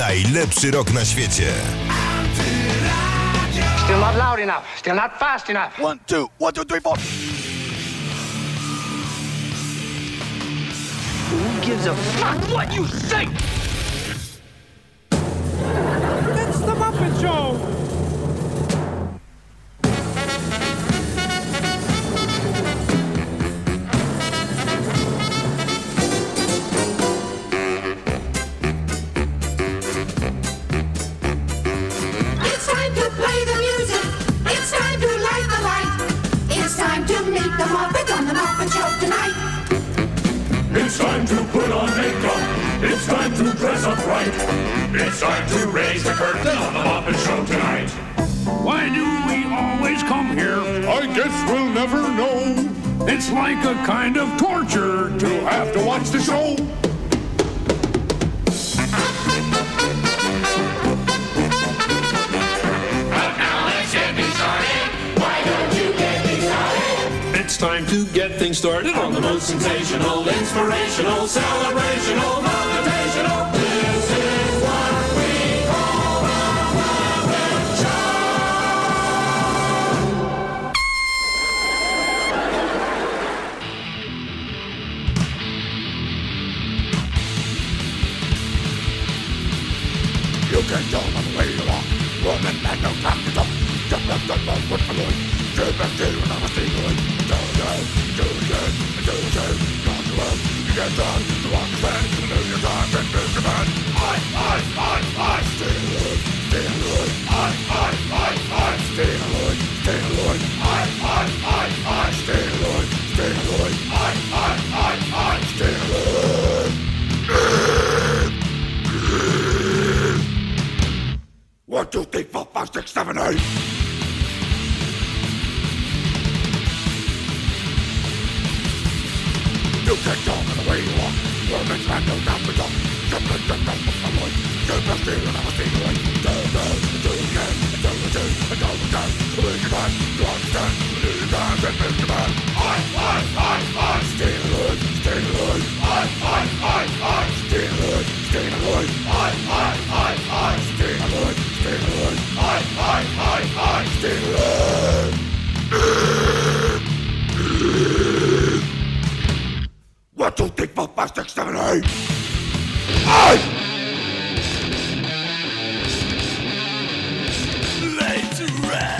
najlepszy rok na świecie. Still not loud enough. Still not fast enough. One, two, one, two, three, four. Who gives a fuck what you think? It's the Muppet Show! Dress up right. It's time to raise the curtain on the Muppet Show tonight. Why do we always come here? I guess we'll never know. It's like a kind of torture To have to watch the show. Why don't you get started? It's time to get things started on the most Sensational, inspirational, celebrational, motivational. You can tell by the way you walk. Woman, man, no time to talk. Just let the love with the Lord. Give back to you, and I'm a single. Do it, do it again, do it again. Not to love, you get done. To understand, to know your time, and build your man. I, I, I, I, stay alone, stay alone. I, I, I, I, stay alone, stay alone. I, I, I, I, stay alone, stay alone. One, two, three, four, five, six, seven, eight. You can talk in the way you walk. Your next man knows how to talk. Jump and jump and jump voice. Jump and steal and I'm a steal away. Do, do, do it again. Do it again. And do it again. To. To. To. And make your man. I, I, I, I. Stay. I, I, I, I. Stay. I, I, I, I. Stay. Stay. I, I, I, I. Stay alone. One, two, three, four, five, six, seven, eight. Eight! Let's ride! day.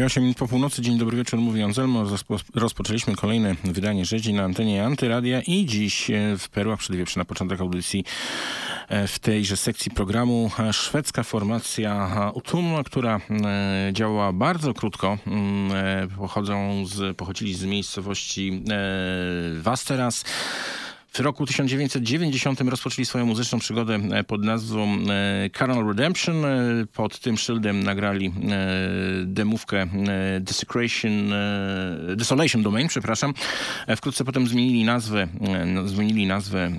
Prawie 8 minut po północy. Dzień dobry wieczór, mówi Anselmo. Rozpo- Rozpoczęliśmy kolejne wydanie Rzezi na antenie Antyradia i dziś e, w Perłach Przedwieprzy na początek audycji e, w tejże sekcji programu e, szwedzka formacja Utumno, która działała bardzo krótko. Mm, Pochodzą z, pochodzili z miejscowości Wasteras. W roku 1990 rozpoczęli swoją muzyczną przygodę e, pod nazwą e, Carnal Redemption. E, Pod tym szyldem nagrali demówkę Desecration, Desolation Domain, przepraszam. Wkrótce potem zmienili nazwę, no, zmienili nazwę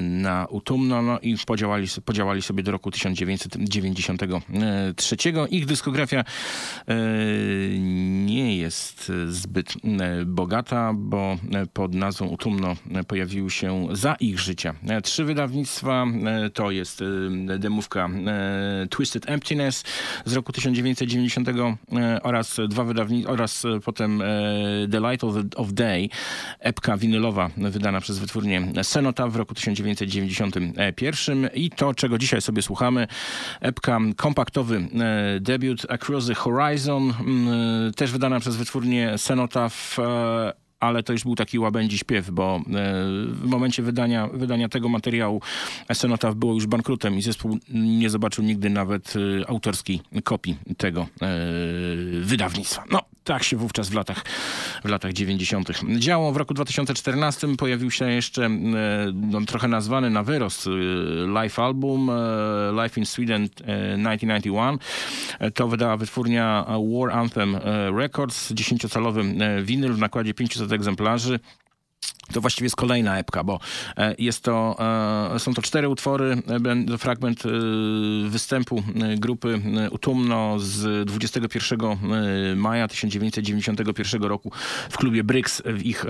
na Utumno no i podziałali, podziałali sobie do roku 1993. Ich dyskografia nie jest zbyt bogata, bo pod nazwą Utumno pojawiły się za ich życia. E, Trzy wydawnictwa e, to jest e, demówka Twisted Emptiness z roku 1990 e, oraz dwa wydawnictwa oraz potem The Light of, of Day, epka winylowa wydana przez wytwórnię Senota w roku 1991 i to, czego dzisiaj sobie słuchamy, epka kompaktowy debiut Across the Horizon, też wydana przez wytwórnię Cenotaph, e, ale to już był taki łabędzi śpiew, bo e, w momencie wydania, wydania tego materiału Cenotaph było już bankrutem i zespół nie zobaczył nigdy nawet e, autorskiej kopii tego e, wydawnictwa. No, tak się wówczas w latach, w latach 90. działo. W roku 2014 pojawił się jeszcze e, no, trochę nazwany na wyrost e, live album e, Life in Sweden e, 1991. E, To wydała wytwórnia War Anthem Records, 10-calowy e, winyl w nakładzie 500 egzemplarzy. To właściwie jest kolejna epka, bo e, jest to, e, są to cztery utwory, e, fragment występu grupy Utumno z 21 e, maja 1991 roku w klubie Bricks w ich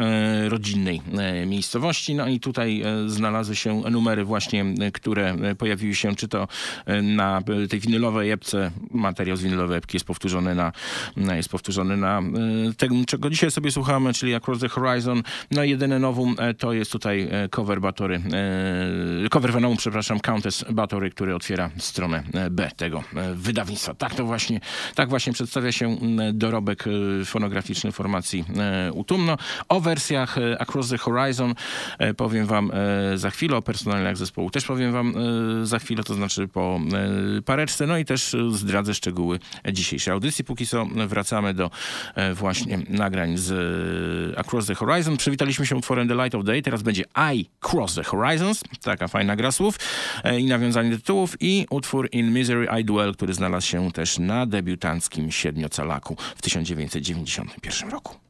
rodzinnej miejscowości. No i tutaj znalazły się numery właśnie, które pojawiły się czy to na tej winylowej epce, materiał z winylowej epki jest powtórzony na, jest powtórzony na tym, czego dzisiaj sobie słuchamy, czyli Across the Horizon. No jedyne nowum e, to jest tutaj e, cover Batory, e, cover Venomu, przepraszam, Countess Batory, który otwiera stronę B tego wydawnictwa. Tak to właśnie, tak właśnie przedstawia się dorobek fonograficzny formacji Utumno. O wersjach Across the Horizon powiem wam za chwilę, o personaliach zespołu też powiem wam za chwilę, to znaczy po pareczce, no i też zdradzę szczegóły dzisiejszej audycji. Póki co wracamy do właśnie nagrań z Across the Horizon. Przywitaliśmy się utworem The Light of Day, teraz będzie I Cross the Horizons, taka fajna gra słów. E, i nawiązanie do tytułów. I utwór In Misery I Dwell, który znalazł się też na debiutanckim siedmiocalaku w 1991 roku.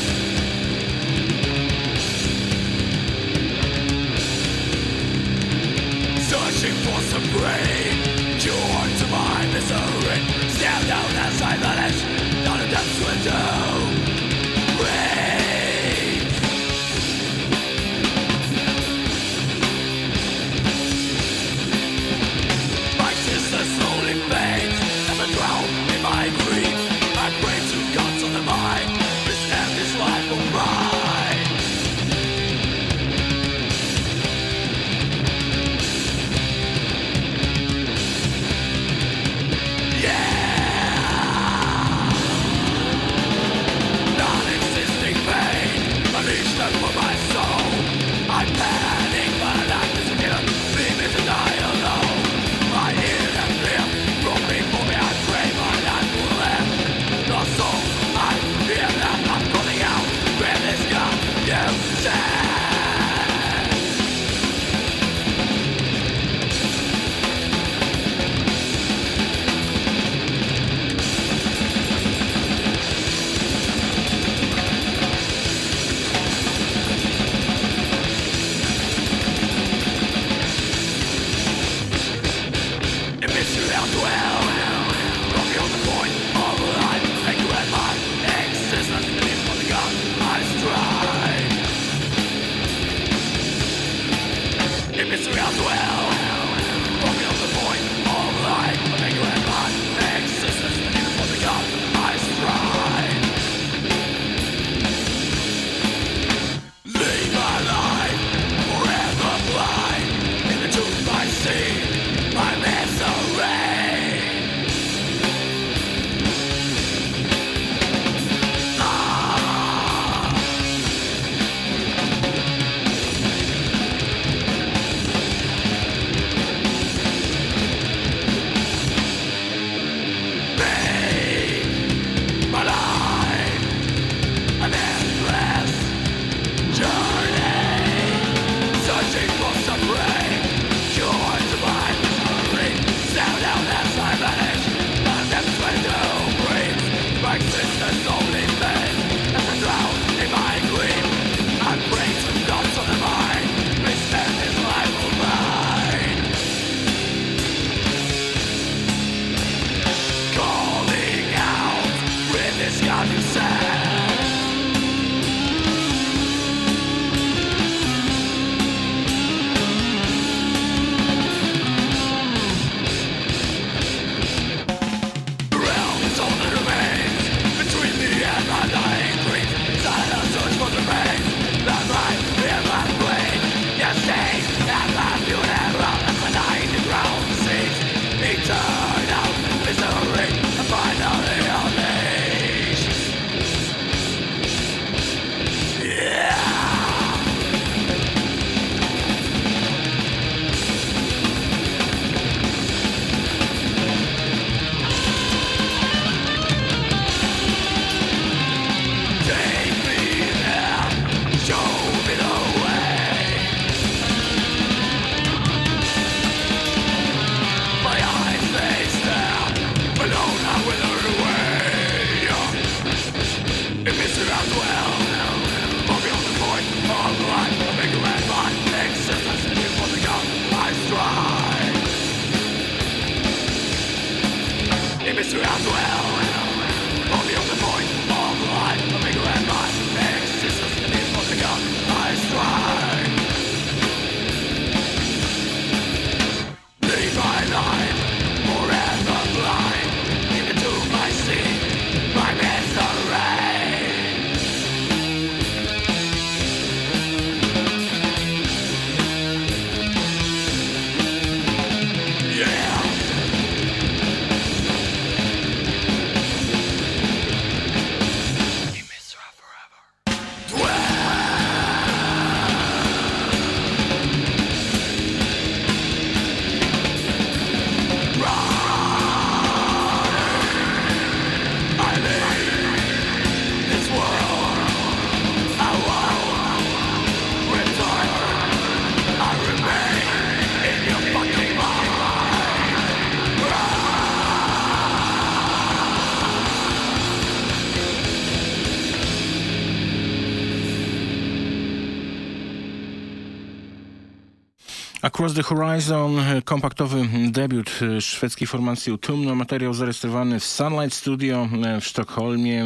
Across the Horizon, e, kompaktowy debiut e, szwedzkiej formacji Utumno, materiał zarejestrowany w Sunlight Studio e, w Sztokholmie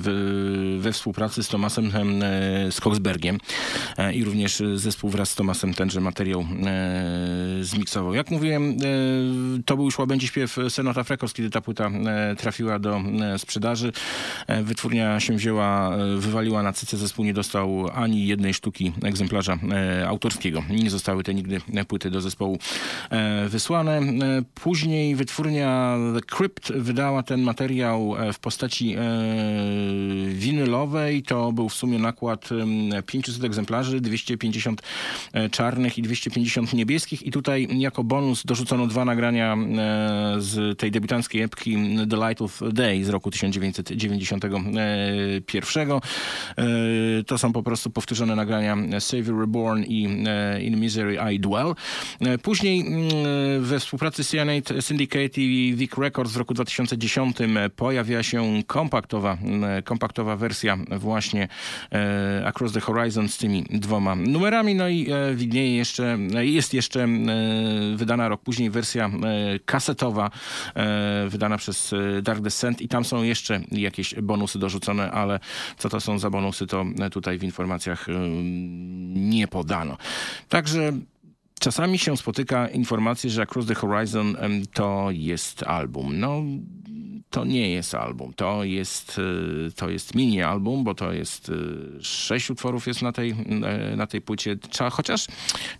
w, we współpracy z Tomasem Skogsbergiem e, i również zespół wraz z Tomasem tenże materiał zmiksował. Jak mówiłem, e, to był już łabędzi śpiew Senota Records, kiedy ta płyta e, trafiła do e, sprzedaży. Wytwórnia się wzięła, wywaliła na cyce, zespół nie dostał ani jednej sztuki egzemplarza autorskiego. Nie zostały te nigdy płyty do zespołu wysłane. E, Później wytwórnia The Crypt wydała ten materiał e, w postaci e, winylowej. To był w sumie nakład em, 500 egzemplarzy, 250 e, czarnych i 250 niebieskich. I tutaj jako bonus dorzucono dwa nagrania e, z tej debiutanckiej epki The Light of Day z roku 1991. E, To są po prostu powtórzone nagrania Savior Reborn i e, In Misery I Dwell. E, Później mm, we współpracy z Syndicate i Vic Records w roku 2010 pojawiła się kompaktowa, mm, kompaktowa wersja właśnie e, Across the Horizon z tymi dwoma numerami. No i e, widnieje jeszcze, jest jeszcze e, wydana rok później wersja e, kasetowa e, wydana przez e, Dark Descent i tam są jeszcze jakieś bonusy dorzucone, ale co to są za bonusy, to e, tutaj w informacjach e, nie podano. Także Czasami się spotyka informacje, że Across the Horizon to jest album. No, to nie jest album. To jest, e, to jest mini album, bo to jest e, sześć utworów jest na tej, e, na tej płycie. Chociaż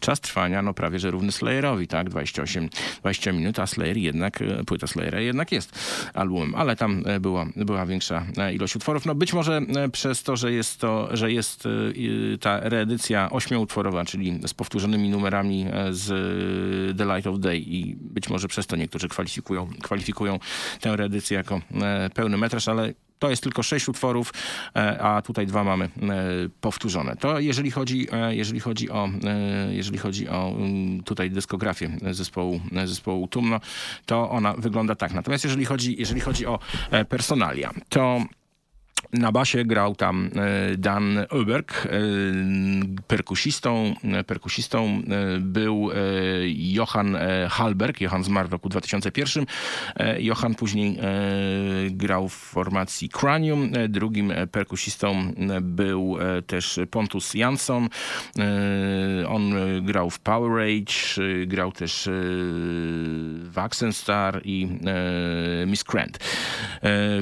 czas trwania, no prawie, że równy Slayerowi, tak? 28, 20 minut, a Slayer jednak, płyta Slayera jednak jest albumem, ale tam była, była większa ilość utworów. No być może przez to, że jest to, że jest ta reedycja ośmioutworowa, czyli z powtórzonymi numerami z The Light of Day i być może przez to niektórzy kwalifikują, kwalifikują tę reedycję jako e, pełny metraż, ale to jest tylko sześć utworów, e, a tutaj dwa mamy e, powtórzone. To jeżeli chodzi, jeżeli chodzi o, jeżeli chodzi o mm, tutaj dyskografię zespołu, zespołu Tumno, to ona wygląda tak. Natomiast jeżeli chodzi, jeżeli chodzi o personalia, to na basie grał tam e, Dan Oberg, e, perkusistą, e, perkusistą był Johan Halberg, Johan zmarł w roku 2001. E, Johan później grał w formacji Cranium, drugim perkusistą był też Pontus Jansson. On grał w Power Rage, grał też w Axenstar i e, Miss Grant.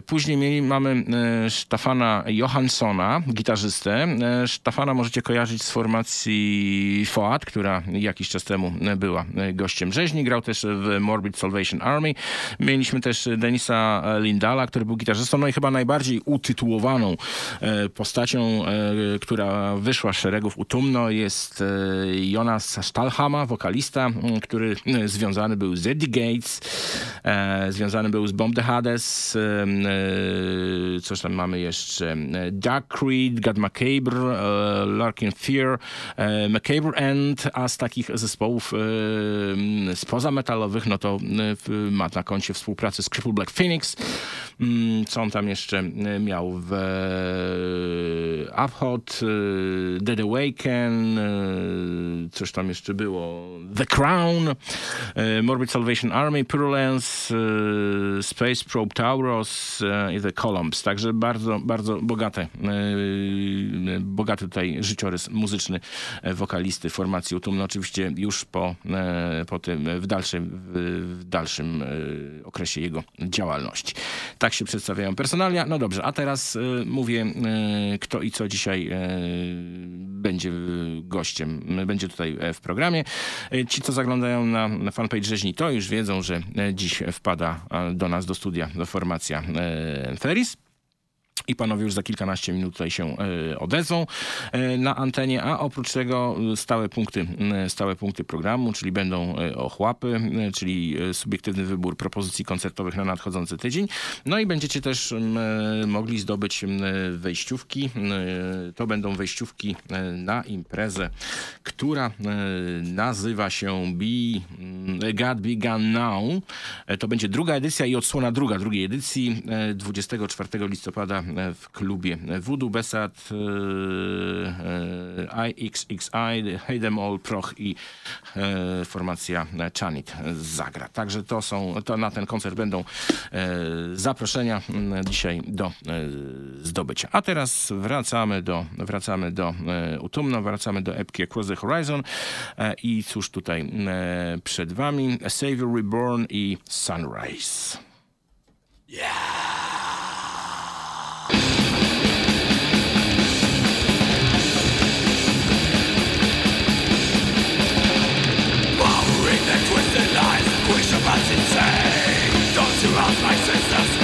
Później mieli, mamy Stefana Johanssona, gitarzystę. E, Stefana możecie kojarzyć z formacji FOAD, która jakiś czas temu była e, gościem rzeźni. Grał też w Morbid Salvation Army. Mieliśmy też Denisa Lindala, który był gitarzystą, no i chyba najbardziej utytułowaną e, postacią, która wyszła z szeregów Utumno jest Jonas Stalhama, wokalista, który związany był z Eddie Gates, związany był z Bomb the Hades, coś tam mamy jeszcze, e, Dark Creed, God Macabre, e, Larkin Fear, e, Macabre End, a z takich zespołów e, spoza metalowych, no to e, ma na koncie współpracę z Cripple Black Phoenix. Mm, Co on tam jeszcze e, miał w e, Uphot, e, Dead Awaken, e, coś tam jeszcze było, The Crown, e, Morbid Salvation Army, Purulence, e, Space Probe Tauros e, i The Columns. Także bardzo, bardzo bogate, e, bogaty tutaj życiorys muzyczny e, wokalisty formacji Utum. No oczywiście już po, e, po tym, w dalszym, w, dalszym okresie jego działalności. Tak się przedstawiają personalia. No dobrze, a teraz mówię, kto i co dzisiaj będzie gościem, będzie tutaj w programie. Ci, co zaglądają na, fanpage rzeźni, to już wiedzą, że dziś wpada do nas do studia formacja e, Feris. I panowie już za kilkanaście minut tutaj się e, odezwą e, na antenie, a oprócz tego e, stałe punkty, stałe punkty programu, czyli będą ochłapy, czyli subiektywny wybór propozycji koncertowych na nadchodzący tydzień. No i będziecie też mogli zdobyć wejściówki. To będą wejściówki na imprezę, która nazywa się Be, God Began Now. To będzie druga edycja i odsłona druga drugiej edycji e, 24 listopada w klubie Voodoo, Besat, e, e, IXXI, Heidem All, Proch i e, formacja Chanit zagra. Także to są, to na ten koncert będą zaproszenia dzisiaj do zdobycia. A teraz wracamy do, wracamy do Utumno, wracamy do epki Across the Horizon i cóż tutaj przed wami, Savior Reborn i Sunrise. Yeah! Don't you ask my sisters?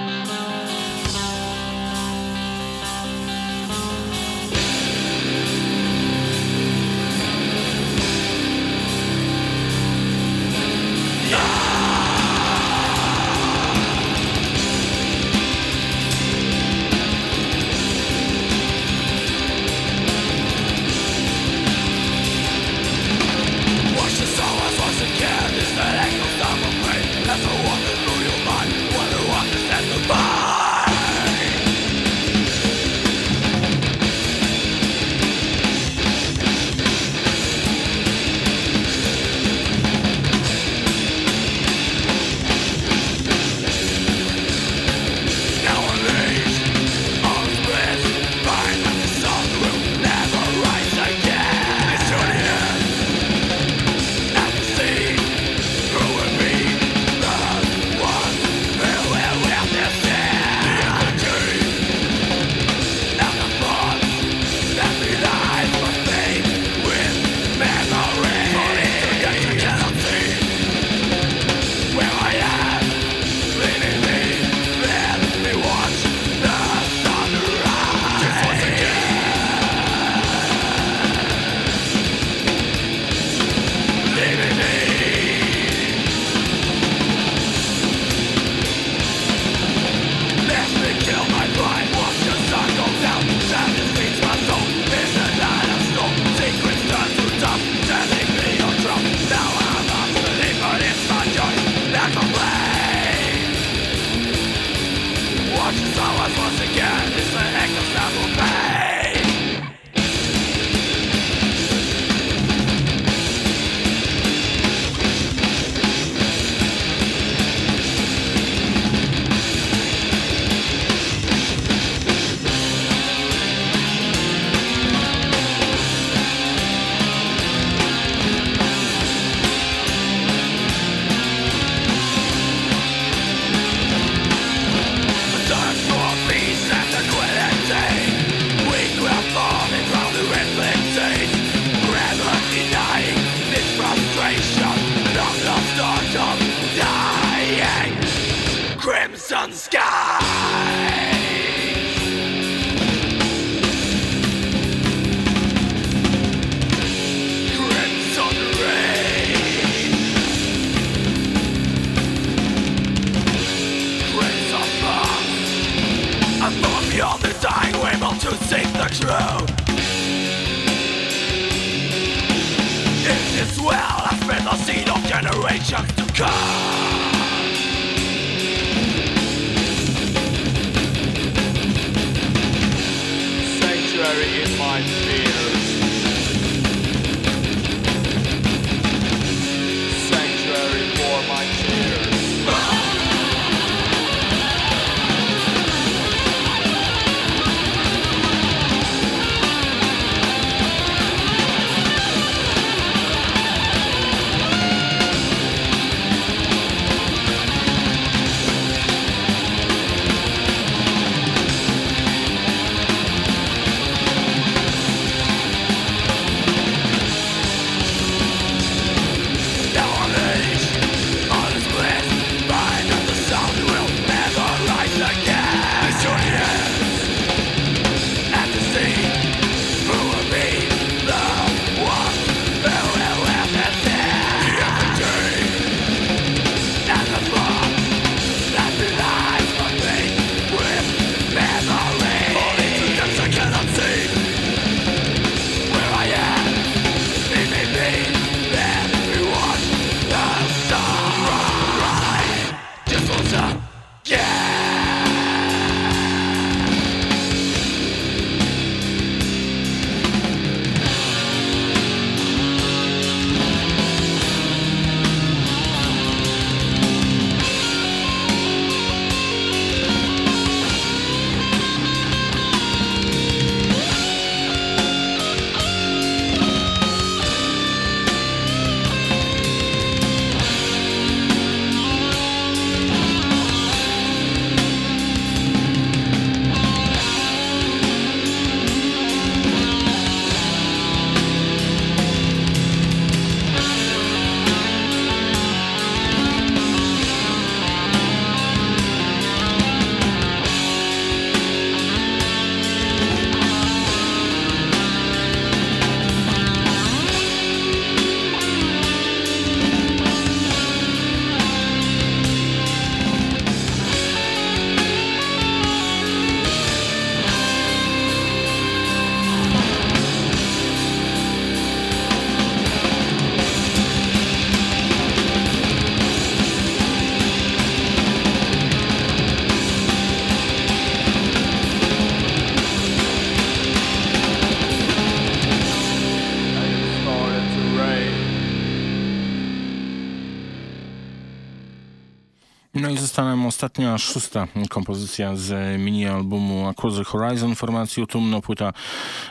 ostatnia, szósta kompozycja z mini-albumu Across Horizon formacji Utumno, no, płyta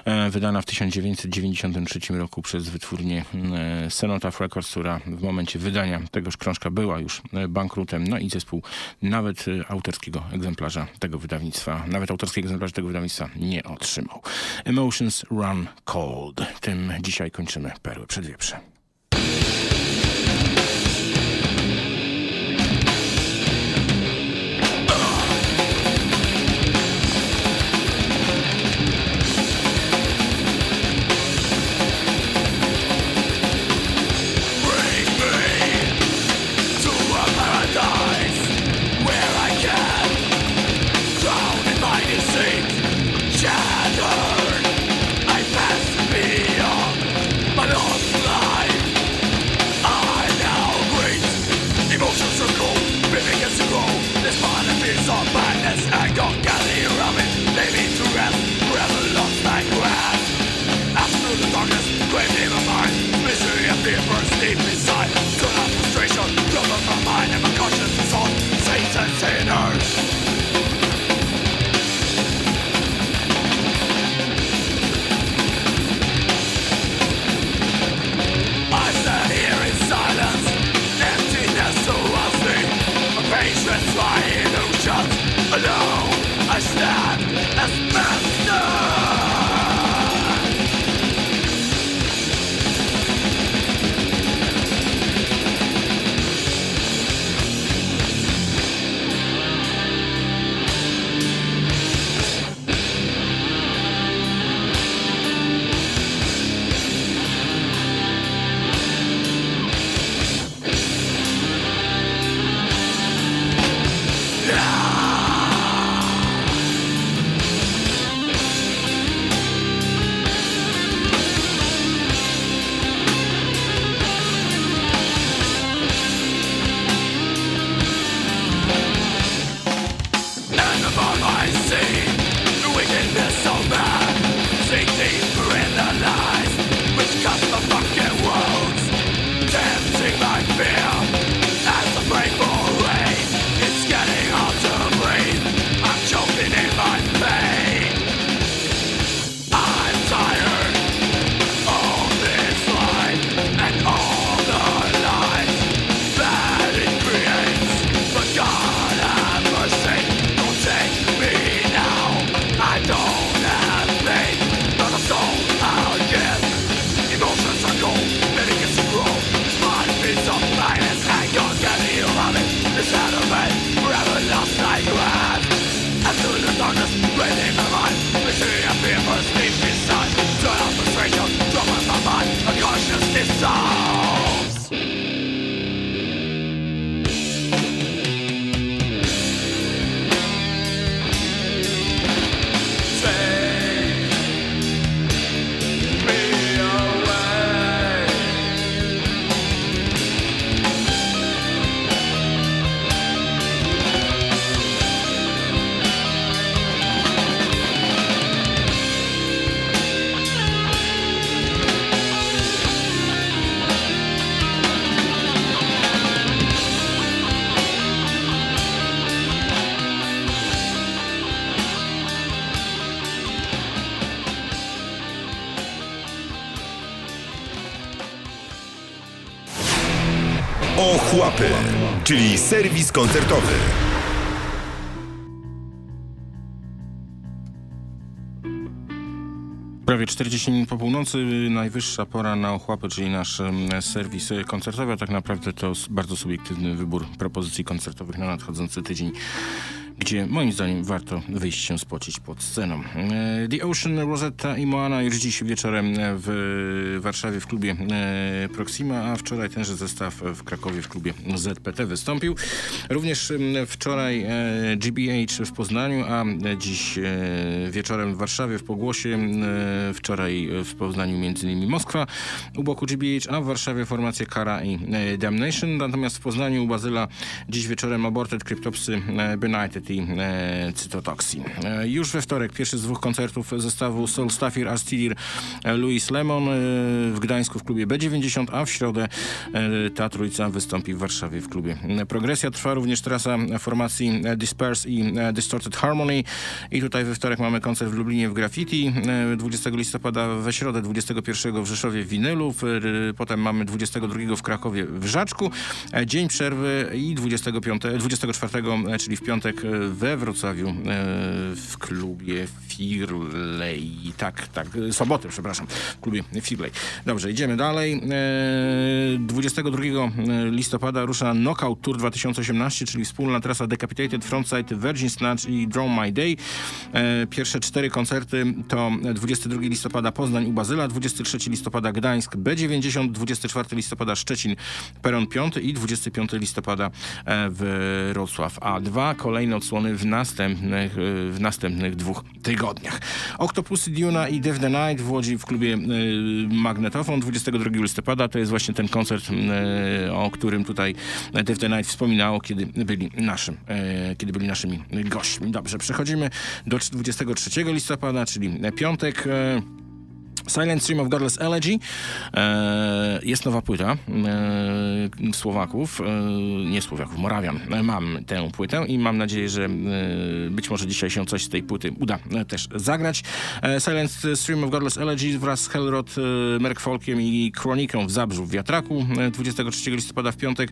e, wydana w 1993 roku przez wytwórnię e, Cenotaph Records, która w momencie wydania tegoż krążka była już e, bankrutem, no i zespół nawet autorskiego egzemplarza tego wydawnictwa, nawet autorski egzemplarz tego wydawnictwa nie otrzymał. Emotions Run Cold. Tym dzisiaj kończymy Perły Przedwieprze. Ochłapy, czyli serwis koncertowy. Prawie 40 minut po północy, najwyższa pora na ochłapy, czyli nasz serwis e, koncertowy, a tak naprawdę to bardzo subiektywny wybór propozycji koncertowych na nadchodzący tydzień, gdzie moim zdaniem warto wyjść się spocić pod sceną. E, The Ocean, Rosetta i Moana już dziś wieczorem w Warszawie w klubie e, Proxima, a wczoraj tenże zestaw w Krakowie w klubie ZPT wystąpił. Również wczoraj e, GBH w Poznaniu, a dziś wieczorem w Warszawie w Pogłosie, wczoraj w Poznaniu innymi Moskwa u boku GBH, a w Warszawie formacja Kara i Damnation, natomiast w Poznaniu u Bazyla dziś wieczorem Aborted, Cryptopsy, Benighted i e. E, już we wtorek pierwszy z dwóch koncertów zestawu Soul Staffir, Arstilir, e, Louis Lemon e, w Gdańsku w klubie B90, a w środę e, ta trójca wystąpi w Warszawie w klubie e, Progresja. Trwa również trasa formacji Disperse i Distorted Harmony i tutaj we wtorek mamy koncert w Lublinie w Graffiti, e, 20 listopada we środę, 21 w Rzeszowie w Winylu, potem mamy 22 w Krakowie w Żaczku, e, dzień przerwy i 25, 24, e, czyli w piątek we Wrocławiu e, w klubie Firley. Tak, tak, e, soboty, przepraszam, w klubie Firley. Dobrze, idziemy dalej. E, 22 listopada rusza Knockout Tour 2018, czyli wspólna trasa Decapitated, Frontside, Virgin Snatch i Draw My Day. E, Pierwsze cztery koncerty to 22 listopada Poznań u Bazyla, 23 listopada Gdańsk B90, 24 listopada Szczecin Peron 5 i 25 listopada e, Wrocław A2. Kolejne odsłony w następnych, e, w następnych dwóch tygodniach. Octopusy Duna i Death the Night w Łodzi w klubie e, Magnetofon 22 listopada. To jest właśnie ten koncert, e, o którym tutaj Death the Night wspominało, kiedy byli naszym, e, kiedy byli naszymi gośćmi. Dobrze, przechodzimy do 23 listopada, czyli piątek. Silent Stream of Godless Elegy. E, jest nowa płyta e, Słowaków, e, nie Słowaków, Morawian. E, mam tę płytę i mam nadzieję, że e, być może dzisiaj się coś z tej płyty uda e, też zagrać. Silent Stream of Godless Elegy wraz z Hellrod, e, Merk Folkiem i Kroniką w Zabrzu w Wiatraku. E, 23 listopada w piątek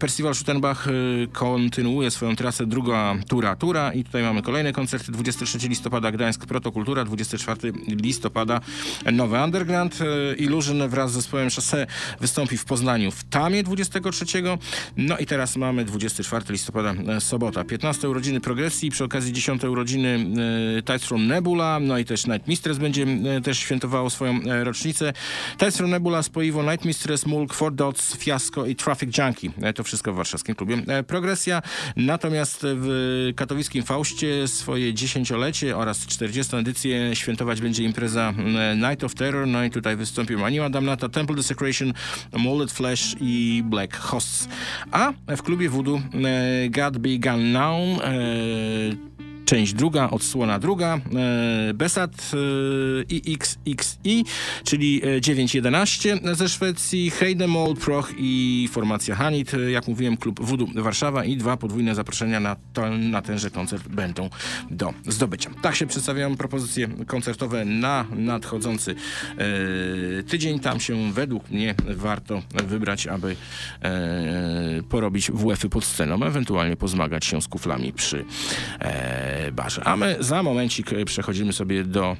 Percival Schuttenbach e, kontynuuje swoją trasę druga tura tura i tutaj mamy kolejne koncerty. 23 listopada Gdańsk Protokultura, 24 listopada Nowy Underground. e, Illusion wraz z zespołem Chassé wystąpi w Poznaniu w Tamie 23. No i teraz mamy 24 listopada, e, sobota. 15 urodziny Progresji, przy okazji 10 urodziny e, Tides from Nebula, no i też Night Mistress będzie też świętowało swoją rocznicę. Tides from Nebula, Spoiwo, Night Mistress, Mulk, Four Dots, Fiasco i Traffic Junkie. To wszystko w warszawskim klubie Progresja. Natomiast w katowickim Faustie swoje dziesięciolecie oraz 40. edycję świętować będzie impreza Night of Terror. No i tutaj wystąpią Anima Damnata, Temple Desecration, Molded Flesh i Black Hosts. A w klubie Voodoo e, God Be Gone Now e, Część druga, odsłona druga, e, Besat e, IXXI, czyli e, 911 ze Szwecji, Heidemol, Proch i formacja Hanit. E, Jak mówiłem, klub Voodoo Warszawa i dwa podwójne zaproszenia na, to, na tenże koncert będą do zdobycia. Tak się przedstawiają propozycje koncertowe na nadchodzący e, tydzień. Tam się według mnie warto wybrać, aby e, porobić WF-y pod sceną, ewentualnie pozmagać się z kuflami przy e, barze. A my za momencik e, przechodzimy sobie do e,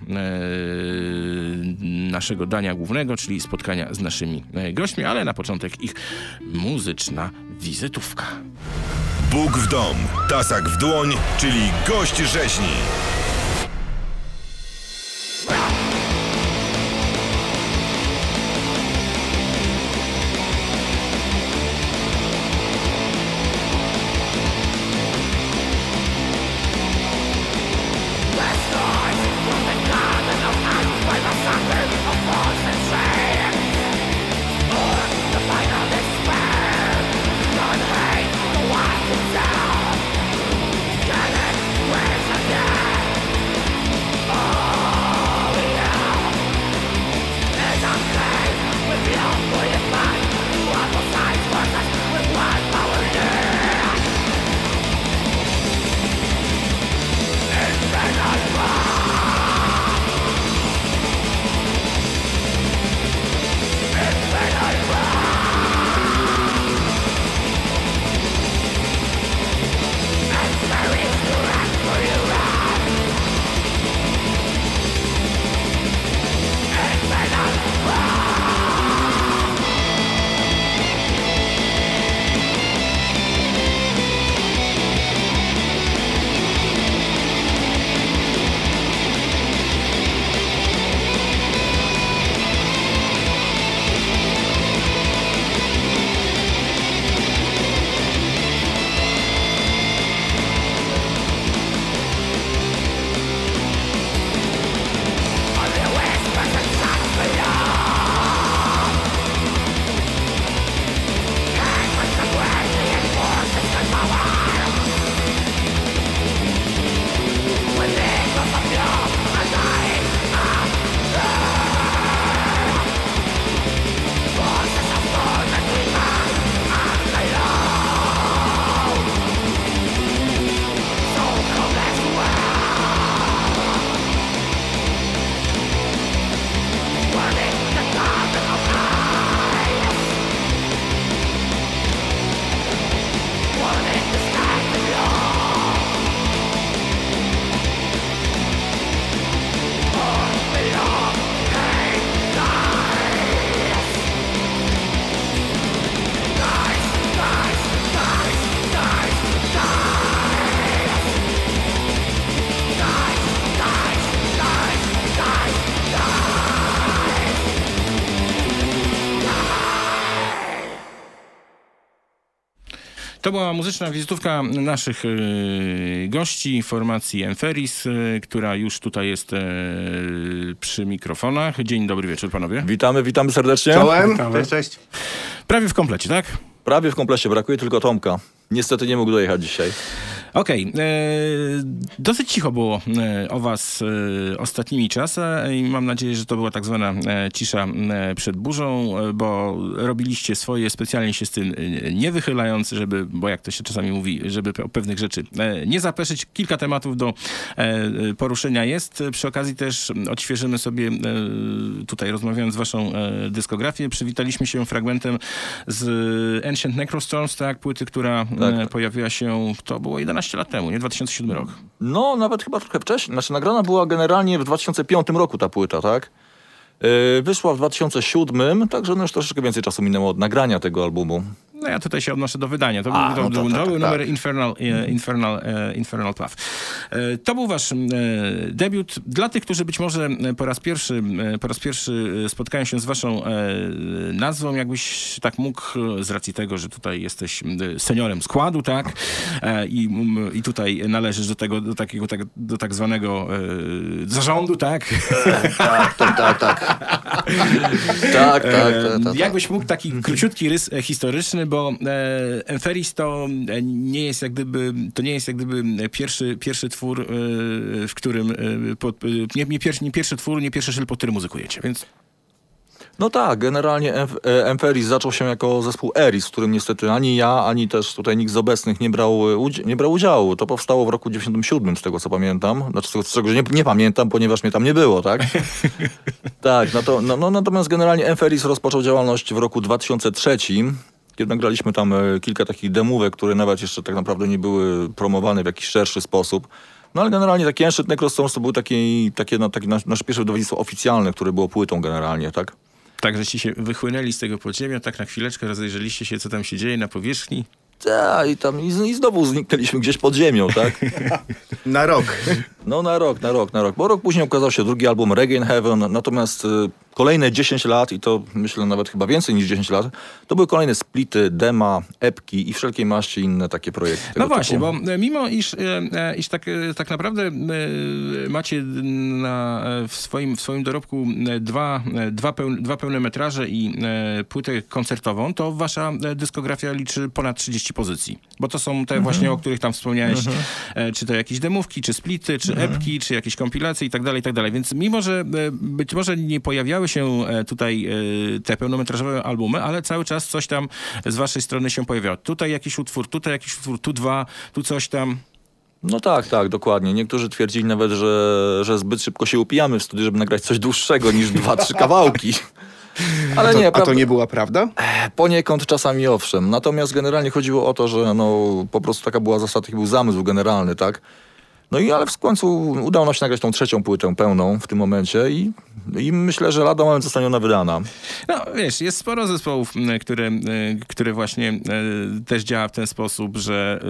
naszego dania głównego, czyli spotkania z naszymi e, gośćmi, ale na początek ich muzyczna wizytówka. Bóg w dom, tasak w dłoń, czyli gość rzeźni. Była muzyczna wizytówka naszych e, gości formacji Emferis, e, która już tutaj jest e, przy mikrofonach. Dzień dobry wieczór panowie. Witamy, witamy serdecznie. Czołem. Cześć, cześć. Prawie w komplecie, tak? Prawie w komplecie, brakuje tylko Tomka. Niestety nie mógł dojechać dzisiaj. Okej, e, dosyć cicho było e, o was e, ostatnimi czasy i mam nadzieję, że to była tak zwana cisza przed burzą, bo robiliście swoje specjalnie się z tym nie wychylając, żeby, bo jak to się czasami mówi, żeby o pewnych rzeczy nie zapeszyć. Kilka tematów do poruszenia jest. Przy okazji też odświeżymy sobie, tutaj rozmawiając z waszą dyskografię, przywitaliśmy się fragmentem z Ancient Necrostorms, tak, płyty, która Tak. pojawiła się, to było 11 lat temu, nie? 2007 rok. No, nawet chyba trochę wcześniej. Znaczy, nagrana była generalnie w 2005 roku ta płyta, tak? Yy, wyszła w 2007, także no już troszeczkę więcej czasu minęło od nagrania tego albumu. No ja tutaj się odnoszę do wydania. To A, był, to, no to był- to tak, tak. numer Infernal, e, Infernal, e, Infernal. E, To był wasz debiut. Dla tych, którzy być może po raz pierwszy, po raz pierwszy spotkają się z waszą nazwą, jakbyś tak mógł, z racji tego, że tutaj jesteś seniorem składu, tak? I, i tutaj należysz do tego, do takiego, tak, do tak zwanego zarządu, tak? Tak, tak, tak, tak. tak, tak, tak, tak. Jakbyś mógł taki króciutki rys historyczny, bo e, Emferis to e, nie jest jak gdyby, to nie jest jak gdyby pierwszy, pierwszy twór, e, w którym, e, pod, e, nie, nie, pierwszy, nie pierwszy twór, nie pierwszy szyld, pod którym muzykujecie, więc No tak, generalnie Em- e, Emferis zaczął się jako zespół Eris, w którym niestety ani ja, ani też tutaj nikt z obecnych nie brał, nie brał udziału. To powstało w roku 97, z tego co pamiętam. Znaczy z tego, że nie, nie pamiętam, ponieważ mnie tam nie było, tak? tak, no to, no, no, natomiast generalnie Emferis rozpoczął działalność w roku 2003, kiedy nagraliśmy tam e, kilka takich demówek, które nawet jeszcze tak naprawdę nie były promowane w jakiś szerszy sposób. No ale generalnie taki Ancient Necrostorms to był taki, takie, no, taki nasz, nasze pierwsze wydawnictwo oficjalne, które było płytą generalnie, tak? tak, żeście się wychłynęli z tego podziemia, tak na chwileczkę rozejrzeliście się, co tam się dzieje na powierzchni. Tak, i tam i, i znowu zniknęliśmy gdzieś pod ziemią, tak? Na rok. No na rok, na rok, na rok. Bo rok później ukazał się drugi album Reggae in Heaven, natomiast y, kolejne 10 lat, i to myślę nawet chyba więcej niż 10 lat, to były kolejne splity, dema, epki i wszelkiej maści inne takie projekty. No właśnie, typu. bo e, mimo iż, e, e, iż tak, tak naprawdę macie na, w, swoim, w swoim dorobku dwa, dwa, peł, dwa pełne metraże i płytę koncertową, to wasza dyskografia liczy ponad 30 pozycji. Bo to są te właśnie, o których tam wspomniałeś, e, czy to jakieś demówki, czy splity, czy epki, czy jakieś kompilacje i tak dalej, i tak dalej. Więc mimo, że być może nie pojawiały się e, tutaj e, te pełnometrażowe albumy, ale cały czas coś tam z waszej strony się pojawiało. Tutaj jakiś utwór, tutaj jakiś utwór, tu dwa, tu coś tam. No tak, tak, dokładnie. Niektórzy twierdzili nawet, że, że zbyt szybko się upijamy w studiu, żeby nagrać coś dłuższego niż dwa, trzy kawałki. Ale nie, A to nie była prawda? Poniekąd czasami owszem. Natomiast generalnie chodziło o to, że no, po prostu taka była zasada, taki był zamysł generalny, tak? No i ale w końcu udało nam się nagrać tą trzecią płytę pełną w tym momencie i, i myślę, że lada moment zostanie ona wydana. No wiesz, jest sporo zespołów, które, które właśnie e, też działa w ten sposób, że e,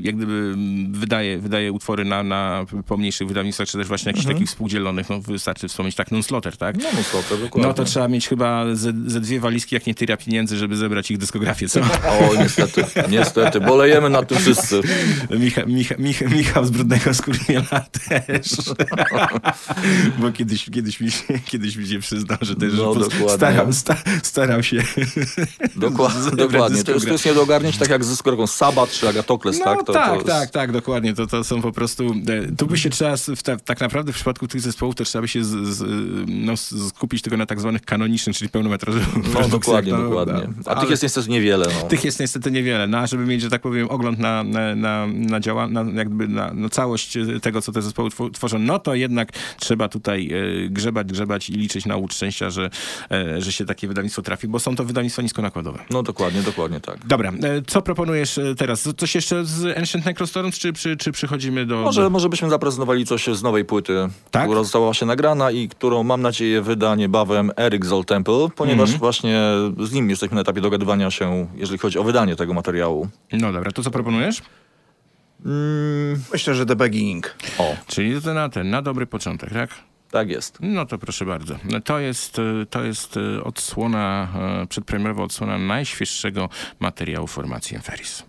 jak gdyby wydaje, wydaje utwory na, na pomniejszych wydawnictwach, czy też właśnie jakichś takich współdzielonych, no wystarczy wspomnieć tak Nonslaughter, tak? No, no to dokładnie. No to trzeba mieć chyba ze, ze dwie walizki, jak nie tyria pieniędzy, żeby zebrać ich dyskografię, co? O, niestety, niestety, bolejemy nad tym wszyscy. Micha, Micha, Micha, Michał z Brudnego Skurwiela też. Bo kiedyś, kiedyś, mi, się- kiedyś mi się przyznał, że też No, dokładnie. starał, sta, się Dokładnie, dokładnie. To jest, nie do ogarnięcia, tak jak z dyskorką Sabat czy Agatokles, No tak? tak, To, tak, to jest... tak, tak, dokładnie. To, to są po prostu. e, Tu by się trzeba, ta, tak naprawdę w przypadku tych zespołów, to trzeba by się z, z, no, skupić tylko na tak zwanych kanonicznych, czyli pełnometrażowych No dokładnie, no, dokładnie. no, A ale tych jest niestety niewiele, no. Tych jest niestety niewiele. No, a żeby mieć, że tak powiem, ogląd na, na, na, na, działa, na, jakby na, na całość e, tego, co te zespoły tw- tworzą, no to jednak trzeba tutaj e, grzebać, grzebać i liczyć na łód szczęścia, że, e, że się takie wydawnictwo trafi, bo są to wydawnictwa niskonakładowe. No dokładnie, dokładnie tak. Dobra, co proponujesz teraz? Coś jeszcze z Ancient Necrostorms, czy, czy, czy przychodzimy do... Może, do... może byśmy zaprezentowali coś z nowej płyty, Tak? która została właśnie nagrana i którą mam nadzieję wyda niebawem Eric Zol Temple, ponieważ Mhm. właśnie z nim jesteśmy na etapie dogadywania się, jeżeli chodzi o wydanie tego materiału. No dobra, to co proponujesz? Mm, Myślę, że The Beginning. o, Czyli to na ten, na dobry początek, tak? tak jest. No to proszę bardzo. No To jest, e, to jest e, odsłona, e, przedpremierowa odsłona najświeższego materiału formacji Emferis.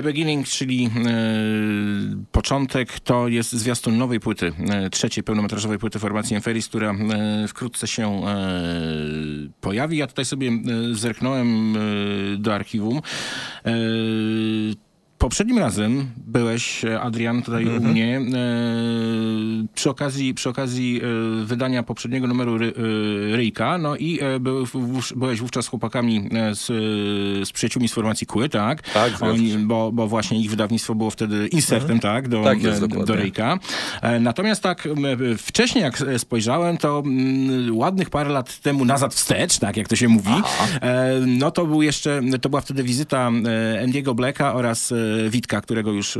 The Beginning, czyli e, początek, to jest zwiastun nowej płyty, e, trzeciej pełnometrażowej płyty formacji Enferis, która e, wkrótce się pojawi. Ja tutaj sobie zerknąłem do archiwum. Poprzednim razem byłeś, e, Adrian, tutaj u mnie, e, przy okazji, przy okazji e, wydania poprzedniego numeru ry, e, Ryjka, no i e, był, wów- byłeś wówczas z chłopakami e, z, z przyjaciółmi z formacji Kły, tak? Tak, Oni, bo, bo właśnie ich wydawnictwo było wtedy insertem, tak? Do, Tak jest, do, Ryjka. Natomiast tak m, wcześniej jak spojrzałem, to mm, ładnych parę lat temu nazad wstecz, tak jak to się mówi, no to był jeszcze, to była wtedy wizyta Andiego Blacka oraz Witka, którego już,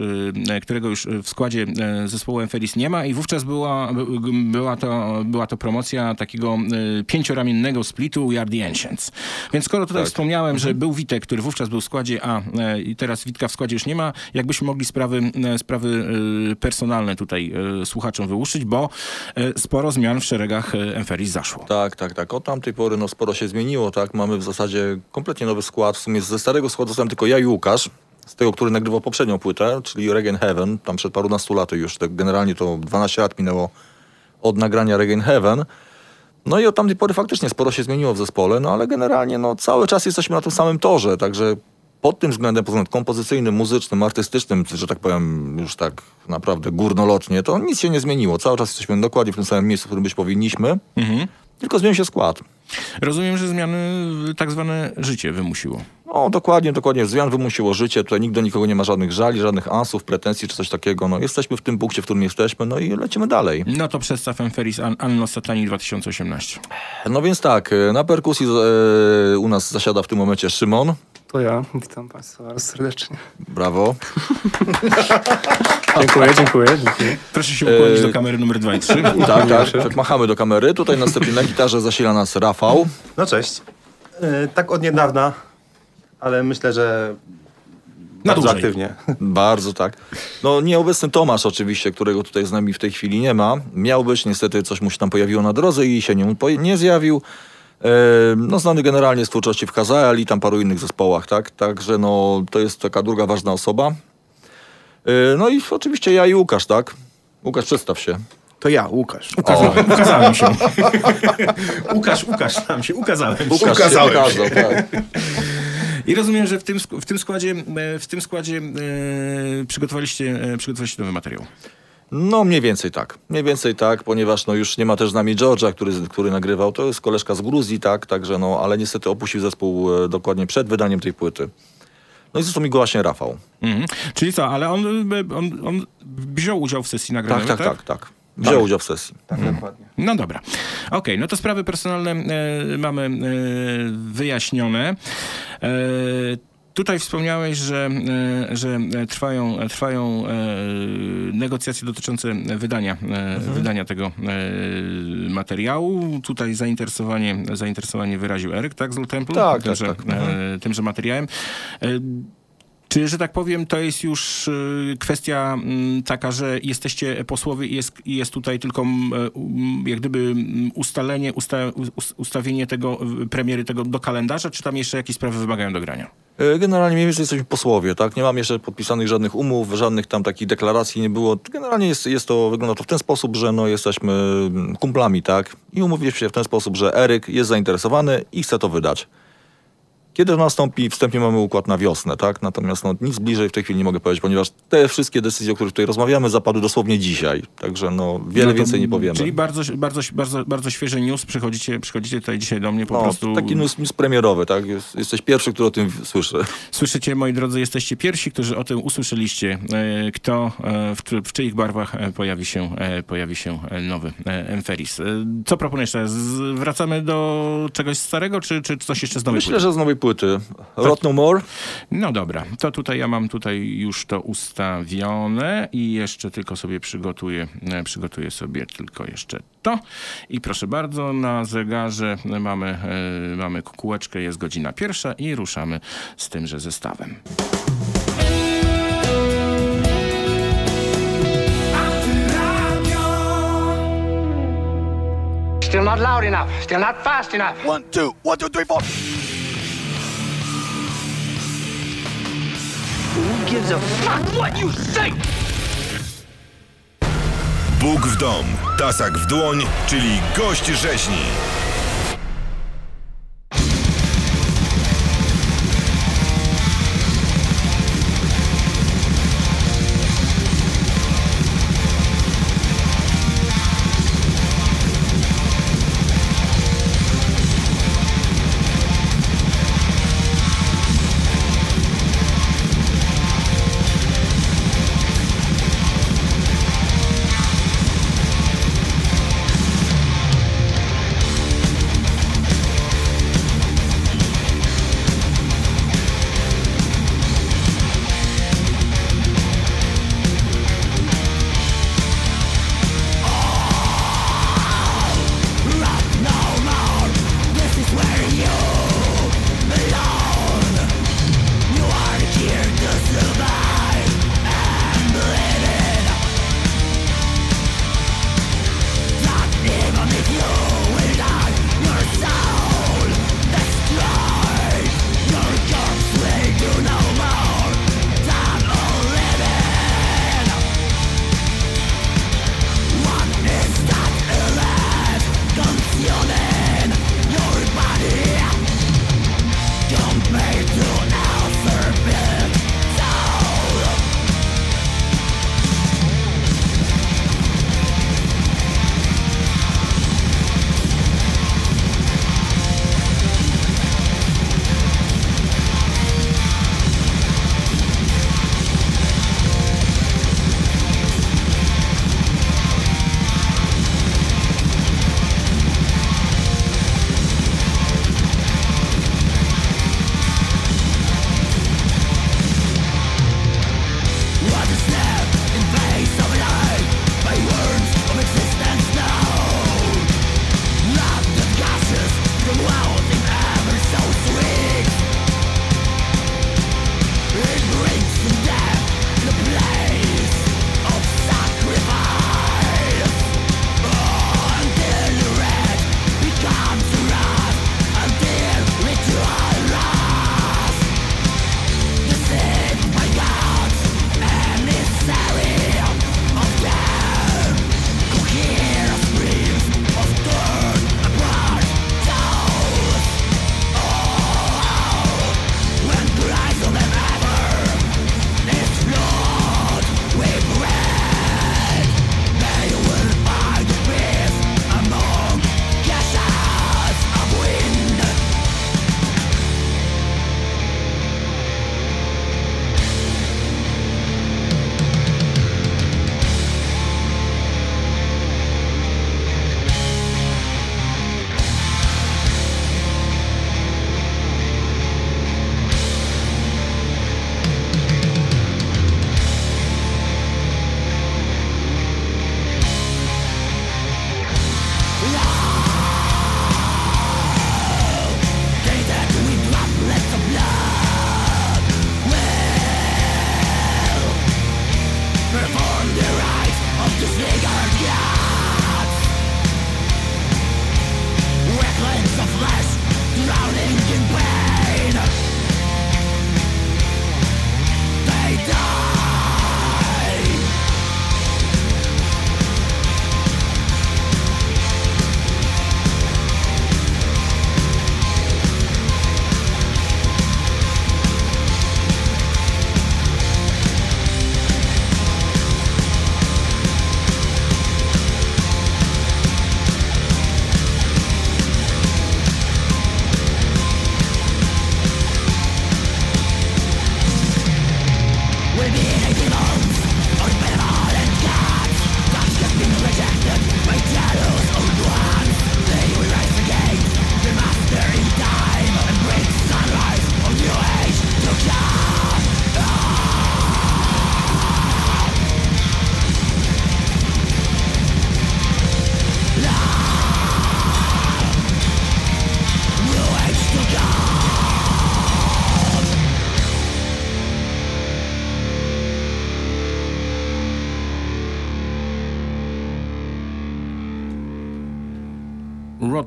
e, którego już w składzie e, zespołu Enferis nie ma i wówczas była, by- była, to, była to promocja takiego e, pięcioramiennego splitu We Are The Ancients. Więc skoro tutaj wspomniałem, że był Witek, który wówczas był w składzie A i teraz Witka w składzie już nie ma, jakbyśmy mogli sprawy, sprawy personalne tutaj słuchaczom wyłuszczyć, bo sporo zmian w szeregach Enferis zaszło. Tak, tak, tak. Od tamtej pory no, sporo się zmieniło, tak. Mamy w zasadzie kompletnie nowy skład. W sumie ze starego składu zostałem tylko ja i Łukasz, z tego, który nagrywał poprzednią płytę, czyli Regen Heaven, tam przed parunastu laty już. Tak generalnie to 12 lat minęło od nagrania Regen Heaven. No i od tamtej pory faktycznie sporo się zmieniło w zespole, no ale generalnie no, cały czas jesteśmy na tym samym torze, także pod tym względem, pod względem kompozycyjnym, muzycznym, artystycznym, że tak powiem już tak naprawdę górnolocznie, to nic się nie zmieniło. Cały czas jesteśmy dokładnie w tym samym miejscu, w którym być powinniśmy, tylko zmienił się skład. Rozumiem, że zmiany tak zwane życie wymusiło. No dokładnie, dokładnie. Zmian wymusiło życie. Tutaj nikt do nikogo nie ma żadnych żali, żadnych ansów, pretensji czy coś takiego. No jesteśmy w tym punkcie, w którym jesteśmy, no i lecimy dalej. No to przedstaw Enferis An- Anno Satani 2018. No więc tak, na perkusji e, u nas zasiada w tym momencie Szymon. To ja. Witam Państwa bardzo serdecznie. Brawo. Dziękuję, dziękuję. dziękuję. Proszę się ukłonić E, do kamery numer 2 i 3. Tak, tak, tak, machamy do kamery. Tutaj następnie na gitarze zasila nas Rafał. No cześć. E, tak od niedawna, ale myślę, że Na bardzo dłużej. aktywnie. Bardzo tak. No nieobecny Tomasz oczywiście, którego tutaj z nami w tej chwili nie ma. Miał być, niestety coś mu się tam pojawiło na drodze i się nie, nie zjawił. E, no znany generalnie z twórczości w Kazael i tam paru innych zespołach, tak? Także no to jest taka druga ważna osoba. E, no i oczywiście ja i Łukasz, tak? Łukasz, przedstaw się. To ja, Łukasz. Ukazałem, ukazałem się. Łukasz, Łukasz, tam się ukazałem. Łukasz Ukazałem się ukazał, tak. I rozumiem, że w tym, w tym składzie, e, w tym składzie e, przygotowaliście, e, przygotowaliście nowy materiał. No mniej więcej tak. Mniej więcej tak, ponieważ no już nie ma też z nami George'a, który, który nagrywał. To jest koleżka z Gruzji, tak, także no, ale niestety opuścił zespół e, dokładnie przed wydaniem tej płyty. No i został mi go właśnie Rafał. Mhm. Czyli co, ale on, on, on wziął udział w sesji nagranej, Tak, tak, tak, tak. Wziął udział w sesji. Tak, dokładnie. No dobra. Okej, no to sprawy personalne e, mamy e, wyjaśnione. E, Tutaj wspomniałeś, że, e, że trwają, trwają e, negocjacje dotyczące wydania, e, wydania tego materiału. Tutaj zainteresowanie, zainteresowanie wyraził Eryk, tak, z Temple? Tak, Tymże, tak, tak. e, Tymże materiałem. Czy, że tak powiem, to jest już y, kwestia mm, taka, że jesteście posłowie i jest, jest tutaj tylko mm, um, jak gdyby mm, ustalenie, usta, us- ustawienie tego, y, premiery tego do kalendarza, czy tam jeszcze jakieś sprawy wymagają dogrania? E, Generalnie mniej więcej jesteśmy posłowie, tak? Nie mam jeszcze podpisanych żadnych umów, żadnych tam takich deklaracji nie było. Generalnie jest, jest to, wygląda to w ten sposób, że no jesteśmy kumplami, tak? I umówiliśmy się w ten sposób, że Eryk jest zainteresowany i chce to wydać. Kiedy nastąpi, wstępnie mamy układ na wiosnę, tak? Natomiast no, nic bliżej w tej chwili nie mogę powiedzieć, ponieważ te wszystkie decyzje, o których tutaj rozmawiamy, zapadły dosłownie dzisiaj. Także no, wiele No to- więcej nie powiemy. Czyli bardzo, bardzo, bardzo, bardzo świeży news. Przychodzicie, przychodzicie tutaj dzisiaj do mnie po no, prostu. Taki news, news premierowy, tak? Jest, jesteś pierwszy, który o tym słyszy. Słyszycie, moi drodzy, jesteście pierwsi, którzy o tym usłyszeliście, e, kto, e, w, w czyich barwach e, pojawi się, pojawi się nowy e, Enferis. E, Co proponujesz teraz? Wracamy do czegoś starego, czy, czy coś jeszcze z nowej Myślę, płyty? że z nowej płyty. Rot No More. No dobra, to tutaj ja mam tutaj już to ustawione i jeszcze tylko sobie przygotuję, e, przygotuję sobie tylko jeszcze to. I proszę bardzo, na zegarze mamy, e, mamy kółeczkę, jest godzina pierwsza i ruszamy z tymże zestawem. Still not loud enough. Still not fast enough. One, two, one, two, three, four. Gives a fuck what you think? Bóg w dom, tasak w dłoń, czyli gość rzeźni.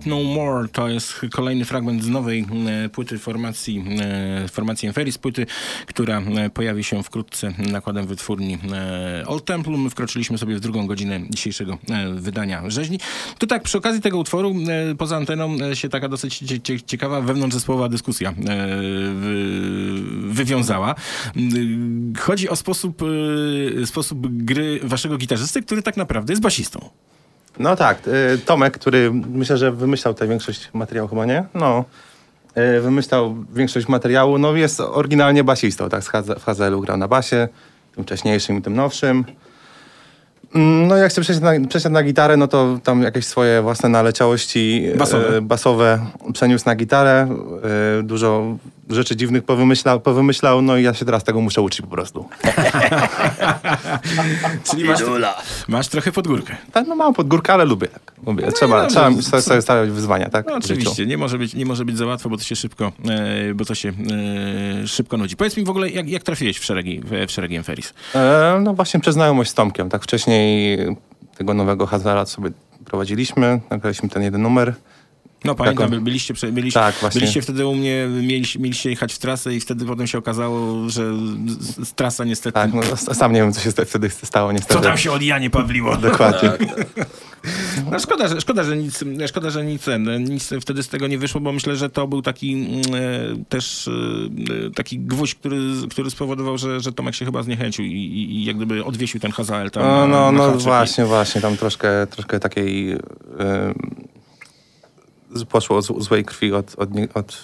No More to jest kolejny fragment z nowej e, płyty formacji, e, formacji Enferis, płyty, która e, pojawi się wkrótce nakładem wytwórni Old Temple. My wkroczyliśmy sobie w drugą godzinę dzisiejszego wydania rzeźni. To tak, przy okazji tego utworu, poza anteną się taka dosyć cie, cie, ciekawa wewnątrzzespołowa dyskusja wy, wywiązała. Chodzi o sposób, sposób gry waszego gitarzysty, który tak naprawdę jest basistą. No tak, y, Tomek, który myślę, że wymyślał tę większość materiału chyba, nie? No. Y, Wymyślał większość materiału, no jest oryginalnie basistą, tak? W Hazelu grał na basie, tym wcześniejszym i tym nowszym. Mm, No jak się przesiadł na, przesiadł na gitarę, no to tam jakieś swoje własne naleciałości e, Basowe. basowe przeniósł na gitarę. E, dużo rzeczy dziwnych powymyślał, powymyślał, no i ja się teraz tego muszę uczyć po prostu. Czyli masz, masz trochę pod górkę. Tak, no mam pod górkę, ale lubię tak. Lubię. trzeba no, trzeba no, sobie, sobie stawiać wyzwania, tak? No, oczywiście, nie może, być, nie może być za łatwo, bo to się szybko, e, bo to się e, szybko nudzi. Powiedz mi w ogóle, jak, jak trafiłeś w szeregi, w, w szeregi Enferis? E, no właśnie przez znajomość z Tomkiem. Tak wcześniej tego nowego Hazara sobie prowadziliśmy, nagraliśmy ten jeden numer. No pamiętam, Taką- by- byliście, byliście, Tak, właśnie. byliście wtedy u mnie, mieliście, mieliście jechać w trasę i wtedy potem się okazało, że z, z trasa niestety... Tak, no sam nie wiem, co się wtedy stało niestety. Co tam się od Janie Pawliło? Dokładnie. No szkoda, że, szkoda, że nic, szkoda, że nic, ten, nic wtedy z tego nie wyszło, bo myślę, że to był taki mm, e, też e, taki gwóźdź, który, który spowodował, że, że Tomek się chyba zniechęcił i, i, i jak gdyby odwiesił ten Hazael tam No, na, no, na no haczyk i- właśnie, właśnie. Tam troszkę, troszkę takiej z- poszło z, złej krwi od, od, od...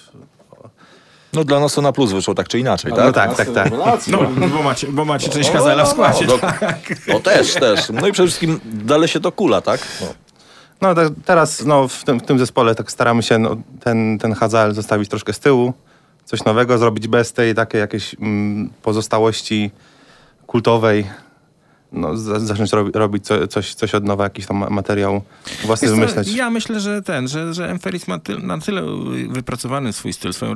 No dla nas to na plus wyszło tak czy inaczej, tak? No tak, tak, tak. No, bo macie, bo macie część Hazela w składzie. No, tak. no też, też. No i przede wszystkim dalej się to kula, tak? No. No tak, teraz no, w, tym, w tym zespole tak staramy się no, ten, ten Hazal zostawić troszkę z tyłu, coś nowego zrobić bez tej takiej jakiejś mm, pozostałości kultowej. No, za, zacząć robi, robić co, coś, coś od nowa, jakiś tam ma- materiał własny co, wymyśleć. Ja myślę, że ten, że, że Emferis ma ty, na tyle wypracowany swój styl, swoją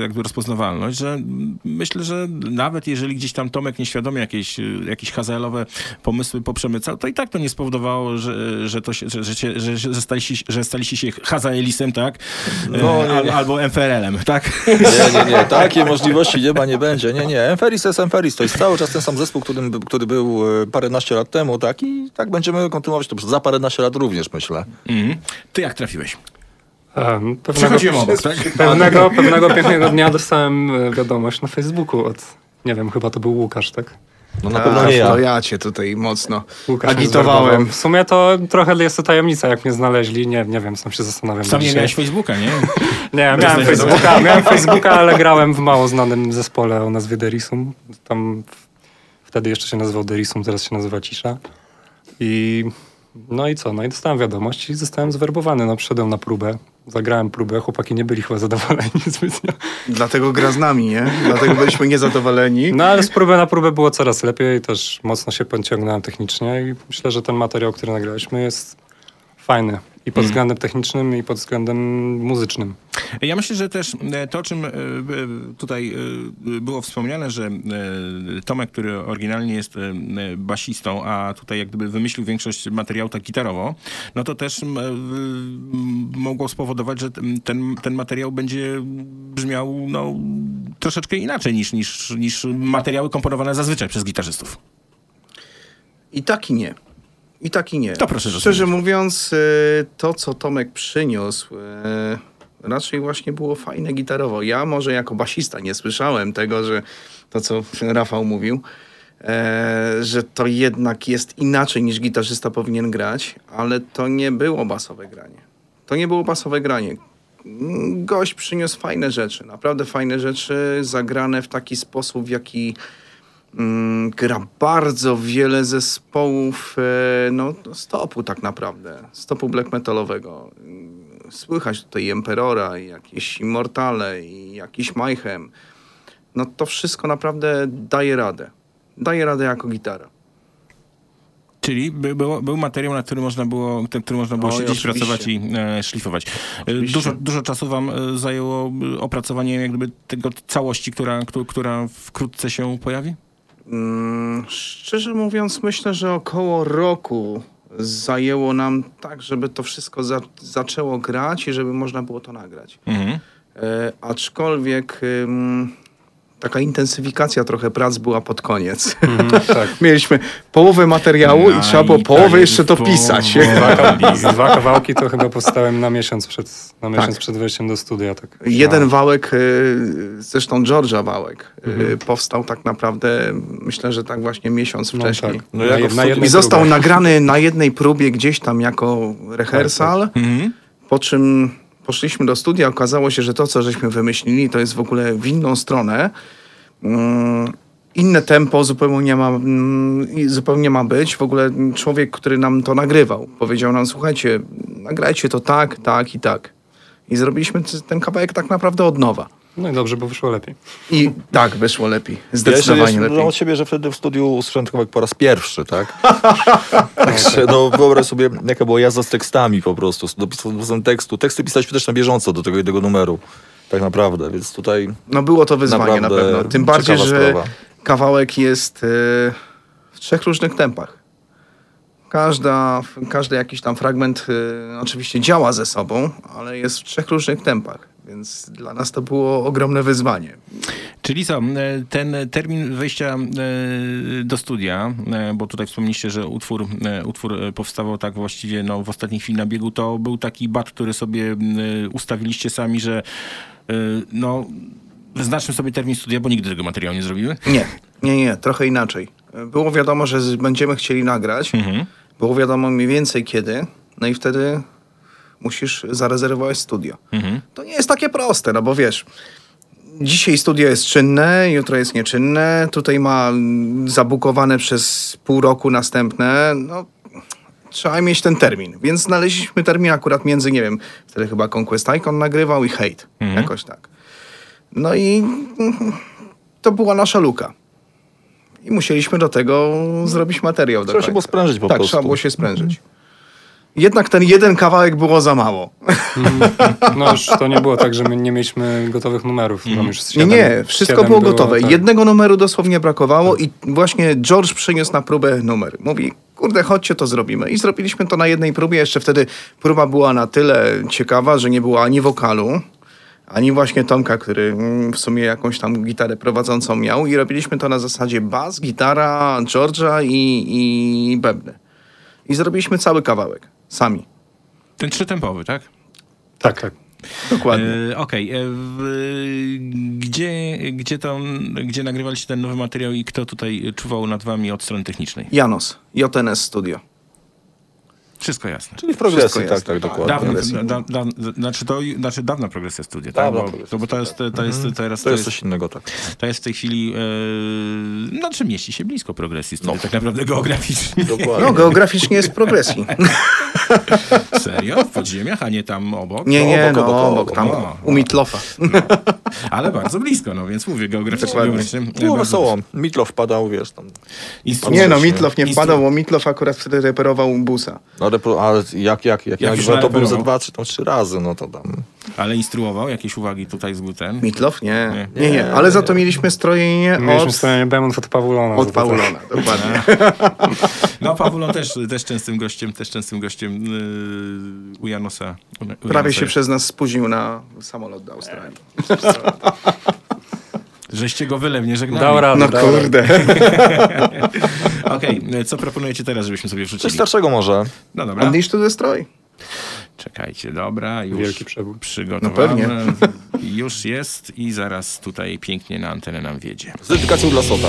jakby rozpoznawalność, że myślę, że nawet jeżeli gdzieś tam Tomek nieświadomie jakieś, jakieś hazelowe pomysły poprzemycał, to i tak to nie spowodowało, że, że, to się, że, że, że, że, staliście, że staliście się Hazaelisem, tak? No, nie, Al, nie. albo MFRL-em, tak? Nie, nie, nie, takiej możliwości nie ma, nie będzie. Nie, nie. Enferis to jest Enferis. To jest cały czas ten sam zespół, który, który był e, paręnaście lat temu, tak? I tak będziemy kontynuować to przez- za paręnaście lat również, myślę. Mhm. Ty jak trafiłeś? Um, pewnego, Przechodziłem obok, tak? pewnego, pewnego pięknego dnia dostałem e, wiadomość na Facebooku od, nie wiem, chyba to był Łukasz, tak? No na pewno nie ja. To ja cię tutaj mocno Łukasz agitowałem. W sumie to trochę jest to tajemnica, jak mnie znaleźli. Nie, nie wiem, sam się zastanawiam. Sam nie miałeś Facebooka, nie? Nie, miałem Facebooka, miałem Facebooka, ale grałem w mało znanym zespole o nazwie Derisum. Tam wtedy jeszcze się nazywał Derisum, teraz się nazywa Cisza. I no i co? No i dostałem wiadomość i zostałem zwerbowany. No przyszedłem na próbę, zagrałem próbę, chłopaki nie byli chyba zadowoleni zbytnio. Dlatego gra z nami, nie? Dlatego byliśmy niezadowoleni. No ale z próby na próbę było coraz lepiej, też mocno się podciągnąłem technicznie i myślę, że ten materiał, który nagraliśmy jest fajny. I pod względem technicznym, i pod względem muzycznym. Ja myślę, że też e, to, o czym e, e, tutaj było wspomniane, że Tomek, który oryginalnie jest basistą, a tutaj jak gdyby wymyślił większość materiału tak gitarowo, no to też mogło spowodować, że ten- ten, ten materiał będzie brzmiał no, troszeczkę inaczej niż, niż, niż materiały komponowane zazwyczaj przez gitarzystów. I tak i nie. I tak i nie. To proszę Szczerze rozumieć. mówiąc, y, to co Tomek przyniósł, y, raczej właśnie było fajne gitarowo. Ja może jako basista nie słyszałem tego, że to co Rafał mówił, e, że to jednak jest inaczej niż gitarzysta powinien grać, ale to nie było basowe granie. To nie było basowe granie. Gość przyniósł fajne rzeczy, naprawdę fajne rzeczy, zagrane w taki sposób, w jaki gra bardzo wiele zespołów e, no, stopu tak naprawdę, stopu black metalowego. Mm, Słychać tutaj Emperora, i jakieś Immortale, i jakiś Mayhem. No to wszystko naprawdę daje radę. Daje radę jako gitara. Czyli by, było, był materiał, na który można było, który można było Oj, siedzieć, oczywiście. pracować i e, szlifować. E, Oczywiście. Dużo, dużo czasu wam e, zajęło opracowanie jak gdyby tego całości, która, któ- która wkrótce się pojawi? Mm, szczerze mówiąc, myślę, że około roku zajęło nam tak, żeby to wszystko za, zaczęło grać i żeby można było to nagrać. Mhm. E, aczkolwiek ym, taka intensyfikacja trochę prac była pod koniec. tak. Mieliśmy połowę materiału i No trzeba było i połowę tak, jeszcze to po- pisać. Dwa, dwa kawałki to chyba powstałem na miesiąc przed, na miesiąc Tak. przed wejściem do studia. Tak. Jeden wałek, y, zresztą George'a wałek, y, Mhm. powstał tak naprawdę, myślę, że tak właśnie miesiąc No wcześniej. tak. No go w I został próbie. nagrany na jednej próbie gdzieś tam jako rehearsal, Mhm. po czym poszliśmy do studia, okazało się, że to, co żeśmy wymyślili, to jest w ogóle w inną stronę. Mm, Inne tempo zupełnie nie, ma, mm, zupełnie ma być. W ogóle człowiek, który nam to nagrywał, powiedział nam, słuchajcie, nagrajcie to tak, tak i tak. I zrobiliśmy ten kawałek tak naprawdę od nowa. No i dobrze, bo wyszło lepiej. I tak, wyszło lepiej. Ja Zdecydowanie jeszcze lepiej. od siebie, że wtedy w studiu usłyszałem kawałek po raz pierwszy, tak? Także no wyobraź sobie, jaka była jazda z tekstami po prostu, z dopisem tekstu. Teksty pisaliśmy też na bieżąco do tego jednego numeru. Tak naprawdę, więc tutaj No było to wyzwanie na pewno. Tym bardziej, że sprawa. kawałek jest e, w trzech różnych tempach. Każda, każdy jakiś tam fragment e, oczywiście działa ze sobą, ale jest w trzech różnych tempach. Więc dla nas to było ogromne wyzwanie. Czyli co, e, ten termin wejścia e, do studia, e, bo tutaj wspomnieliście, że utwór, utwór powstawał tak właściwie no, w ostatniej chwili na biegu, to był taki bat, który sobie ustawiliście sami, że no, wyznaczmy sobie termin studia, bo nigdy tego materiału nie zrobimy. Nie, nie, nie, trochę inaczej. Było wiadomo, że będziemy chcieli nagrać. Było wiadomo mniej więcej kiedy. No i wtedy musisz zarezerwować studio. To nie jest takie proste, no bo wiesz, dzisiaj studio jest czynne, jutro jest nieczynne, tutaj ma zabukowane przez pół roku następne, no trzeba mieć ten termin. Więc znaleźliśmy termin akurat między, nie wiem, wtedy chyba Conquest Icon nagrywał i Hate, jakoś tak. No i to była nasza luka. I musieliśmy do tego zrobić materiał. do Trzeba się końca. było sprężyć po tak, prostu. trzeba było się sprężyć. Jednak ten jeden kawałek było za mało. No już to nie było tak, że my nie mieliśmy gotowych numerów. Już Nie, nie, wszystko było gotowe. tak. Jednego numeru dosłownie brakowało i właśnie George przyniósł na próbę numer. Mówi, kurde, chodźcie, to zrobimy. I zrobiliśmy to na jednej próbie. Jeszcze wtedy próba była na tyle ciekawa, że nie było ani wokalu, ani właśnie Tomka, który mm, w sumie jakąś tam gitarę prowadzącą miał. I robiliśmy to na zasadzie bas, gitara, George'a i, i bębny. I zrobiliśmy cały kawałek. Sami. Ten trzytempowy, tak? Tak, tak. Dokładnie. E, Okej. e, w- Gdzie, gdzie, to, gdzie nagrywaliście ten nowy materiał i kto tutaj czuwał nad wami od strony technicznej? Janos, JNS Studio. Wszystko jasne. Czyli w progresji, Wszystko tak, jasne. tak, dokładnie. Dawno, progresji. da, da, znaczy, to, znaczy dawna progresja studia, tak? Bo, progresja to, bo to jest, to jest, teraz, To jest coś innego, tak. to jest w tej chwili, e, znaczy mieści się blisko progresji studia, tak naprawdę geograficznie. Dokładnie. No, geograficznie jest w progresji. Serio? W podziemiach, a nie tam obok? Nie, nie, obok, no obok, obok, obok. tam O, u Mitlofa. Ale bardzo blisko, no więc mówię, geograficznie. Było bardzo wesoło. Mitlow wpadał, wiesz, tam. blisko. Nie no, Instru- Mitlof nie instru- wpadał, bo Mitlof akurat wtedy reperował busa. No, repro- ale jak, jak, jak, jak, już że to był ze dwa, czy tam trzy razy, no to tam. Ale instruował jakieś uwagi tutaj z gluten? Mitlof? Nie. Nie. Nie, nie, ale za to mieliśmy strojenie Mieliśmy od, stronie Bemontz od Pawulona. od tak. Paulona. Dokładnie. No Pawulon też, też częstym gościem, też częstym gościem yy, u Janosa. U, u Prawie Janosa. się przez nas spóźnił na samolot do Australii. Żeście go wylewnie żegnali. Dał radę, No dał kurde. Okej, co proponujecie teraz, żebyśmy sobie Coś wrzucili? starszego może. No dobra. Unleash to Destroy. Czekajcie, dobra, już Wielki przebój. przygotowane. No Już jest i zaraz tutaj pięknie na antenę nam wiedzie. Z dedykacją dla Sota.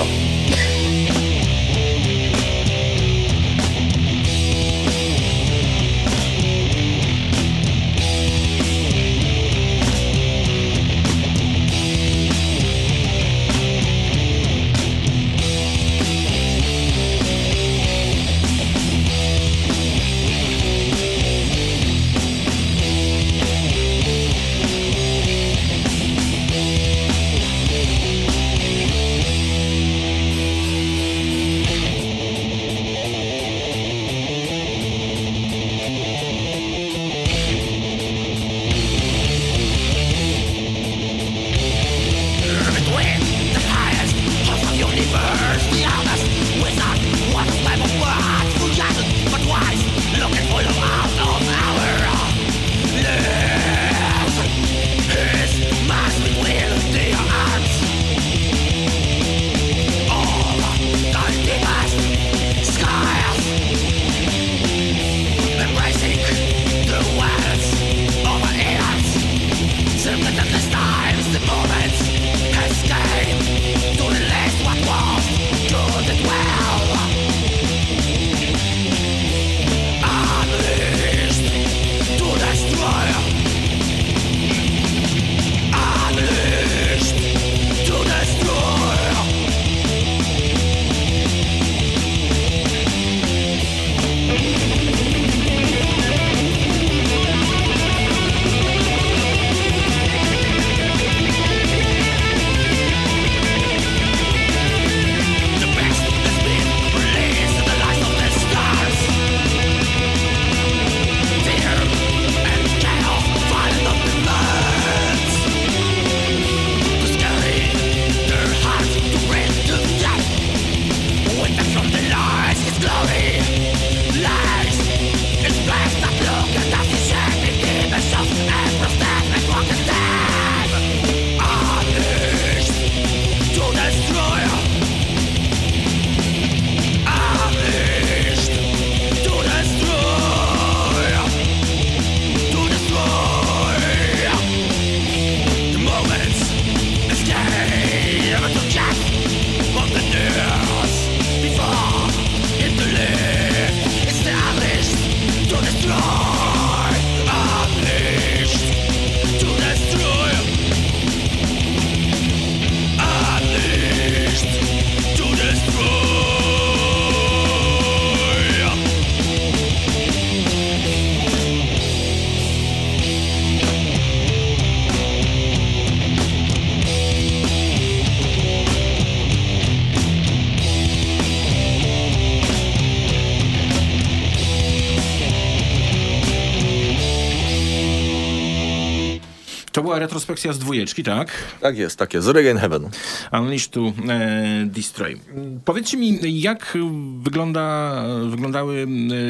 Retrospekcja z dwójeczki, tak? Tak jest, tak jest. Reggae in Heaven. Unleash to e, Destroy. Powiedzcie mi, jak wygląda, wyglądały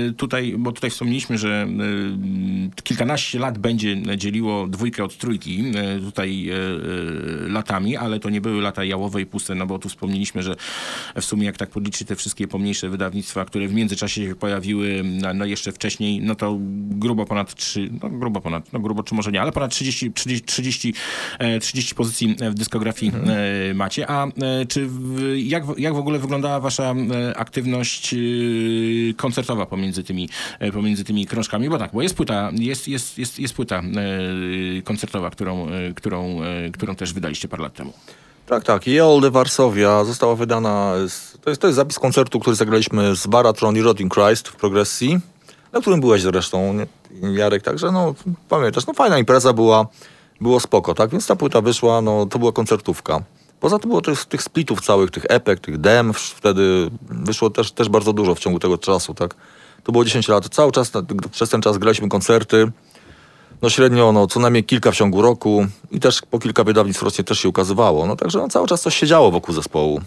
e, tutaj, bo tutaj wspomnieliśmy, że e, kilkanaście lat będzie dzieliło dwójkę od trójki e, tutaj e, e, latami, ale to nie były lata jałowe i puste, no bo tu wspomnieliśmy, że w sumie jak tak podliczyć te wszystkie pomniejsze wydawnictwa, które w międzyczasie się pojawiły, no, no jeszcze wcześniej, no to grubo ponad 3, no grubo ponad, no grubo czy może nie, ale ponad 30, 30, 30, e, 30 pozycji w dyskografii e, macie. A e, czy w, jak, w- jak w ogóle wyglądała wasza e, aktywność koncertowa pomiędzy tymi, pomiędzy tymi krążkami? Bo tak, bo jest płyta, jest, jest, jest, jest płyta koncertowa, którą, którą, którą też wydaliście parę lat temu. Tak, tak. Yale de Varsovia została wydana. Z, to, jest, to jest zapis koncertu, który zagraliśmy z Baratron i Rotting Christ w progresji, na którym byłeś zresztą? Jarek. Także, no, pamiętasz, no fajna impreza była, było spoko, tak? Więc ta płyta wyszła, no, to była koncertówka. Poza tym było tych, tych splitów całych, tych epek, tych dem, wtedy wyszło też, też bardzo dużo w ciągu tego czasu, tak? To było 10 lat. Cały czas, przez ten czas graliśmy koncerty. No średnio no, co najmniej kilka w ciągu roku i też po kilka wydawnictw rocznie też się ukazywało. No także no, cały czas coś się działo wokół zespołu.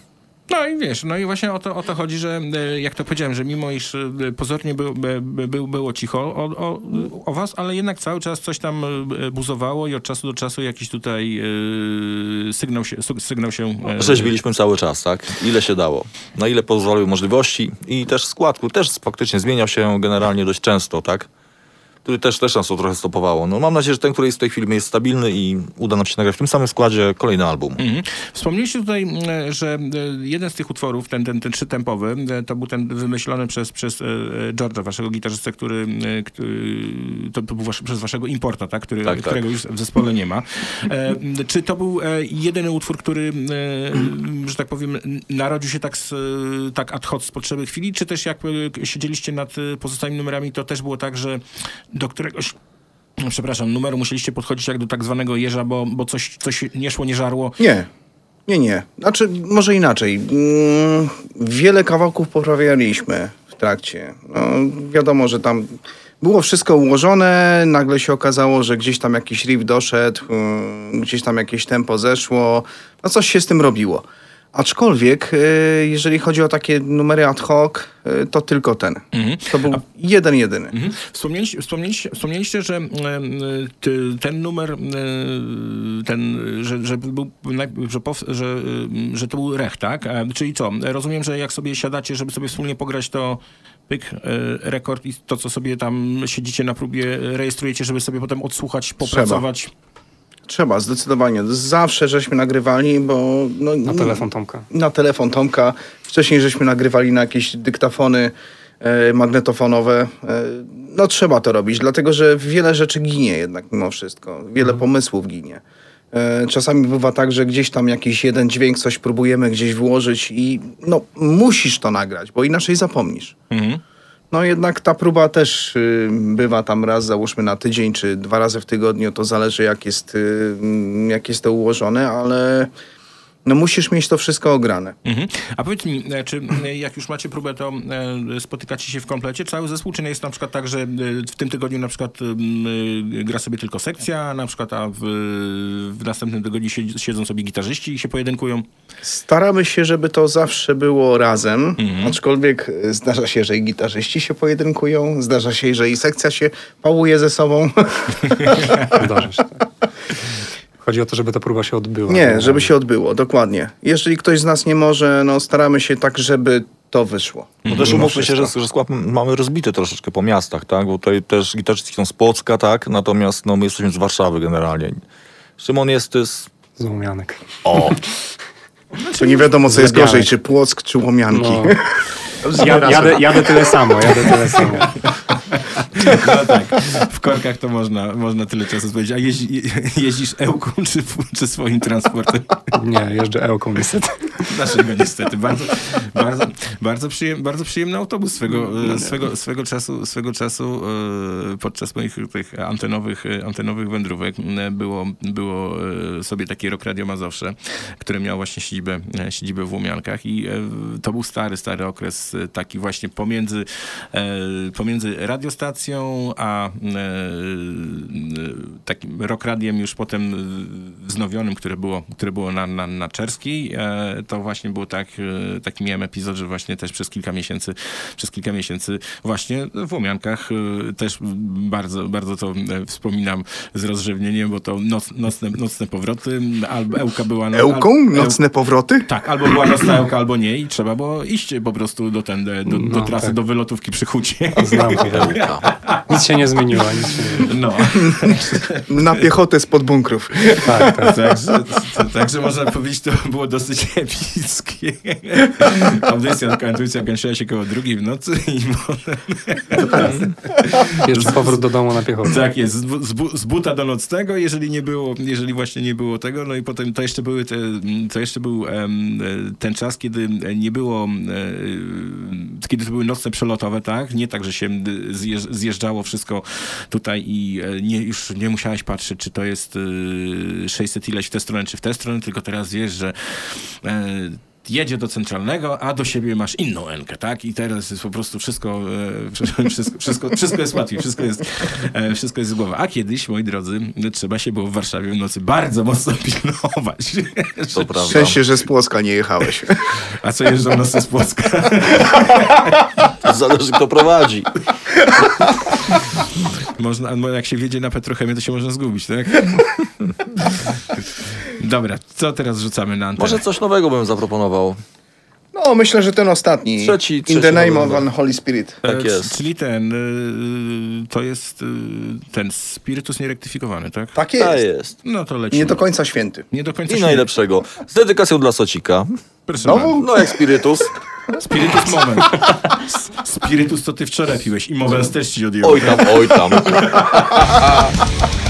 No i wiesz, no i właśnie o to, o to chodzi, że e, jak to powiedziałem, że mimo iż e, pozornie by, by, był- było cicho o, o, o was, ale jednak cały czas coś tam e, buzowało i od czasu do czasu jakiś tutaj e, sygnał się, sy- sygnał się e, Rzeźbiliśmy cały czas, tak? Ile się dało. Na ile pozwoliły możliwości i też skład, który też faktycznie zmieniał się generalnie dość często, tak? Który też, też nas to trochę stopowało. No mam nadzieję, że ten, który jest w tej chwili jest stabilny i uda nam się nagrać w tym samym składzie kolejny album. Mhm. Wspomnieliście tutaj, m, że e, jeden z tych utworów, ten, ten, ten trzytempowy, e, to był ten wymyślony przez, przez e, e, George'a, waszego gitarzystę, który, e, który to był wasz, przez waszego importa, tak? Który, Tak, tak. którego już w zespole nie ma. E, czy to był e, jedyny utwór, który, e, że tak powiem, narodził się tak, z, e, tak ad hoc z potrzeby chwili, czy też jak e, siedzieliście nad e, pozostałymi numerami, to też było tak, że do któregoś no, Przepraszam, numeru musieliście podchodzić jak do tak zwanego jeża, bo, bo coś, coś nie szło, nie żarło. Nie. Nie, nie. Znaczy, może inaczej. Mm, wiele kawałków poprawialiśmy w trakcie. No, wiadomo, że tam było wszystko ułożone, nagle się okazało, że gdzieś tam jakiś riff doszedł, mm, gdzieś tam jakieś tempo zeszło, no coś się z tym robiło. Aczkolwiek, y, jeżeli chodzi o takie numery ad hoc, y, to tylko ten. To był jeden, jedyny. Mhm. Wspomnieliście, wspomnieliście, wspomnieliście że ten numer, e, ten, że, że, był, że, że, że to był rech, tak? E, Czyli co? Rozumiem, że jak sobie siadacie, żeby sobie wspólnie pograć, to pyk, e, rekord i to, co sobie tam siedzicie na próbie, rejestrujecie, żeby sobie potem odsłuchać, popracować. Trzeba, zdecydowanie. Zawsze żeśmy nagrywali, bo... No, Na telefon Tomka. Na telefon Tomka. Wcześniej żeśmy nagrywali na jakieś dyktafony e, magnetofonowe. E, no trzeba to robić, dlatego że wiele rzeczy ginie jednak mimo wszystko. Wiele pomysłów ginie. E, czasami bywa tak, że gdzieś tam jakiś jeden dźwięk, coś próbujemy gdzieś włożyć i no musisz to nagrać, bo inaczej zapomnisz. Mhm. No jednak ta próba też y, bywa tam raz, załóżmy na tydzień, czy dwa razy w tygodniu, to zależy jak jest, y, jak jest to ułożone, ale no musisz mieć to wszystko ograne. Mhm. A powiedz mi, e, czy e, jak już macie próbę, to e, spotykacie się w komplecie cały zespół, czy nie jest na przykład tak, że w tym tygodniu na przykład gra sobie tylko sekcja, na przykład, a w, w następnym tygodniu siedz- siedzą sobie gitarzyści i się pojedynkują? Staramy się, żeby to zawsze było razem, aczkolwiek y, zdarza się, że i gitarzyści się pojedynkują, zdarza się, że i sekcja się pałuje ze sobą. Zdarza się. tak. Chodzi o to, żeby ta próba się odbyła. Nie, żeby się odbyło, dokładnie. Jeżeli ktoś z nas nie może, no staramy się tak, żeby to wyszło. No też umówmy się, że, że skład mamy rozbity troszeczkę po miastach, tak? Bo tutaj też gitarzyści są z Płocka, tak? Natomiast no, my jesteśmy z Warszawy generalnie. Szymon jest z... Z Łomianek. O! To nie wiadomo, co jest gorzej, czy Płock, czy Łomianki. No. Ja, jadę, jadę tyle samo, jadę tyle samo. No tak, w korkach to można, można tyle czasu spędzić. A jeździ, je, jeździsz ełką czy, czy swoim transportem? Nie, jeżdżę Ełką niestety. Dlaczego niestety? Bardzo, bardzo, bardzo, przyjem, bardzo przyjemny autobus swego, No e, swego, swego czasu, swego czasu e, podczas moich tych antenowych, antenowych wędrówek było, było e, sobie takie Rock Radio Mazowsze, które miało właśnie siedzibę, e, siedzibę w Łomiankach i to był stary, stary okres e, taki właśnie pomiędzy, e, pomiędzy radiostacją a e, takim rock radiem już potem wznowionym, które było, które było na, na, na Czerskiej, to właśnie było tak, taki miałem epizod, że właśnie też przez kilka miesięcy, przez kilka miesięcy właśnie w Łomiankach też bardzo, bardzo to wspominam z rozrzewnieniem, bo to noc, nocne, nocne powroty, albo Ełka była... no- Ełką? al- Nocne powroty? tak, albo była nocna Ełka, albo nie i trzeba było iść po prostu do, ten, do, do No, trasy, tak. do wylotówki przy hucie. Znam to. Nic się nie zmieniło. Nic się nie... No. Na piechotę spod bunkrów. Tak, tak. Także, można powiedzieć, to było dosyć epickie. Audycja kończąca kończyła się koło drugiej w nocy i potem... Jeszcze powrót do domu na piechotę. Tak jest, z, bu- z, bu- z buta do nocnego, jeżeli nie było, jeżeli właśnie nie było tego, no i potem to jeszcze były te, to jeszcze był e, ten czas, kiedy nie było, kiedy to były nocne przelotowe, tak? Nie tak, że się zjeżdż, zjeżdżało wszystko tutaj i e, nie, już nie musiałeś patrzeć, czy to jest e, 600 ileś w tę stronę, czy w tę stronę, tylko teraz wiesz, że e, jedzie do centralnego, a do siebie masz inną enkę, tak? I teraz jest po prostu wszystko, e, wszystko, wszystko, wszystko jest łatwiej, wszystko jest, e, wszystko jest z głowy. A kiedyś, moi drodzy, trzeba się było w Warszawie w nocy bardzo mocno pilnować. To prawda. Szczęście, że z Płocka nie jechałeś. A co jeżdżą nosy z Płocka? Zależy kto prowadzi. Można, no jak się wiedzie na petrochemię, to się można zgubić, tak? Dobra, co teraz rzucamy na antenę? Może coś nowego bym zaproponował. No, myślę, że ten ostatni. Trzeci- In trzeci the name of an Holy Spirit. E, Tak c- jest. Czyli ten, y, to jest y, ten spirytus nierektyfikowany, tak? Tak jest. Tak jest. No to lecimy. Nie do końca święty. Nie do końca I się- najlepszego. Z dedykacją dla Socika. Bardzo. No jak spirytus. Spirytus moment. Spirytus to ty wczoraj piłeś i Movens też ci odjął. Oj tam, oj tam.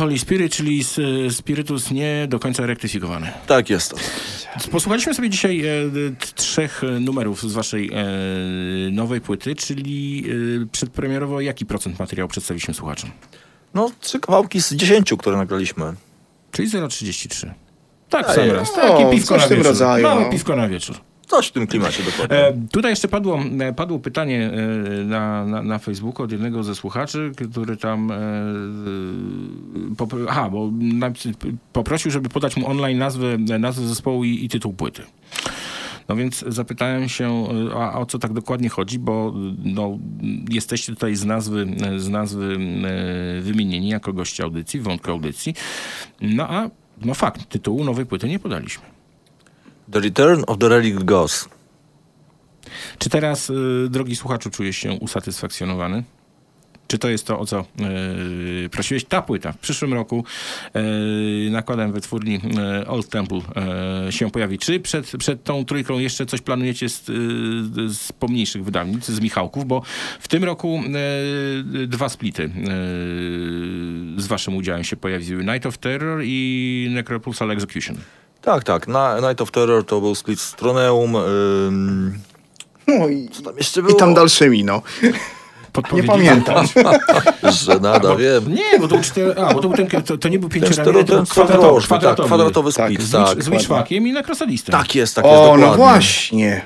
Unholy Spirit, czyli spirytus nie do końca rektyfikowany. Tak jest to. Posłuchaliśmy sobie dzisiaj e, trzech e, numerów z waszej e, nowej płyty, czyli e, przedpremierowo jaki procent materiału przedstawiliśmy słuchaczom? No, trzy kawałki z dziesięciu, które nagraliśmy. Czyli 0,33. Tak, A w sam raz. Takie O, piwko coś na w tym wieczór. rodzaju, Małe no. piwko na wieczór. Coś w tym klimacie dokładnie. E, tutaj jeszcze padło, e, padło pytanie e, na, na, na Facebooku od jednego ze słuchaczy, który tam e, e, aha, bo poprosił, żeby podać mu online nazwę, nazwę zespołu i, i tytuł płyty. No więc zapytałem się, a, a o co tak dokładnie chodzi, bo no, jesteście tutaj z nazwy, z nazwy wymienieni jako goście audycji, wątku audycji. No a no fakt, tytułu nowej płyty nie podaliśmy. The Return of the Relic Ghost. Czy teraz, y, drogi słuchaczu, czujesz się usatysfakcjonowany? Czy to jest to, o co y, prosiłeś? Ta płyta w przyszłym roku y, nakładem wytwórni y, Old Temple się pojawi. Czy przed, przed tą trójką jeszcze coś planujecie z, z pomniejszych wydawnictw, z Michałków? Bo w tym roku dwa splity z waszym udziałem się pojawiły. Night of Terror i Necropulsal Execution. Tak, tak. Na Night of Terror to był split z Troneum. Ym... No i, Co tam jeszcze i było? tam dalszymi, no. Nie pamiętam. Że nada, wiem. Nie, bo to, był cztery, a, bo to, był ten, to, to nie był pięcioramienny, to był kwadratowy. kwadratowy, tak, kwadratowy split, z, tak. z Witchwackiem i Necrosalistem. Tak jest, tak jest, O, dokładnie. no właśnie.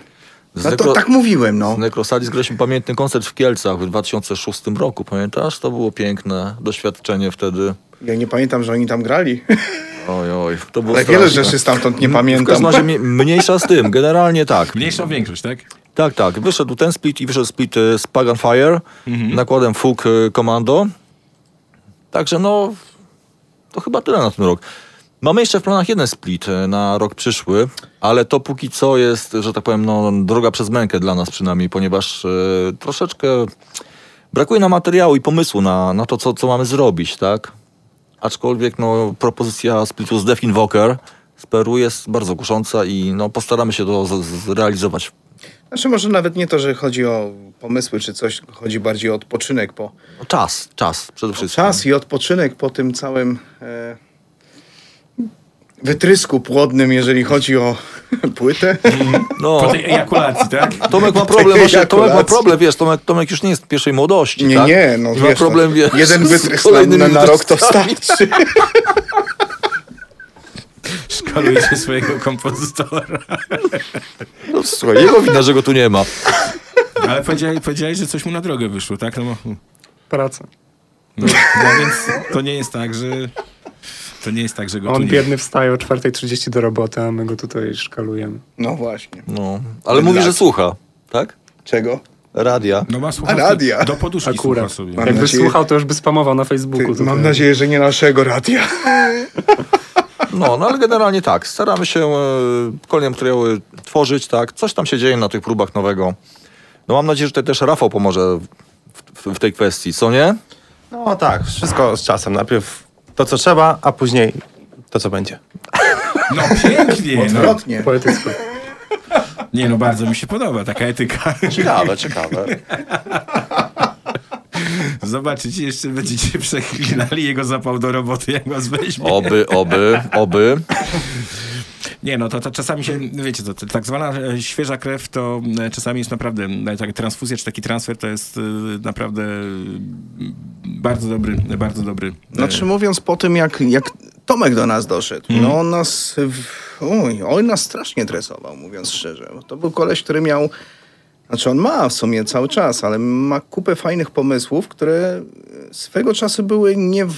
Z No to Necro- tak mówiłem, no. Z Necrosalis graliśmy pamiętny koncert w Kielcach w 2006 roku, pamiętasz? To było piękne doświadczenie wtedy. Ja nie pamiętam, że oni tam grali. Oj, oj, to było Ale wiele straszne. rzeczy stamtąd nie W pamiętam. każdym razie mniejsza z tym, generalnie tak. Mniejszą większość, tak? Tak, tak. Wyszedł ten split i wyszedł split z Pagan Fire nakładem Fug Commando. Także no, to chyba tyle na ten rok. Mamy jeszcze w planach jeden split y, na rok przyszły, ale to póki co jest, że tak powiem, no, droga przez mękę dla nas przynajmniej, ponieważ y, troszeczkę brakuje nam materiału i pomysłu na, na to, co, co mamy zrobić, tak? Aczkolwiek no, propozycja splitu z Death Invoker z Peru jest bardzo kusząca i no, postaramy się to zrealizować Znaczy może nawet nie to, że chodzi o pomysły czy coś, chodzi bardziej o odpoczynek po... No czas, czas przede wszystkim. Czas i odpoczynek po tym całym e, wytrysku płodnym, jeżeli chodzi o płytę. No, Po tej ejakulacji, tak? Tomek ma problem, właśnie, Tomek ma problem, wiesz, Tomek, Tomek już nie jest w pierwszej młodości, Nie, tak? nie, no ma wiesz, problem, no, wiesz, jeden wytrysk na, na, na rok to starczy. Szkalujecie swojego kompozytora. No, słuchaj, jego wina, że go tu nie ma. Ale powiedziałeś, powiedziałeś, że coś mu na drogę wyszło, tak? No, bo- Praca. no, no więc to nie jest tak, że... To nie jest tak, że go tu On nie biedny wstaje o 4.30 do roboty, a my go tutaj szkalujemy. No właśnie. No, ale mówi, że słucha, tak? Czego? Radia. No ma A słuchawki, radia. do poduszki Akurat. słucha sobie. Jakby nadzieję- słuchał, to już by spamował na Facebooku. Ty, mam nadzieję, że nie naszego radia. No, no ale generalnie tak, staramy się e, kolejne materiały tworzyć, tak? Coś tam się dzieje na tych próbach nowego. No mam nadzieję, że tutaj też Rafał pomoże w, w, w tej kwestii, co nie? No tak, wszystko z czasem. Najpierw to, co trzeba, a później to, co będzie. No pięknie. No. Odwrotnie. Poetycko. Nie no, bardzo mi się podoba taka etyka. Ciekawe, ciekawe. Zobaczycie, jeszcze będziecie przeklinali jego zapał do roboty, jak was weźmie. Oby, oby, oby. Nie, no to, to czasami się, wiecie, to, to tak zwana e, świeża krew to e, czasami jest naprawdę, e, taka transfuzja czy taki transfer to jest naprawdę mm, bardzo dobry, bardzo dobry. Znaczy mówiąc po tym, jak, jak Tomek do nas doszedł, no on nas, oj, on nas strasznie tresował, mówiąc szczerze. To był koleś, który miał, znaczy on ma w sumie cały czas, ale ma kupę fajnych pomysłów, które swego czasu były nie w,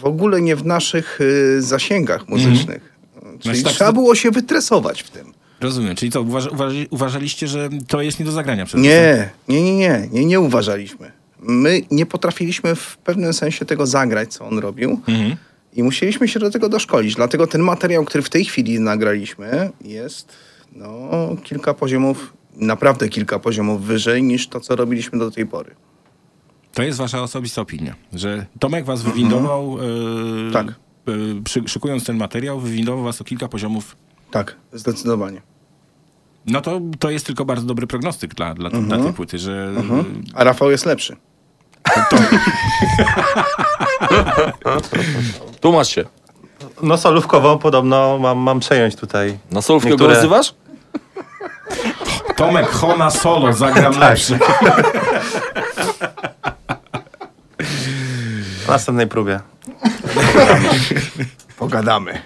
w ogóle nie w naszych y, zasięgach muzycznych. Czyli Znaczy tak- trzeba było się wytresować w tym. Rozumiem, czyli co, uważa, uważa, uważaliście, że to jest nie do zagrania przez? Nie, nie, nie, nie, nie, nie uważaliśmy. My nie potrafiliśmy w pewnym sensie tego zagrać, co on robił. Mhm. I musieliśmy się do tego doszkolić. Dlatego ten materiał, który w tej chwili nagraliśmy, jest no, kilka poziomów, naprawdę kilka poziomów wyżej niż to, co robiliśmy do tej pory. To jest wasza osobista opinia, że Tomek was wywindował, e, Tak. e, przy, szykując ten materiał, wywindował was o kilka poziomów. Tak, zdecydowanie. No to, to jest tylko bardzo dobry prognostyk dla, dla, Mhm. dla tej płyty, że A Rafał jest lepszy. Tłumacz się. No solówkowo podobno mam, mam przejąć tutaj. Na solówkę niektóre- go rozzywasz? Tomek Hona solo, zagram Tak. lepszy. W następnej próbie. Pogadamy.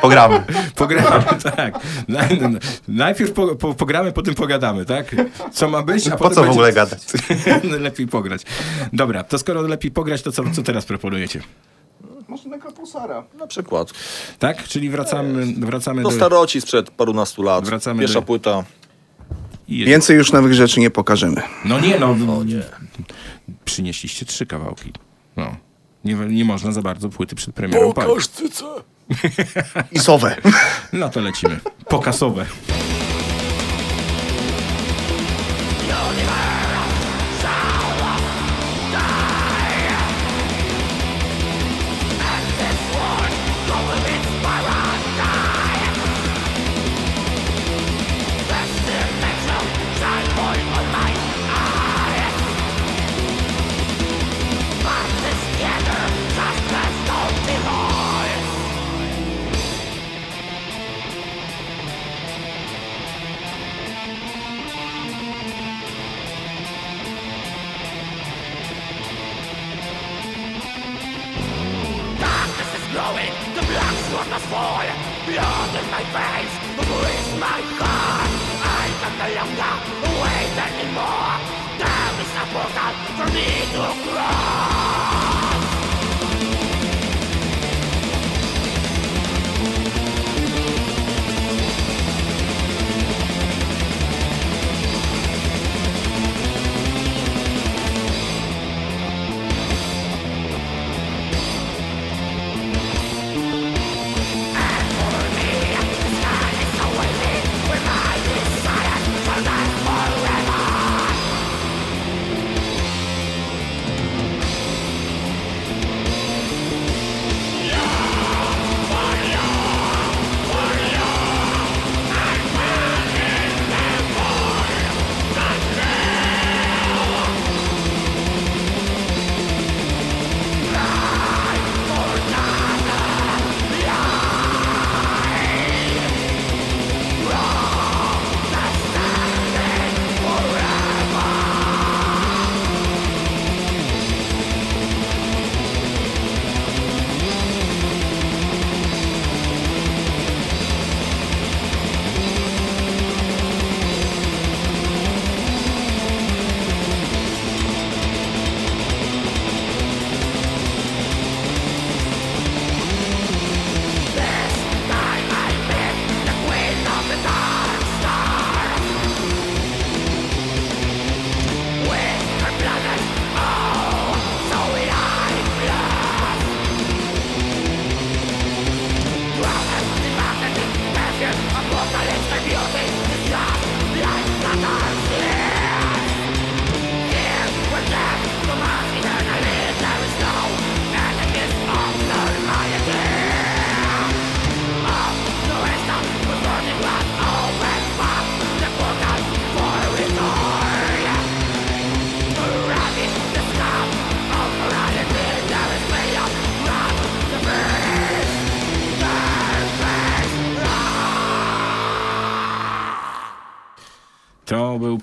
Pogramy. Pogramy, tak. Na, na, najpierw po, po, pogramy, potem pogadamy, tak? Co ma być, a Po potem co w będzie- ogóle gadać? lepiej pograć. Dobra, to skoro lepiej pograć, to co, co teraz proponujecie? Może na kapusara. Na przykład. Tak? Czyli wracamy, wracamy To do... staroci sprzed parunastu lat. Wracamy Pierwsza do- płyta. Więcej już nowych rzeczy nie pokażemy. No nie, no. nie. Przynieśliście trzy kawałki. No. Nie, nie można za bardzo płyty przed premierą palić. cyce. I sowe. No to lecimy. Pokasowe.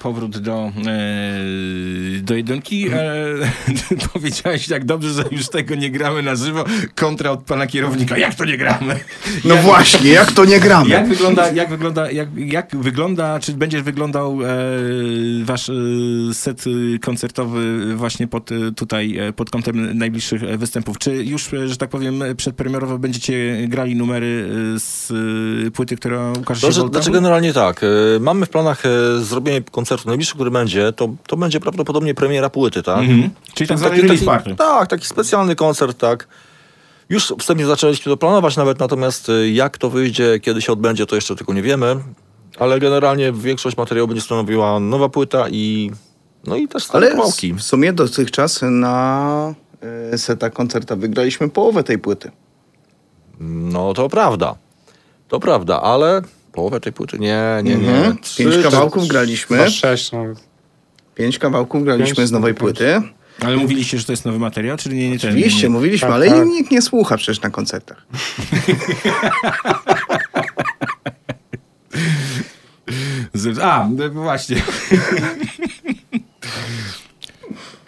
Powrót do, e, do jedynki. E, powiedziałeś tak dobrze, że już tego nie gramy na żywo. Kontra od pana kierownika. Jak to nie gramy? No właśnie, jak to nie gramy? Jak wygląda, jak wygląda, jak, jak wygląda, czy będzie wyglądał e, wasz e, set koncertowy właśnie pod, e, tutaj, e, pod kątem najbliższych e, występów? Czy już, że tak powiem, przedpremierowo będziecie grali numery z płyty, która ukaże się Znaczy, w Old znaczy generalnie tak. Mamy w planach zrobienie koncertu. Najbliższy, który będzie, to, to będzie prawdopodobnie premiera płyty, tak? Mhm. Czyli tak zwany release party. Tak, taki specjalny koncert, tak. Już wstępnie zaczęliśmy to planować nawet, natomiast e, jak to wyjdzie, kiedy się odbędzie, to jeszcze tylko nie wiemy. Ale generalnie większość materiału będzie stanowiła nowa płyta i no i też stare Ale kawałki. w sumie dotychczas na e, setach koncerta wygraliśmy połowę tej płyty. No to prawda. To prawda, ale połowę tej płyty nie, nie, nie. Mhm. Trzy, Pięć kawałków graliśmy. Chyba sześć nawet. Pięć kawałków graliśmy Pięć, z nowej pięć. płyty. Ale mówiliście, że to jest nowy materiał, czyli nie, nie ten? Oczywiście, nie, mówiliśmy, Tak, ale tak. nikt nie słucha przecież na koncertach. A, no właśnie.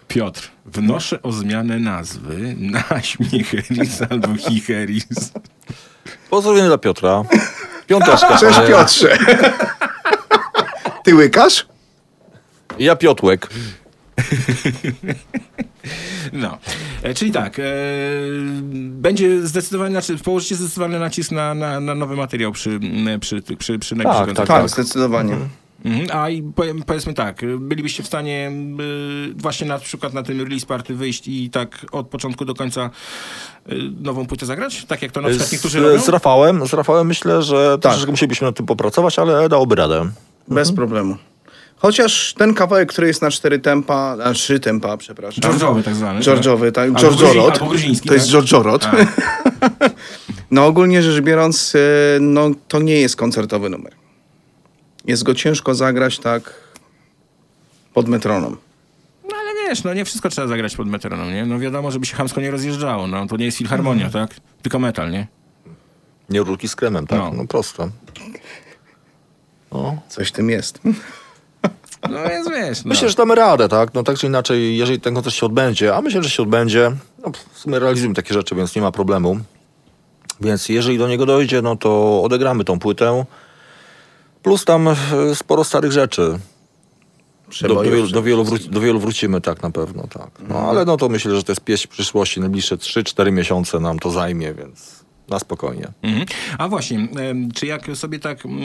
Piotr, wnoszę o zmianę nazwy na Śmiecheris albo Chicheris. Pozdrowienia dla Piotra. Piąteczka. Cześć Piotrze. Ty łykasz? Ja Piotłek. No, e, czyli tak, e, będzie zdecydowany, znaczy położycie zdecydowany nacisk na, na, na nowy materiał przy, przy, przy, przy, tak, koncertach. Tak, zdecydowanie. Mhm. A i powiem, powiedzmy tak, bylibyście w stanie y, właśnie na przykład na tym release party wyjść i tak od początku do końca y, nową płytę zagrać? Tak jak to na przykład niektórzy robią? Z, z Rafałem, z Rafałem myślę, że Tak. troszeczkę musielibyśmy nad tym popracować, ale dałoby radę. Bez problemu. Chociaż ten kawałek, który jest na cztery tempa, na trzy tempa, przepraszam. George'owy tak zwany. George'owy, tak. Albo George'orod. gruzi- albo To jest tak? George'orod. No ogólnie rzecz biorąc, e, no to nie jest koncertowy numer. Jest go ciężko zagrać tak pod metronom. No ale wiesz, no nie wszystko trzeba zagrać pod metronom, nie? No wiadomo, żeby się chamsko nie rozjeżdżało, no to nie jest filharmonia, Mhm. tak? Tylko metal, nie? Nie rurki z kremem, tak? No. No, proste. No. Coś w tym jest. No więc wiesz, no. Myślę, że damy radę, tak? No tak czy inaczej, jeżeli ten koncert się odbędzie, a myślę, że się odbędzie, no w sumie realizujemy takie rzeczy, więc nie ma problemu. Więc jeżeli do niego dojdzie, no to odegramy tą płytę. Plus tam e, sporo starych rzeczy. Do, do, wielu, do, wielu przede wró- do wielu wrócimy, tak na pewno, tak. No ale no to myślę, że to jest pieśń przyszłości. Najbliższe 3-4 miesiące nam to zajmie, więc na spokojnie. Mhm. A właśnie, czy jak sobie tak mm,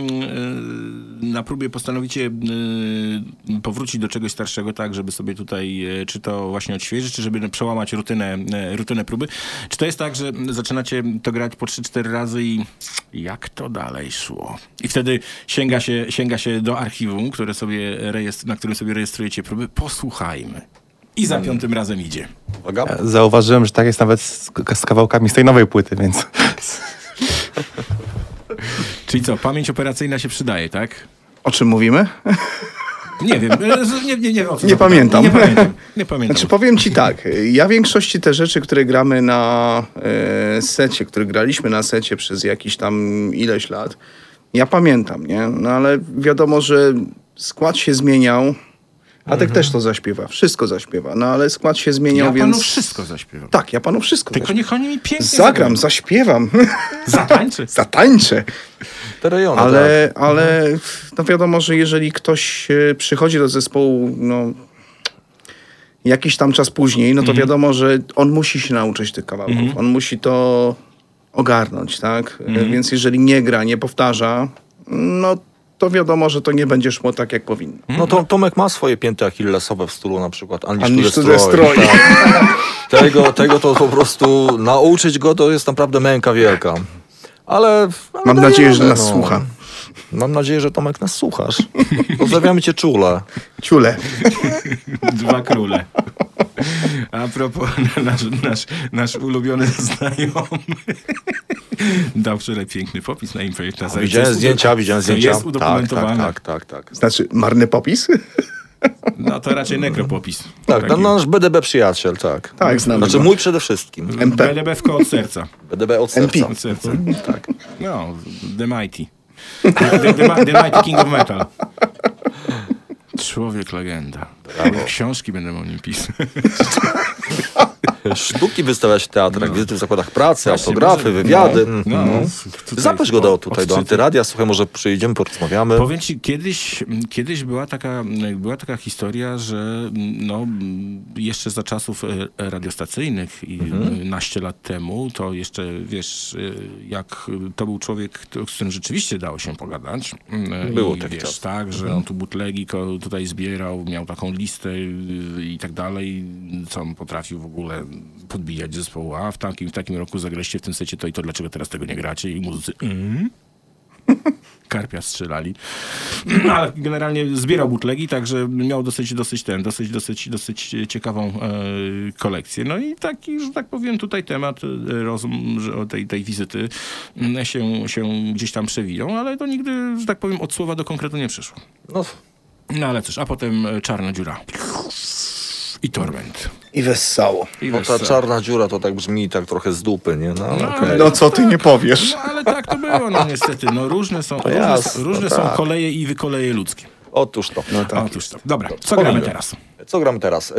e, na próbie postanowicie e, powrócić do czegoś starszego, tak, żeby sobie tutaj, e, czy to właśnie odświeżyć, czy żeby przełamać rutynę, rutynę próby, czy to jest tak, że zaczynacie to grać po 3-4 razy i jak to dalej szło? I wtedy sięga się, sięga się do archiwum, które sobie rejestr, na którym sobie rejestrujecie próby, posłuchajmy. I za piątym razem idzie. Uwaga. Zauważyłem, że tak jest nawet z, z kawałkami z tej nowej płyty, więc Czyli co, pamięć operacyjna się przydaje, tak? O czym mówimy? Nie wiem, e, nie, nie, nie, o co Nie pamiętam. Nie pamiętam. Nie pamiętam. Znaczy powiem ci tak, ja większości te rzeczy, które gramy na e, secie, które graliśmy na secie przez jakiś tam ileś lat, ja pamiętam, nie? No ale wiadomo, że skład się zmieniał. Adek też to zaśpiewa, wszystko zaśpiewa, no ale skład się zmieniał, ja więc... panu wszystko zaśpiewam. Tak, ja panu wszystko Tylko zaśpiewam. niech oni mi pięknie Zagram, zaśpiewam, Zatańczy. zatańczę. Te rejony, Ale, tak. ale no wiadomo, że jeżeli ktoś e, przychodzi do zespołu no, jakiś tam czas później, no to Mhm. wiadomo, że on musi się nauczyć tych kawałków. On musi to ogarnąć, tak? E, Mhm. Więc jeżeli nie gra, nie powtarza, no to wiadomo, że to nie będzie szło tak, jak powinno. No to Tomek ma swoje pięty achillesowe w stylu na przykład Unleash to Destroy. Tak. tego, tego to po prostu nauczyć go to jest naprawdę męka wielka. Ale... ale Mam nadzieję, że radę, nas słucha. Mam nadzieję, że Tomek nas słuchasz. Pozdrawiamy cię czule. Ciule. Dwa króle. A propos, nasz, nasz, nasz ulubiony znajomy dał wczoraj piękny popis na imprezie. Na Widziałem zdjęcia, widziałem zdjęcia. jest Tak, udokumentowane. tak, tak, tak, tak. Znaczy, marny popis? No to raczej nekropopis. Tak, Taki. no, nasz BDB przyjaciel, tak. Tak, znamy Znaczy go. mój przede wszystkim. MP. BDB w koło od serca. BDB od MP. serca. Od serca. Tak. No, The Mighty. The, the, the, the Mighty King of Metal. Człowiek legenda. Książki będę o nim pisać. Sztuki wystawiać w teatrach, wizyty w zakładach pracy, Właśnie, autografy, może- wywiady. no, Mhm. no, tutaj Zaproś go do, tutaj do. Antyradia, słuchaj, może przyjdziemy, porozmawiamy. Powiem ci, kiedyś, kiedyś była, taka, była taka historia, że no, jeszcze za czasów e, radiostacyjnych i Mhm. naście lat temu, to jeszcze wiesz, e, jak to był człowiek, z którym rzeczywiście dało się pogadać. E, Było I taki wiesz, czas. tak, że on tu butlegi tutaj zbierał, miał taką listę y, i tak dalej, co on potrafił w ogóle podbijać zespołu, a w takim, w takim roku zagraliście w tym secie to i to, dlaczego teraz tego nie gracie? I muzycy, mm? Karpia strzelali. Ale generalnie zbierał butlegi, także miał dosyć, dosyć ten, dosyć, dosyć, dosyć ciekawą e, kolekcję. No i taki, że tak powiem, tutaj temat e, rozum, że o tej, tej wizyty mm, się, się gdzieś tam przewijał, ale to nigdy, że tak powiem, od słowa do konkretu nie przyszło. No, No ale cóż, a potem e, czarna dziura. I Torment. I wesoło. I No ta Wesoło. czarna dziura to tak brzmi tak trochę z dupy, nie? No, ale okej. No co ty nie powiesz? No ale tak to było, no niestety. No różne są, różne, jasne, różne no są tak. koleje i wykoleje ludzkie. Otóż to. No tak. Otóż to. Dobra, co gramy teraz? Co gramy teraz? Y,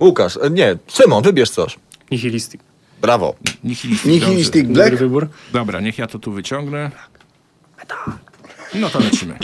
Łukasz, y, nie, Szymon, wybierz coś. Nihilistic. Brawo. Nihilistic. Nihilistic. Black? Dobry wybór. Dobra, niech ja to tu wyciągnę. No to lecimy.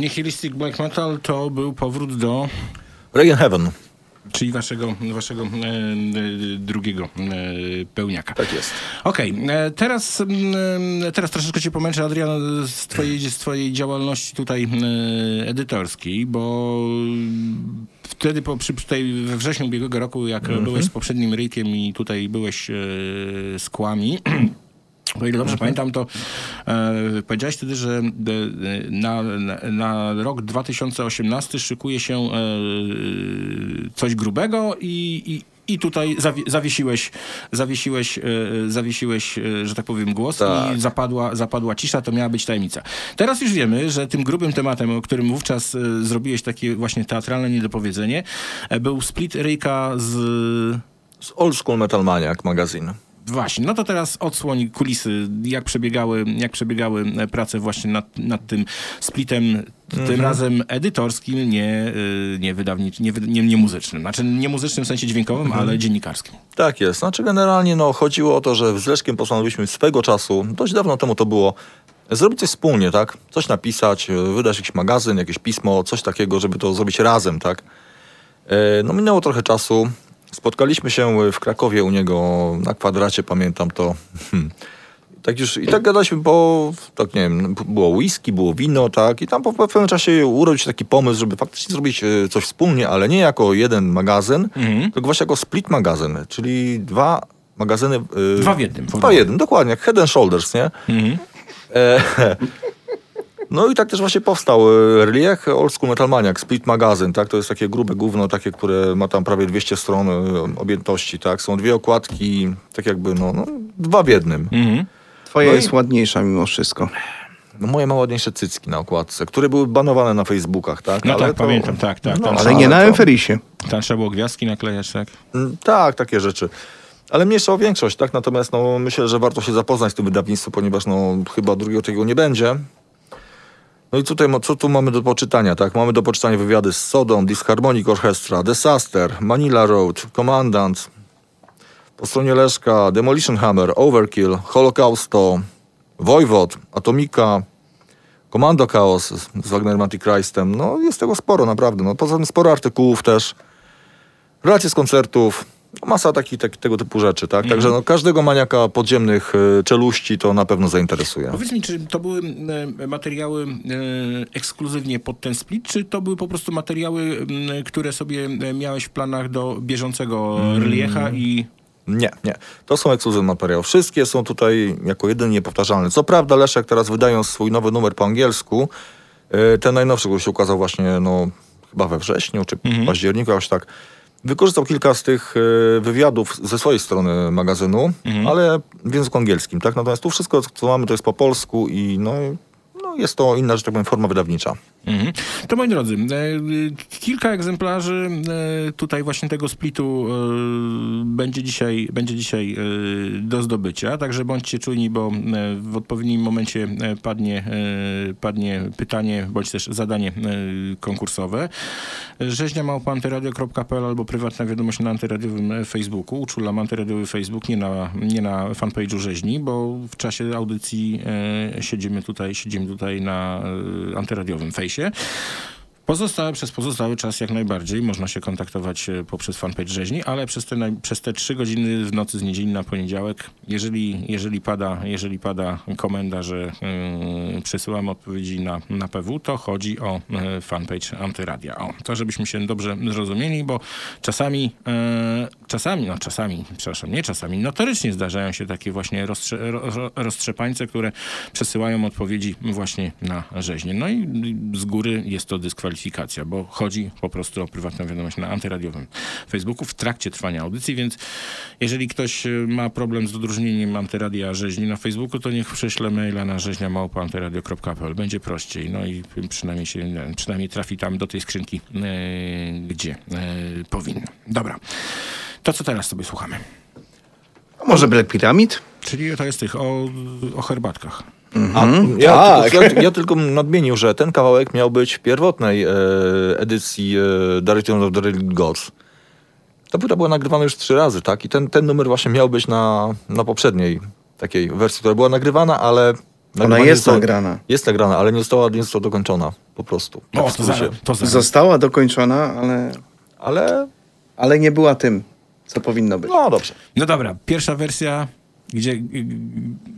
Nihilistic Black Metal to był powrót do Reagan Heaven. czyli waszego, waszego e, e, drugiego e, pełniaka. Tak jest. Okej, e, teraz, mm, e, teraz troszeczkę cię pomęczę, Adrian, z twojej, z twojej działalności tutaj edytorskiej, bo wtedy po, przy, tutaj we wrześniu ubiegłego roku, jak byłeś z poprzednim Rykiem i tutaj byłeś z Kłami, o ile dobrze pamiętam, to e, powiedziałeś wtedy, że e, na, na, na rok 2018 szykuje się e, coś grubego i, i, i tutaj zawi zawiesiłeś, zawiesiłeś, e, zawiesiłeś e, że tak powiem, głos Tak. i zapadła, zapadła cisza, to miała być tajemnica. Teraz już wiemy, że tym grubym tematem, o którym wówczas e, zrobiłeś takie właśnie teatralne niedopowiedzenie, był split Ryjka z... Z Old School Metal Maniac magazyn. Właśnie, no to teraz odsłoń kulisy, jak przebiegały, jak przebiegały e, prace właśnie nad, nad tym splitem, tym razem edytorskim, nie, y, nie, wydawniczym, nie, nie, nie muzycznym. Znaczy nie muzycznym w sensie dźwiękowym, ale dziennikarskim. Tak jest. Znaczy generalnie no, chodziło o to, że z Leszkiem postanowiliśmy swego czasu, dość dawno temu to było, zrobić coś wspólnie, tak? Coś napisać, e, wydać jakiś magazyn, jakieś pismo, coś takiego, żeby to zrobić razem, tak? E, No minęło trochę czasu. Spotkaliśmy się w Krakowie u niego na kwadracie, pamiętam to. Hmm. Tak już, I tak gadaliśmy, bo tak nie wiem, było whisky, było wino, tak? I tam po pewnym czasie urodził się taki pomysł, żeby faktycznie zrobić e, coś wspólnie, ale nie jako jeden magazyn, tylko właśnie jako split magazyn, czyli dwa magazyny. e, Dwa w jednym. Dwa w jednym, dokładnie, jak Head and Shoulders, nie? E, no i tak też właśnie powstał e, Reliech Old School Metal Maniac, Split Magazyn, tak? To jest takie grube gówno, takie, które ma tam prawie 200 stron e, objętości, tak? Są dwie okładki, tak jakby, no, no dwa w jednym. Twoja No i- jest ładniejsza mimo wszystko. no, moje najładniejsze cycki na okładce, które były banowane na Facebookach, tak? No Ale tak, to- pamiętam, tak, tak. No, Ale nie na to- Emferisie. tam trzeba było gwiazdki naklejać, tak? Mm, Tak, takie rzeczy. Ale mniejsza o większość, tak? Natomiast no, myślę, że warto się zapoznać z tym wydawnictwem, ponieważ no, chyba drugiego tego nie będzie. No i tutaj, co tu mamy do poczytania, tak? Mamy do poczytania wywiady z Sodą, Disharmonic Orchestra, Disaster, Manila Road, Commandant, po stronie Leszka, Demolition Hammer, Overkill, Holocausto, Wojwod, Atomika, Commando Chaos z Wagnerem Antichrystem. No jest tego sporo, naprawdę. No, poza tym sporo artykułów też relacje z koncertów, masa takich, tak, tego typu rzeczy, tak? Także no, każdego maniaka podziemnych y, czeluści to na pewno zainteresuje. Powiedz mi, czy to były e, materiały e, ekskluzywnie pod ten split, czy to były po prostu materiały, które sobie miałeś w planach do bieżącego Mm. reliecha i... Nie, nie. To są ekskluzywne materiały. Wszystkie są tutaj jako jedyny niepowtarzalne. Co prawda Leszek teraz wydając swój nowy numer po angielsku, y, ten najnowszy, który się ukazał właśnie no, chyba we wrześniu czy październiku, jakoś tak, wykorzystał kilka z tych y, wywiadów ze swojej strony magazynu, ale w języku angielskim, tak? Natomiast tu wszystko, co mamy, to jest po polsku i no, no jest to inna, że tak powiem, forma wydawnicza. Mhm. To moi drodzy, e, kilka egzemplarzy e, tutaj właśnie tego splitu e, będzie dzisiaj, będzie dzisiaj do zdobycia, także bądźcie czujni, bo w odpowiednim momencie padnie, padnie pytanie bądź też zadanie konkursowe. Rzeźnia małpantyradio.pl albo prywatna wiadomość na antyradiowym Facebooku. Uczulam antyradiowy Facebook, nie na, nie na fanpage'u rzeźni, bo w czasie audycji siedzimy tutaj, siedzimy tutaj na e, antyradiowym fejsie. Pozostałe, przez pozostały czas jak najbardziej można się kontaktować e, poprzez fanpage rzeźni, ale przez te, przez te trzy godziny w nocy z niedzieli na poniedziałek, jeżeli, jeżeli, pada, jeżeli pada komenda, że yy, przesyłamy odpowiedzi na, na PW, to chodzi o yy, fanpage Antyradia. O, to żebyśmy się dobrze zrozumieli, bo czasami, yy, czasami, no czasami, przepraszam, nie czasami, notorycznie zdarzają się takie właśnie roztrze, ro, ro- roztrzepańce, które przesyłają odpowiedzi właśnie na rzeźnię. No i z góry jest to dyskwalifikacja, bo chodzi po prostu o prywatną wiadomość na antyradiowym Facebooku w trakcie trwania audycji, więc jeżeli ktoś y, ma problem z dodróżnieniem antyradia rzeźni na Facebooku, to niech prześle maila na rzeźniamałpoantyradio.pl. Będzie prościej, no i przynajmniej się, nie, przynajmniej trafi tam do tej skrzynki, yy, gdzie yy, powinno. Dobra. To co teraz sobie słuchamy? A może Black Pyramid? Czyli to jest tych o, o herbatkach. A, Mhm. ja, Tak. tylko, ja, ja tylko nadmienił, że ten kawałek miał być w pierwotnej e, edycji e, Return of the Relic Gods. Ta płyta była nagrywana już trzy razy, tak? I ten, ten numer właśnie miał być na, na poprzedniej takiej wersji, która była nagrywana, ale... nagrywanie jest nagrana. Jest nagrana, ale nie została, nie została dokończona po prostu. Tak O, w to skrócie. zaraz, to zaraz. Została dokończona, ale, Ale ale nie była tym, co powinno być. no dobrze. No dobra, pierwsza wersja, gdzie,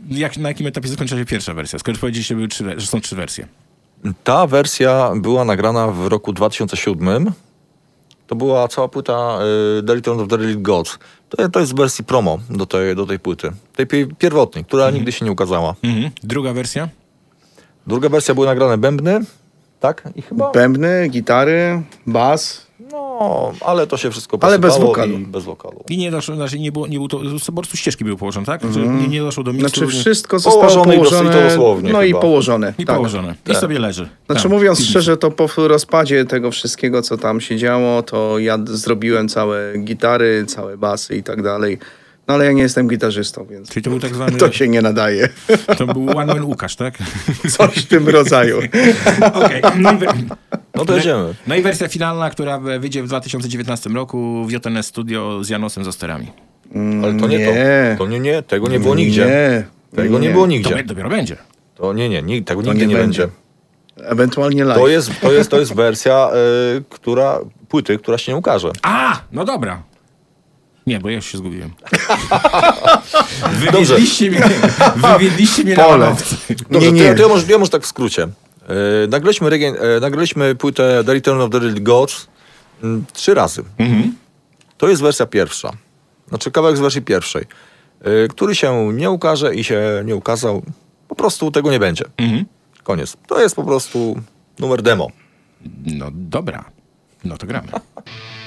jak, na jakim etapie zakończyła się pierwsza wersja? Skoro powiedzieliście, że, były trzy, we- że są trzy wersje. Ta wersja była nagrana w roku 2007. To była cała płyta y, The Return of the Relic Gods. To, to jest w wersji promo do tej, do tej płyty. Tej pi- pierwotnej, która nigdy się nie ukazała. Mhm. Druga wersja? Druga wersja były nagrane bębny, tak? I chyba... Bębny, gitary, bas. No, ale to się wszystko Ale bez wokalu. I bez wokalu. I nie doszło, znaczy nie było, nie było to, po prostu ścieżki były położone, tak? Że nie, nie doszło do miksu. Znaczy nie- wszystko zostało Położone i położone, to dosłownie no i chyba. położone. I tak. położone. I Tak. sobie leży. Znaczy Tam, mówiąc szczerze, to po rozpadzie tego wszystkiego, co tam się działo, to ja zrobiłem całe gitary, całe basy i tak dalej. No ale ja nie jestem gitarzystą, więc Czyli to był tak zwany... to się nie nadaje. To był One Man Łukasz, tak? Coś w tym rodzaju. Okej. No, i No to jedziemy. no i wersja finalna, która wyjdzie w 2019 roku w JNS Studio z Janosem Zosterami. Ale to nie, Nie. to. To nie, nie, tego nie było nigdzie. Nie. Tego nie, Nie. było To nigdzie. be- dopiero będzie. To nie, nie, nie tego To nigdy nie nie, będzie. będzie. Ewentualnie live. To jest, to jest, to jest wersja, y, która, płyty, która się nie ukaże. A, no dobra. Nie, bo ja już się zgubiłem. Wywiedliście mnie, wywiedliście mnie na Pole. łamowce. Dobrze, Nie, To, ja, nie. to, ja może, ja może tak w skrócie. E, nagraliśmy, reggae, e, nagraliśmy płytę The Return of the Real Gods mm, trzy razy. To jest wersja pierwsza. Znaczy kawałek z wersji pierwszej, e, który się nie ukaże i się nie ukazał. Po prostu tego nie będzie. Koniec. To jest po prostu numer demo. No dobra. No to gramy.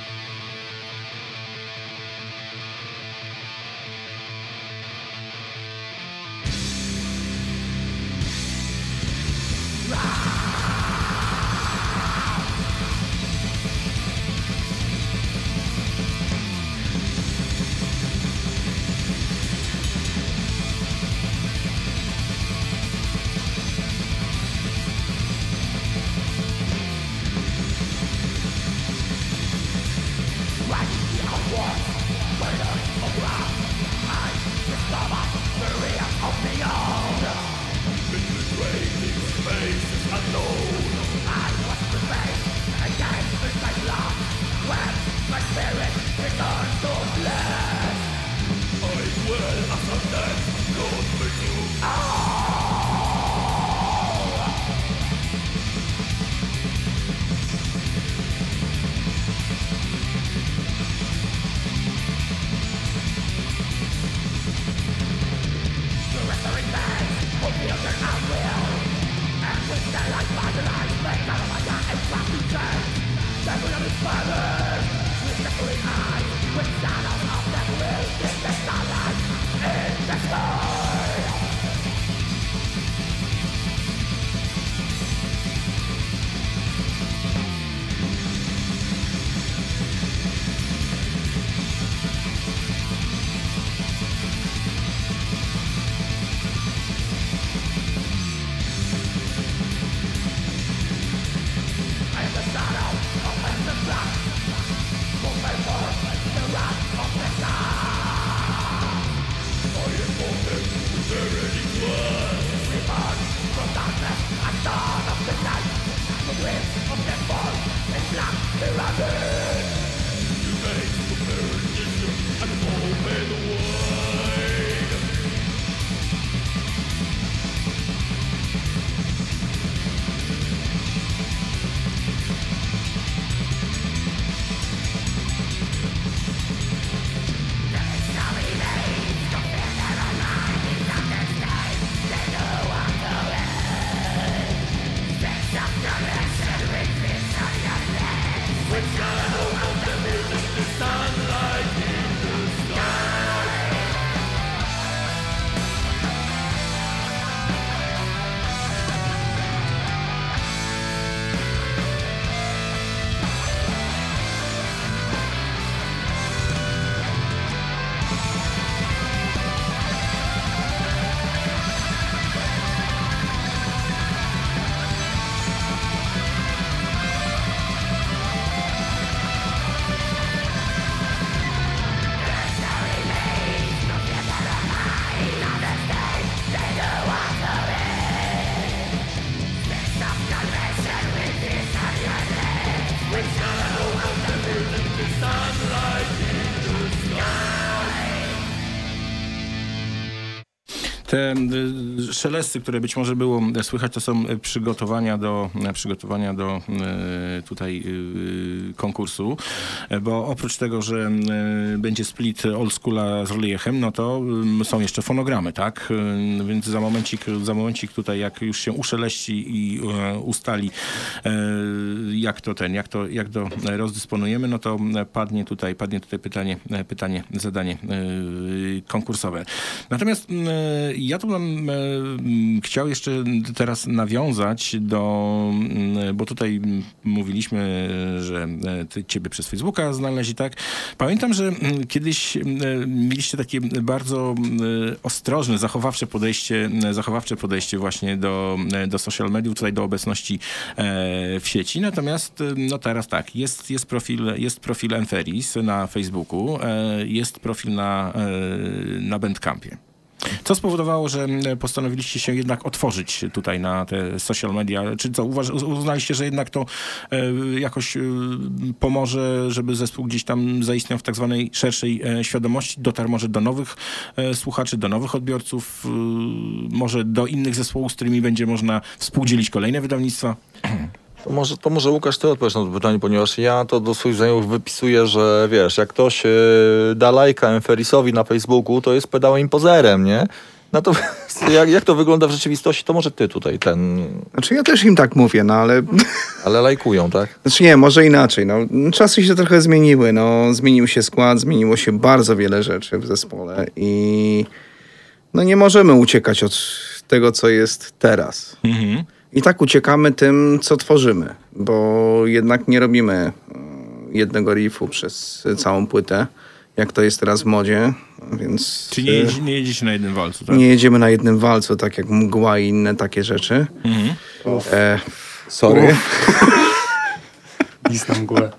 Te y, szelesty, które być może było słychać, to są y, przygotowania do, y, przygotowania do y, tutaj y, konkursu, Y, bo oprócz tego, że y, będzie split old schoola z reliefem, no to y, są jeszcze fonogramy, tak? Y, Więc za momencik, za momencik tutaj, jak już się uszeleści i y, ustali, y, jak to ten, jak to, jak to rozdysponujemy, no to padnie tutaj, padnie tutaj pytanie, pytanie, zadanie y, konkursowe. Natomiast ja tu bym chciał jeszcze teraz nawiązać do, bo tutaj mówiliśmy, że ciebie przez Facebooka znaleźli, tak? Pamiętam, że kiedyś mieliście takie bardzo ostrożne, zachowawcze podejście, zachowawcze podejście właśnie do, do social mediów, tutaj do obecności e, w sieci. Natomiast y, no teraz tak, jest, jest profil, jest profil Enferis na Facebooku, e, jest profil na, e, na Bandcampie. Co spowodowało, że mm, postanowiliście się jednak otworzyć tutaj na te social media? Czy co, uważ, uznaliście, że jednak to e, jakoś e, pomoże, żeby zespół gdzieś tam zaistniał w tak zwanej szerszej e, świadomości, dotarł może do nowych e, słuchaczy, do nowych odbiorców, e, może do innych zespołów, z którymi będzie można współdzielić kolejne wydawnictwa? To może, to może Łukasz, ty odpowiesz na to pytanie, ponieważ ja to do swoich znajomych wypisuję, że wiesz, jak ktoś e, da lajka Enferisowi na Facebooku, to jest pedałem impozerem, nie? Natomiast jak, jak to wygląda w rzeczywistości, to może ty tutaj ten... Znaczy ja też im tak mówię, no ale... Ale lajkują, tak? Znaczy nie, może inaczej. No, czasy się trochę zmieniły. No, zmienił się skład, zmieniło się bardzo wiele rzeczy w zespole i no nie możemy uciekać od tego, co jest teraz. I tak uciekamy tym, co tworzymy, bo jednak nie robimy e, jednego riffu przez całą płytę, jak to jest teraz w modzie, więc... Czy nie, e, jeździ, nie jedziecie na jednym walcu, tak? nie jedziemy na jednym walcu, tak jak mgła i inne takie rzeczy. Mhm. E, sorry. List na mgłę.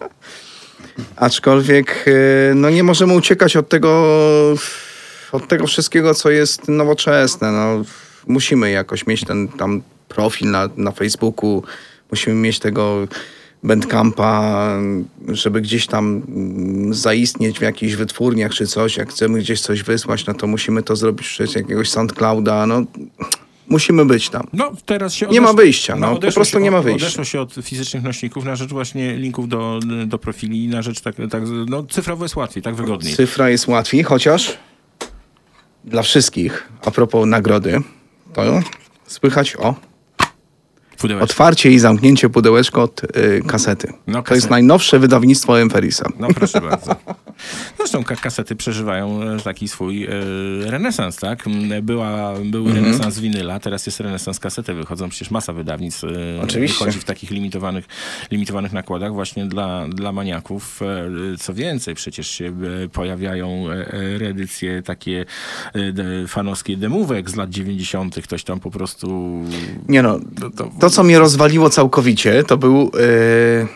Aczkolwiek e, no nie możemy uciekać od tego, od tego wszystkiego, co jest nowoczesne. No, musimy jakoś mieć ten tam profil na, na Facebooku, musimy mieć tego Bandcampa, żeby gdzieś tam zaistnieć w jakichś wytwórniach czy coś. Jak chcemy gdzieś coś wysłać, no to musimy to zrobić przez jakiegoś SoundClouda. No, musimy być tam. No, teraz się Nie ma wyjścia, no, po odeszło prostu się nie ma wyjścia. Odeszło się od fizycznych nośników na rzecz właśnie linków do, do profili, na rzecz tak, tak, no cyfrowo jest łatwiej, tak wygodniej. Cyfra jest łatwiej, chociaż dla wszystkich, a propos nagrody, to słychać o. Pudełeczko. Otwarcie i zamknięcie pudełeczko od y, kasety. No, To jest kasety. najnowsze wydawnictwo Emferisa. No proszę bardzo. Zresztą ka- kasety przeżywają e, taki swój e, renesans, tak? Była, był Mhm. renesans winyla, teraz jest renesans kasety. Wychodzą przecież masa wydawnictw. E, Oczywiście. Wychodzi w takich limitowanych, limitowanych nakładach właśnie dla, dla maniaków. Co więcej, przecież się pojawiają reedycje takie fanowskie demówek z lat 90. Ktoś tam po prostu... Nie no, to- to co mnie rozwaliło całkowicie, to był y,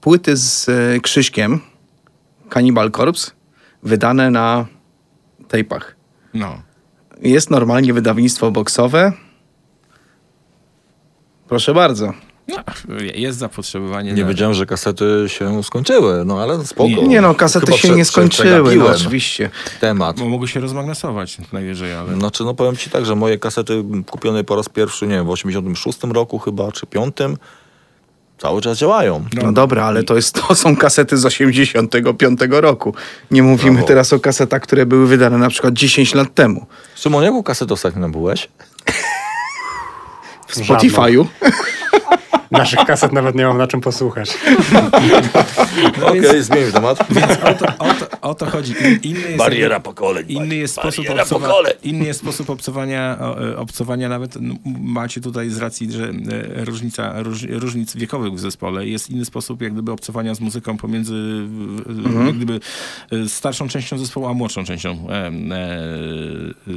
płyty z y, Krzyśkiem, Cannibal Corpse, wydane na tejpach. No. Jest normalnie wydawnictwo boksowe. Proszę bardzo. No, jest zapotrzebowanie Nie na... wiedziałem, że kasety się skończyły, no ale spoko. Nie. Nie no, kasety Chyba się prze- nie skończyły, no oczywiście. Temat. Bo mogły się rozmagnesować najwyżej, ale... Znaczy, no powiem ci tak, że moje kasety kupione po raz pierwszy, nie wiem, w 86 roku chyba, czy 5, cały czas działają. No dobra, ale to, jest, to są kasety z 85 roku. Nie mówimy Brawo. teraz o kasetach, które były wydane na przykład 10 lat temu. Szymon, jaką kasetę ostatnio nabyłeś? W Spotify'u. Naszych kaset nawet nie mam na czym posłuchać. Okej, więc- zmienimy temat. Więc o to, o to, o to chodzi. In- Inny jest, Bariera pokoleń. Inny jest, sposób Bariera obcowa- pokoleń. inny jest sposób obcowania, e, obcowania nawet no, macie tutaj z racji, że e, różnica, róż, różnic wiekowych w zespole jest inny sposób jak gdyby obcowania z muzyką pomiędzy e, jak gdyby e, starszą częścią zespołu, a młodszą częścią e, e,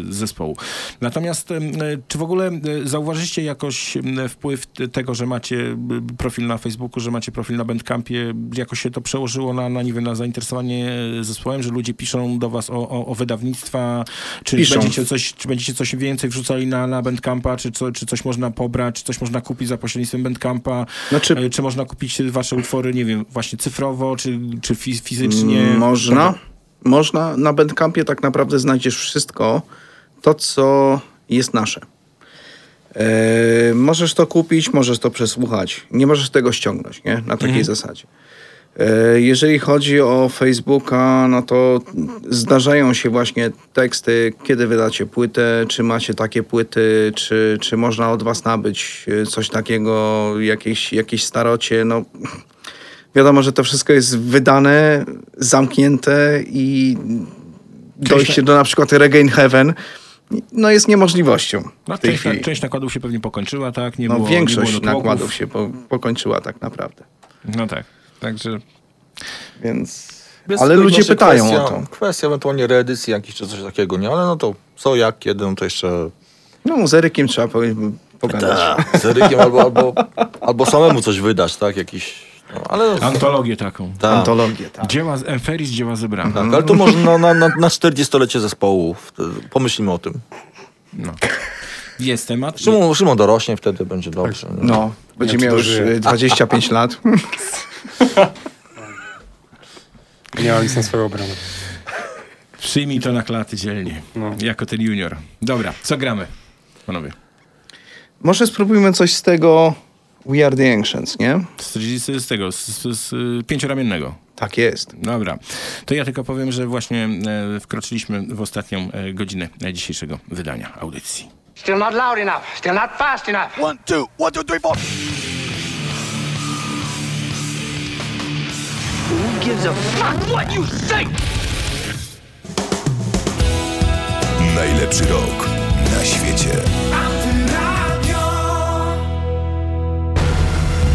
zespołu. Natomiast e, czy w ogóle zauważyliście jakoś wpływ tego, że macie b- profil na Facebooku, że macie profil na Bandcampie, jakoś się to przełożyło na, na, nie wiem, na zainteresowanie zespołem, że ludzie piszą do was o, o, o wydawnictwa, czy Piszą. będziecie, coś, czy będziecie coś więcej wrzucali na, na Bandcampa, czy, co, czy coś można pobrać, czy coś można kupić za pośrednictwem Bandcampa, Znaczy- E, czy można kupić wasze utwory, nie wiem, właśnie cyfrowo, czy, czy fi- fizycznie? Mm, Można. Można. Na Bandcampie tak naprawdę znajdziesz wszystko, to co jest nasze. E, możesz to kupić, możesz to przesłuchać. Nie możesz tego ściągnąć, nie? Na takiej zasadzie. E, Jeżeli chodzi o Facebooka, no to zdarzają się właśnie teksty, kiedy wydacie płytę, czy macie takie płyty, czy, czy można od was nabyć e, coś takiego, jakieś, jakieś starocie. No, wiadomo, że to wszystko jest wydane, zamknięte i dojście do na przykład Regain Heaven no jest niemożliwością No, w tej część, chwili. część nakładów się pewnie pokończyła, tak? Nie No, było, większość nie było nakładów się po, pokończyła tak naprawdę. No tak, także... Więc... Jest Ale ludzie jeszcze pytają kwestia, o to. Kwestia ewentualnie reedycji jakiś czy coś takiego, nie? Ale no to co, jak, kiedy, no to jeszcze... No z Erykiem trzeba po, pogadać. Tak, z Erykiem albo, albo, albo samemu coś wydać, tak? Jakiś... No, ale... Antologię taką. Tak. Antologię, tak. Dzieła z Emferis, dzieła zebrane. Tak, ale to może na, na, na, na 40-lecie zespołu. Wtedy Pomyślimy o tym. No. Jest temat. Szymon, Szymon dorośnie, wtedy będzie dobrze. nie? No, będzie miał już dożyję. y, 25 lat. Nie mam nic na swoją obronę. Przyjmij to na klaty dzielnie. No. Jako ten junior. Dobra, co gramy, panowie? Może spróbujmy coś z tego We Are The Ancients, nie? Z, z, z tego, z, z, z pięcioramiennego. Tak jest. Dobra. To ja tylko powiem, że właśnie e, wkroczyliśmy w ostatnią e, godzinę e, dzisiejszego wydania audycji. Still not loud enough. Still not fast enough. One, two, one, two, three, four. Who gives a fuck what you say? Najlepszy rok na świecie.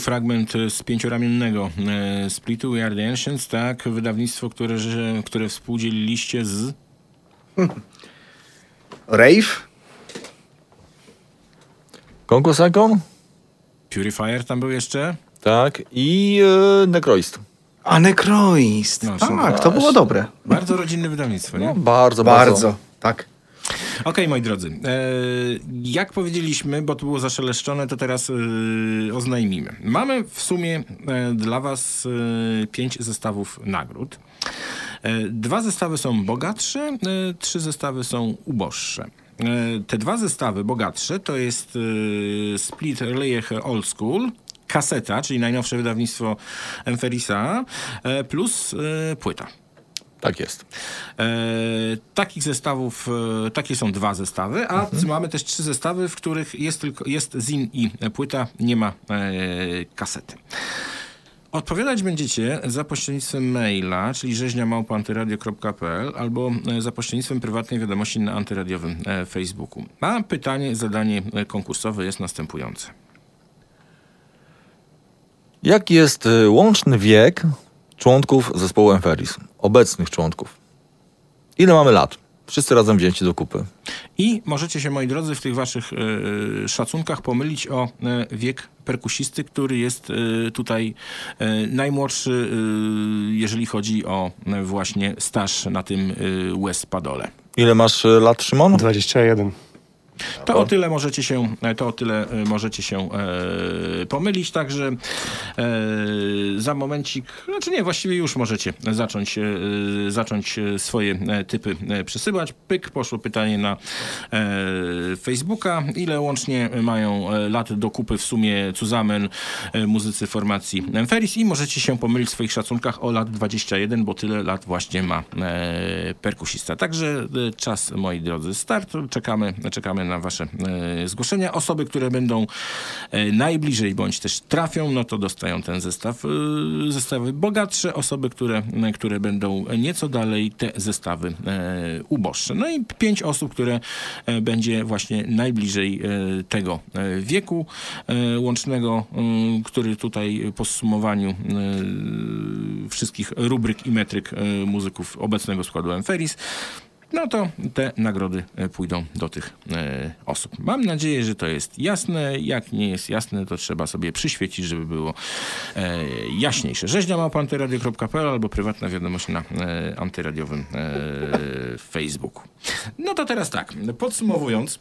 był fragment e, z pięcioramiennego e, splitu We Are The Ancients, tak? Wydawnictwo, które, które współdzieliliście z... Rave? Konkurs Icon? Purifier tam był jeszcze? Tak. I e, Necroist. A Necroist. No, tak, to było dobre. Bardzo rodzinne wydawnictwo, nie? No, bardzo, Bardzo, bardzo. tak. Okej, moi drodzy. E, jak powiedzieliśmy, bo to było zaszeleszczone, to teraz e, oznajmimy. Mamy w sumie e, dla was pięć zestawów nagród. Dwa zestawy są bogatsze, trzy zestawy są uboższe. Te dwa zestawy bogatsze to jest Split Relay Old School, kaseta, czyli najnowsze wydawnictwo Emferisa, plus płyta. Tak jest. E, takich zestawów, e, takie są dwa zestawy, a mamy też trzy zestawy, w których jest tylko jest zin i płyta, nie ma e, kasety. Odpowiadać będziecie za pośrednictwem maila, czyli rzeźniamałpoantyradio.pl albo e, za pośrednictwem prywatnej wiadomości na antyradiowym e, Facebooku. A pytanie, zadanie e, konkursowe jest następujące. Jaki jest łączny wiek członków zespołu Emferis? Obecnych członków. Ile mamy lat? Wszyscy razem wzięci do kupy. I możecie się, moi drodzy, w tych waszych e, szacunkach pomylić o e, wiek perkusisty, który jest e, tutaj najmłodszy, jeżeli chodzi o właśnie staż na tym e, West Padole. Ile masz lat, Szymon? 21. To o tyle możecie się, to o tyle e, możecie się e, pomylić, także e, za momencik, znaczy nie, właściwie już możecie zacząć, e, zacząć swoje e, typy e, przesyłać. Pyk, poszło pytanie na Facebooka. Ile łącznie mają lat do kupy w sumie Cuzamen, muzycy formacji Emferis i możecie się pomylić w swoich szacunkach o lat 21, bo tyle lat właśnie ma perkusista. Także czas, moi drodzy, start. Czekamy, czekamy na wasze e, zgłoszenia. Osoby, które będą e, najbliżej bądź też trafią, no to dostają ten zestaw, e, zestawy bogatsze. Osoby, które, które będą nieco dalej, te zestawy uboższe. No i pięć osób, które będzie właśnie najbliżej tego wieku łącznego, który tutaj po zsumowaniu e, wszystkich rubryk i metryk muzyków obecnego składu Emferis no to te nagrody e, pójdą do tych e, osób. Mam nadzieję, że to jest jasne. Jak nie jest jasne, to trzeba sobie przyświecić, żeby było e, jaśniejsze. Rzeźnia małpantyradio.pl albo prywatna wiadomość na antyradiowym Facebooku. No to teraz tak, podsumowując,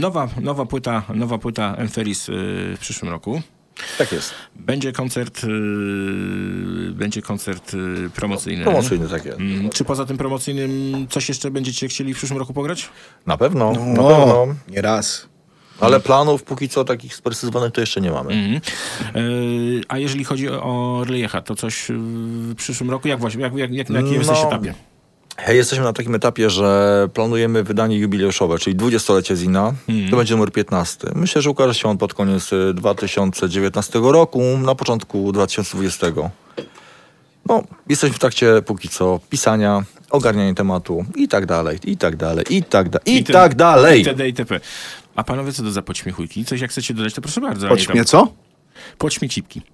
nowa, nowa płyta, nowa płyta Emferis e, w przyszłym roku. Tak jest. Będzie koncert, yy, będzie koncert yy, promocyjny. Promocyjny, tak jest. Mm, czy poza tym promocyjnym coś jeszcze będziecie chcieli w przyszłym roku pograć? Na pewno, na No, pewno. nie raz. Ale planów póki co takich sprecyzowanych to jeszcze nie mamy. Mhm. Yy, a jeżeli chodzi o, o Rlejecha, to coś w przyszłym roku? Jak właśnie, jak, jak, jak, na jakim No, jesteście etapie? Hej, jesteśmy na takim etapie, że planujemy wydanie jubileuszowe, czyli 20-lecie Zina. Mhm. To będzie numer 15. Myślę, że ukaże się on pod koniec y, 2019 roku, na początku 2020. No, jesteśmy w trakcie póki co pisania, ogarniania tematu i tak dalej, i tak dalej, i tak, da- i ty- tak dalej. Itd. itp. A panowie co to za poćmiechujki? Coś jak chcecie dodać, to proszę bardzo. Poćmie co? Poćmiecipki.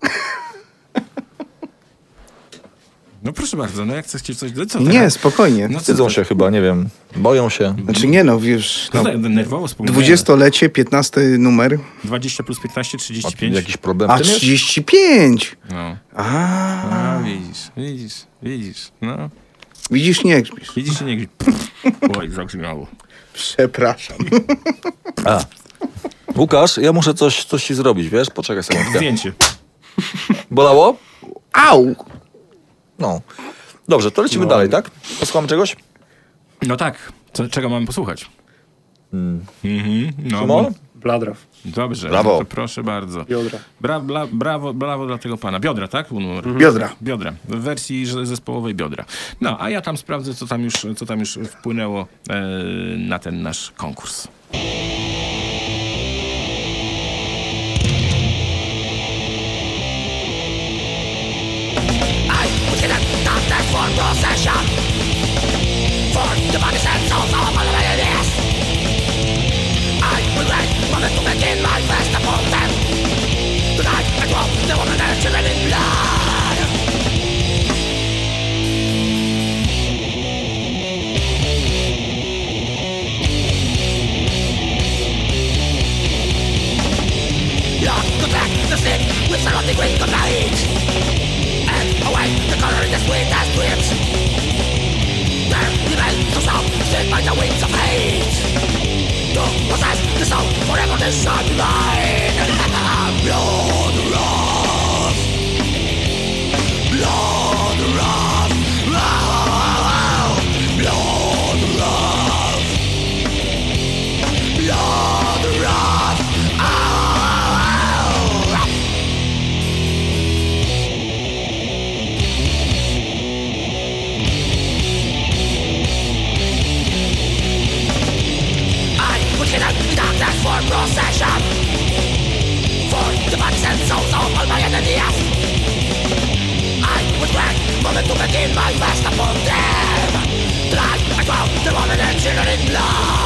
No proszę bardzo, no jak chcecie coś dodać, co Nie, spokojnie. No Wstydzą się chyba, nie wiem, boją się. Znaczy nie no, wiesz, No, no, tak, nerwowo. 20-lecie, 15 numer, 20 plus 15, Ma 35. jakiś problem a w tym jest? 35! No. A, A, widzisz, widzisz, widzisz, no. widzisz, nie grzmisz. Widzisz, czy nie gdzieś. Oj, zabrzmiało. Przepraszam. A. Łukasz, ja muszę coś, coś ci zrobić, wiesz? Poczekaj sekundkę. Zdjęcie. Bolało? Au! No. Dobrze, to lecimy dalej, tak? Posłuchamy czegoś? No tak. Co, czego mamy posłuchać? Mhm, no, bo- Bladraw. Dobrze, Brawo. No to proszę bardzo. Biodra. Bra, bla, brawo, brawo dla tego pana. Biodra, tak? Numer. Biodra. Biodra. W wersji zespołowej biodra. No, a ja tam sprawdzę, co tam już, co tam już wpłynęło e, na ten nasz konkurs. obsession For the body sense of all my enemies I relate wanted to begin my fist upon them Tonight I drop the woman and the in blood The snake with surrounding green complaints away, the color in the sweet as drips. There remains to stop, still by the wings of hate. To possess the soul, forever this mine. Blood moment to begin my fast upon them Tonight I drown the women and children in blood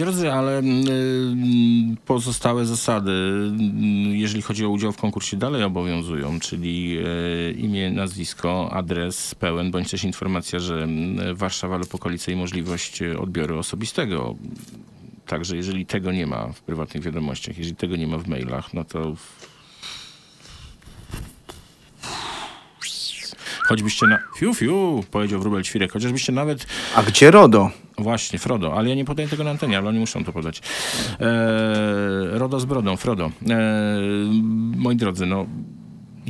drodzy, ale mm, pozostałe zasady, mm, jeżeli chodzi o udział w konkursie, dalej obowiązują, czyli e, imię, nazwisko, adres pełen, bądź też informacja, że mm, Warszawa lub okolice i możliwość odbioru osobistego. Także jeżeli tego nie ma w prywatnych wiadomościach, jeżeli tego nie ma w mailach, no to choćbyście na... Fiu, fiu, powiedział wróbel ćwirek, chociażbyście nawet A gdzie RODO? Właśnie, Frodo, ale ja nie podaję tego na antenie, ale oni muszą to podać. E, Rodo z brodą, Frodo. E, moi drodzy, no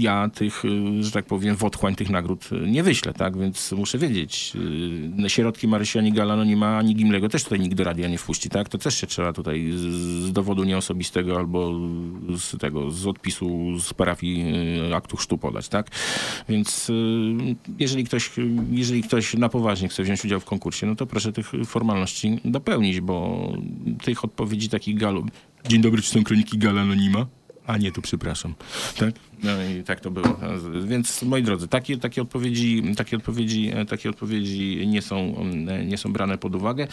ja tych, y, że tak powiem, w otchłań tych nagród y, nie wyślę, tak? Więc muszę wiedzieć. y, Środki Marysi ani Galano nie ma, ani Gimlego też tutaj nikt do radia nie wpuści, tak? To też się trzeba tutaj z, dowodu nieosobistego albo z tego, z odpisu z parafii y, aktu chrztu podać, tak? Więc y, jeżeli ktoś, jeżeli ktoś na poważnie chce wziąć udział w konkursie, no to proszę tych formalności dopełnić, bo tych odpowiedzi takich galu... Dzień dobry, czy są kroniki Gala Anonima? A nie, tu przepraszam. Tak? No i tak to było. Więc moi drodzy, takie, takie, odpowiedzi, takie, odpowiedzi, takie odpowiedzi nie są, nie są brane pod uwagę.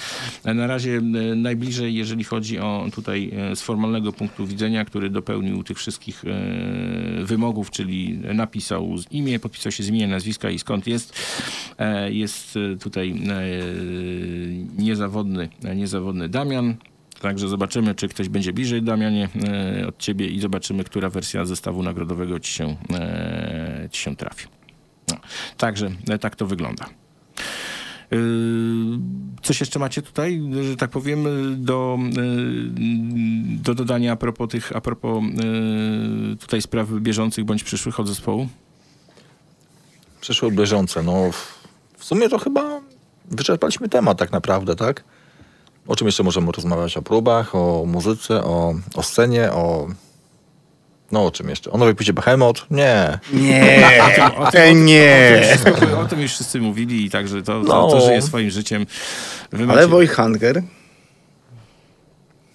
Na razie najbliżej, jeżeli chodzi o tutaj e, z formalnego punktu widzenia, który dopełnił tych wszystkich e, wymogów, czyli napisał imię, podpisał się z imienia, nazwiska i skąd jest. E, Jest tutaj niezawodny, niezawodny Damian. Także zobaczymy, czy ktoś będzie bliżej, Damianie, e, od ciebie i zobaczymy, która wersja zestawu nagrodowego ci się, e, ci się trafi. No. Także e, tak to wygląda. Coś jeszcze macie tutaj, że tak powiem, do, do dodania a propos tych, a propos tutaj spraw bieżących bądź przyszłych od zespołu? Przyszłe bieżące, no w sumie to chyba wyczerpaliśmy temat tak naprawdę, tak? O czym jeszcze możemy rozmawiać? O próbach, o muzyce, o, o scenie, o... No o czym jeszcze? O nowej płycie Behemoth? Nie. Nie, O tym- o tym- o tym- nie. O tym, wszystko, o tym już wszyscy mówili i także to, to, to No. żyje swoim życiem. Wy Ale Wojhanger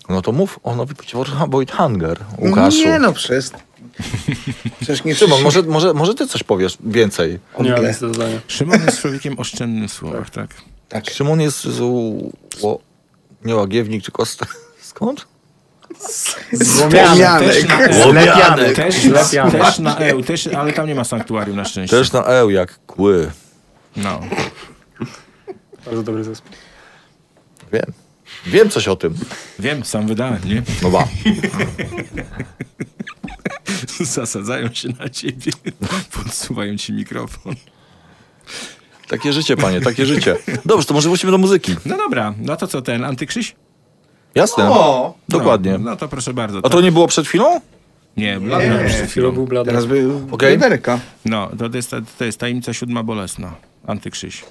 No to mów o nowy płycie Void Hunger, Łukaszu. Nie no, przez... Przecież nie Szymon, może, może, może ty coś powiesz więcej? Nie dodania. Szymon jest człowiekiem oszczędnym w słowach, tak? Tak. Szymon jest z... u- o, nie łagiewnik, tylko z... Skąd? Wspomnianek. Łomianek. Też, też na EU, też, ale tam nie ma sanktuarium na szczęście. Też na eł jak kły. No. Bardzo dobry zespół. Wiem. Wiem coś o tym. Wiem, sam wydałem, nie? No ba. Zasadzają się na ciebie, podsuwają ci mikrofon. Takie życie, panie, takie życie. Dobrze, to może wrócimy do muzyki. No dobra, no to co, ten antykrzyś? Jasne. O! Dokładnie. No, no to proszę bardzo. A to nie było przed chwilą? Nie, przed Chwilą był blady. Teraz by Okej. okay. No, to jest, to jest tajemnica siódma bolesna. Antykrzyś.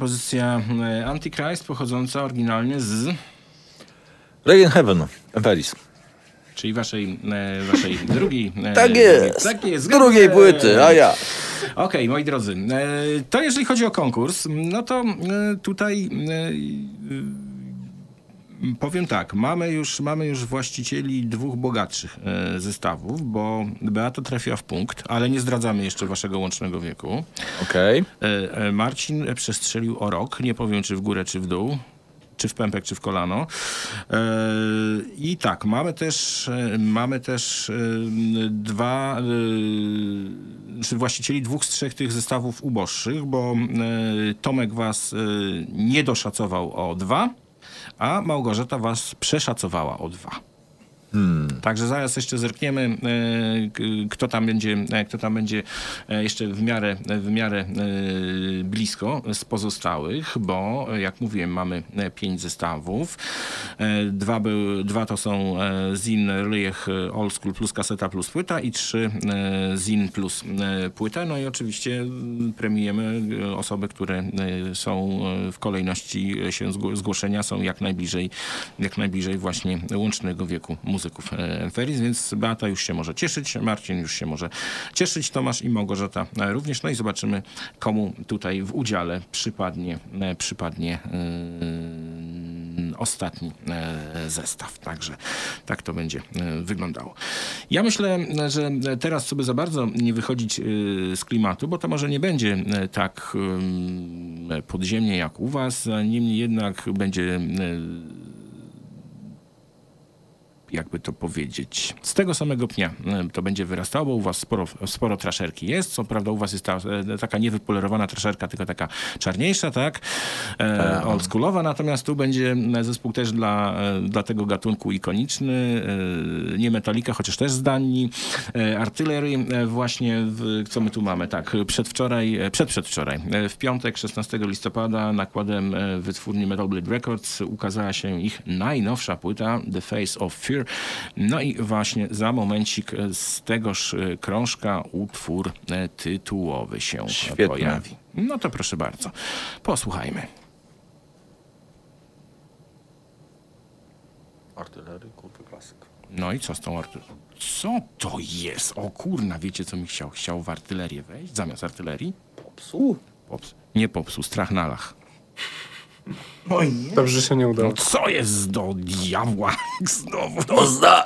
Kompozycja e, Antichrist pochodząca oryginalnie z... Reagan Heaven, Emperis. Czyli waszej, e, waszej drugiej... e, Tak jest. Tak jest. Z drugiej płyty, a ja. Okej, moi drodzy, to jeżeli chodzi o konkurs, no to tutaj powiem tak, mamy już, mamy już właścicieli dwóch bogatszych e, zestawów, bo Beata trafiła w punkt, ale nie zdradzamy jeszcze waszego łącznego wieku. Okej. E, e, Marcin przestrzelił o rok, nie powiem czy w górę, czy w dół. Czy w pępek, czy w kolano. E, I tak, mamy też, mamy też dwa, czy właścicieli dwóch z trzech tych zestawów uboższych, bo Tomek was nie doszacował o dwa, a Małgorzata was przeszacowała o dwa. Także zaraz jeszcze zerkniemy, e, kto tam będzie, e, kto tam będzie e, jeszcze w miarę, w miarę blisko z pozostałych, bo jak mówiłem, mamy pięć zestawów. Dwa, był, dwa to są Zin Ryjech Old School plus kaseta plus płyta i trzy Zin plus płyta. No i oczywiście m, premiujemy osoby, które są w kolejności się zgło- zgłoszenia, są jak najbliżej, jak najbliżej właśnie łącznego wieku muzyków e, Feris, więc Beata już się może cieszyć, Marcin już się może cieszyć, Tomasz i Małgorzata e, również. No i zobaczymy, komu tutaj w udziale przypadnie, e, przypadnie ostatni zestaw. Także tak to będzie wyglądało. Ja myślę, że teraz sobie za bardzo nie wychodzić z klimatu, bo to może nie będzie tak em, podziemnie jak u was, niemniej jednak będzie jakby to powiedzieć, z tego samego pnia e, to będzie wyrastało, bo u was sporo, sporo trasherki jest. Co prawda u was jest ta, e, taka niewypolerowana trasherka, tylko taka czarniejsza, tak? E, oldschoolowa, natomiast tu będzie zespół też dla, e, dla tego gatunku ikoniczny. E, nie Metallica, chociaż też. E, Artillery e, właśnie, w, co my tu mamy? Tak, przedwczoraj, e, przedprzedwczoraj, e, w piątek 16 listopada nakładem e, wytwórni Metal Blade Records ukazała się ich najnowsza płyta The Face of Fear. No i właśnie za momencik z tegoż e, krążka utwór e, tytułowy się Świetne. pojawi. No to proszę bardzo, posłuchajmy. Artylery, kurwy klasyk. No i co z tą artylerią? Co to jest? O kurna, wiecie co mi chciał? Chciał w artylerię wejść zamiast artylerii? Popsu? Pops. Nie popsu, strach na lach. Oj nie. Dobrze, się nie udało. No co jest do diabła? Znowu. To zna.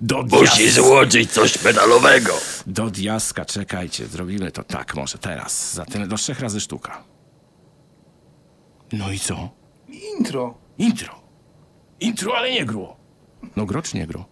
Do Musi diaska. złożyć coś pedalowego. Do diaska, czekajcie, zrobimy to tak może teraz. Za tyle do trzech razy sztuka. No i co? Intro. Intro. Intro, ale nie gro. No gro czy nie gro?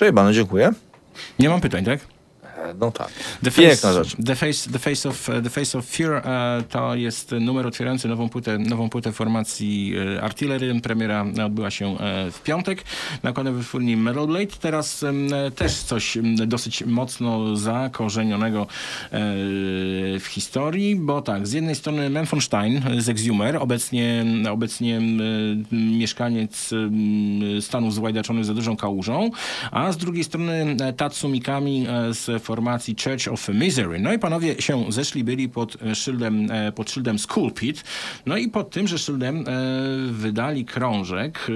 Przejebane, dziękuję. Nie mam pytań, tak? The Piękna rzecz. The Face, the face, of, the face of Fear e, to jest numer otwierający nową płytę, nową płytę formacji e, Artillery. Premiera odbyła się e, w piątek. Nakładem wytwórni Metal Blade. Teraz też coś dosyć mocno zakorzenionego e, w historii, bo tak, z jednej strony Menfonstein z Exhumer, obecnie, obecnie mieszkaniec Stanów Złajdaczonych za dużą kałużą, a z drugiej strony e, Tatsu Mikami e, z formacji Church of Misery. No i panowie się zeszli byli pod e, szyldem, e, pod szyldem Skull Pit. No i pod tymże szyldem e, wydali krążek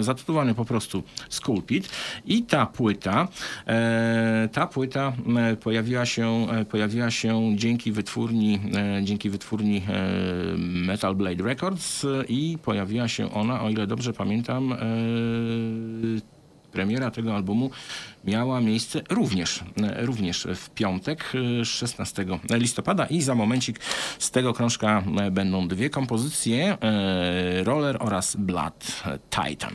zatytułowany po prostu Skull Pit. I ta płyta, ta płyta pojawiła się, pojawiła się dzięki wytwórni, dzięki wytwórni Metal Blade Records i pojawiła się ona, o ile dobrze pamiętam, Premiera tego albumu miała miejsce również, e, również w piątek, e, 16 listopada i za momencik z tego krążka e, będą dwie kompozycje, e, Roller oraz Blood Titan.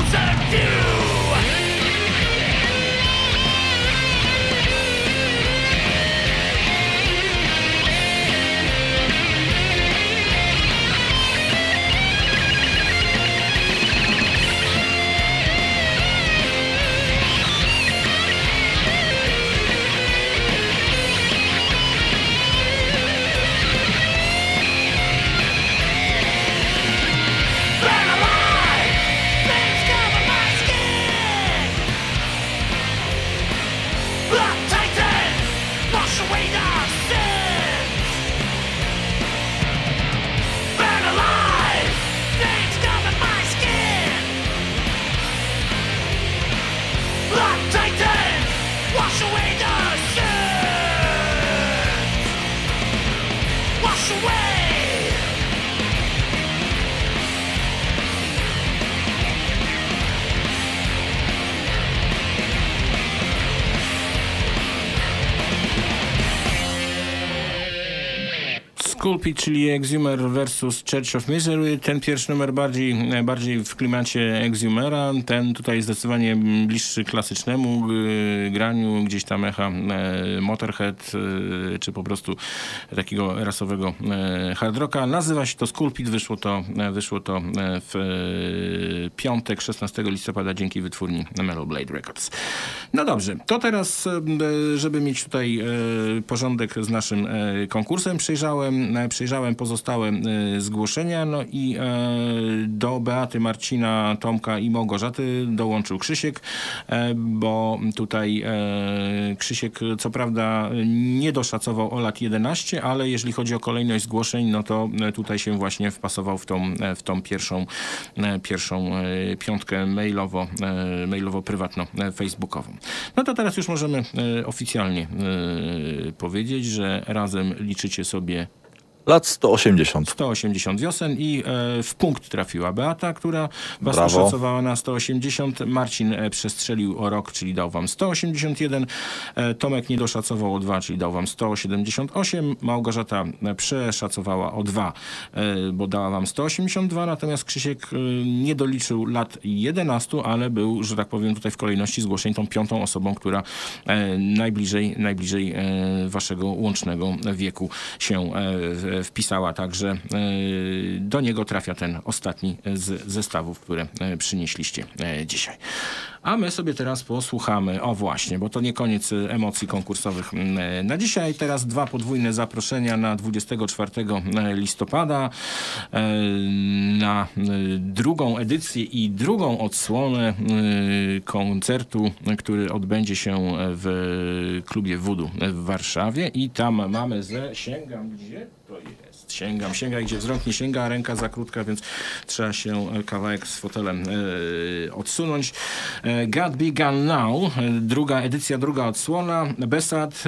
Those that accuse. Czyli Exhumer versus Church of Misery. Ten pierwszy numer bardziej, e, bardziej w klimacie Exhumera, ten tutaj zdecydowanie bliższy klasycznemu y, graniu, gdzieś tam echa e, Motorhead, y, czy po prostu takiego rasowego e, hard rocka. Nazywa się to Sculpit, wyszło to, e, wyszło to e, w e, piątek, 16 listopada dzięki wytwórni Mellow Blade Records. No dobrze, to teraz, e, żeby mieć tutaj e, porządek z naszym e, konkursem, przejrzałem, e, przejrzałem pozostałe e, zgłoszenia, no i e, do Beaty, Marcina, Tomka i Małgorzaty dołączył Krzysiek, e, bo tutaj Krzysiek co prawda nie doszacował o lat 11, ale jeżeli chodzi o kolejność zgłoszeń, no to tutaj się właśnie wpasował w tą, w tą pierwszą, pierwszą piątkę mailowo, e, mailowo prywatno e, facebookową. No to teraz już możemy oficjalnie powiedzieć, że razem liczycie sobie Lat 180. 180 wiosen i e, w punkt trafiła Beata, która was Brawo. oszacowała na 180. Marcin e, przestrzelił o rok, czyli dał wam 181. E, Tomek nie doszacował o 2, czyli dał wam 178. Małgorzata e, przeszacowała o 2, e, bo dała wam 182. Natomiast Krzysiek e, nie doliczył lat 11, ale był, że tak powiem, tutaj w kolejności zgłoszeń tą piątą osobą, która najbliżej, najbliżej waszego łącznego wieku się e, wpisała. Także e, do niego trafia ten ostatni z zestawów, które e, przynieśliście e, dzisiaj. A my sobie teraz posłuchamy, o właśnie, bo to nie koniec e, emocji konkursowych. M, e, na dzisiaj. Teraz dwa podwójne zaproszenia na 24 listopada e, na drugą edycję i drugą odsłonę koncertu, który odbędzie się w klubie Voodoo w Warszawie. I tam mamy ze, sięgam gdzie to jest, sięgam, sięgam gdzie wzrok nie sięga, a ręka za krótka, więc trzeba się e, kawałek z fotelem e, odsunąć. E, God Be Gone Now, druga edycja, druga odsłona, Besad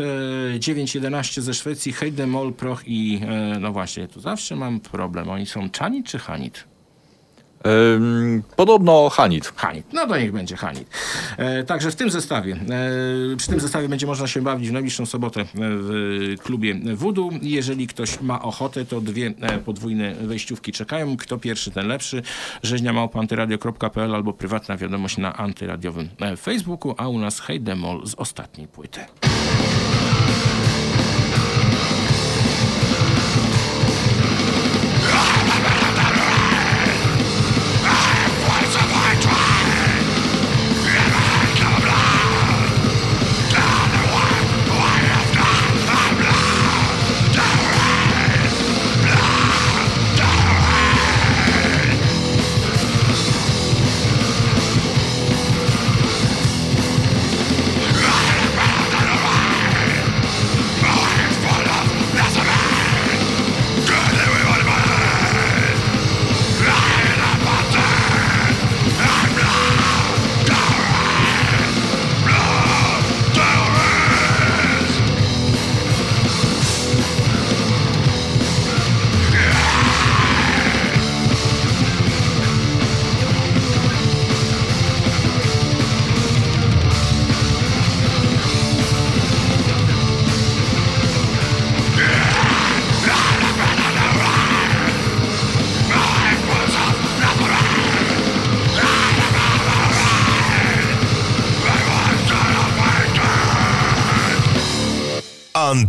e, 9.11 ze Szwecji, Heide Mol, Proch i e, no właśnie, tu zawsze mam problem, oni są Czanit czy Hanit? Podobno Hanit. Hanit. No to niech będzie Hanit. E, także w tym zestawie, e, przy tym zestawie będzie można się bawić w najbliższą sobotę e, w klubie Voodoo. Jeżeli ktoś ma ochotę, to dwie podwójne wejściówki czekają. Kto pierwszy, ten lepszy. Rzeźnia małpa antyradio.pl albo prywatna wiadomość na antyradiowym Facebooku, a u nas Hej Demol z ostatniej płyty.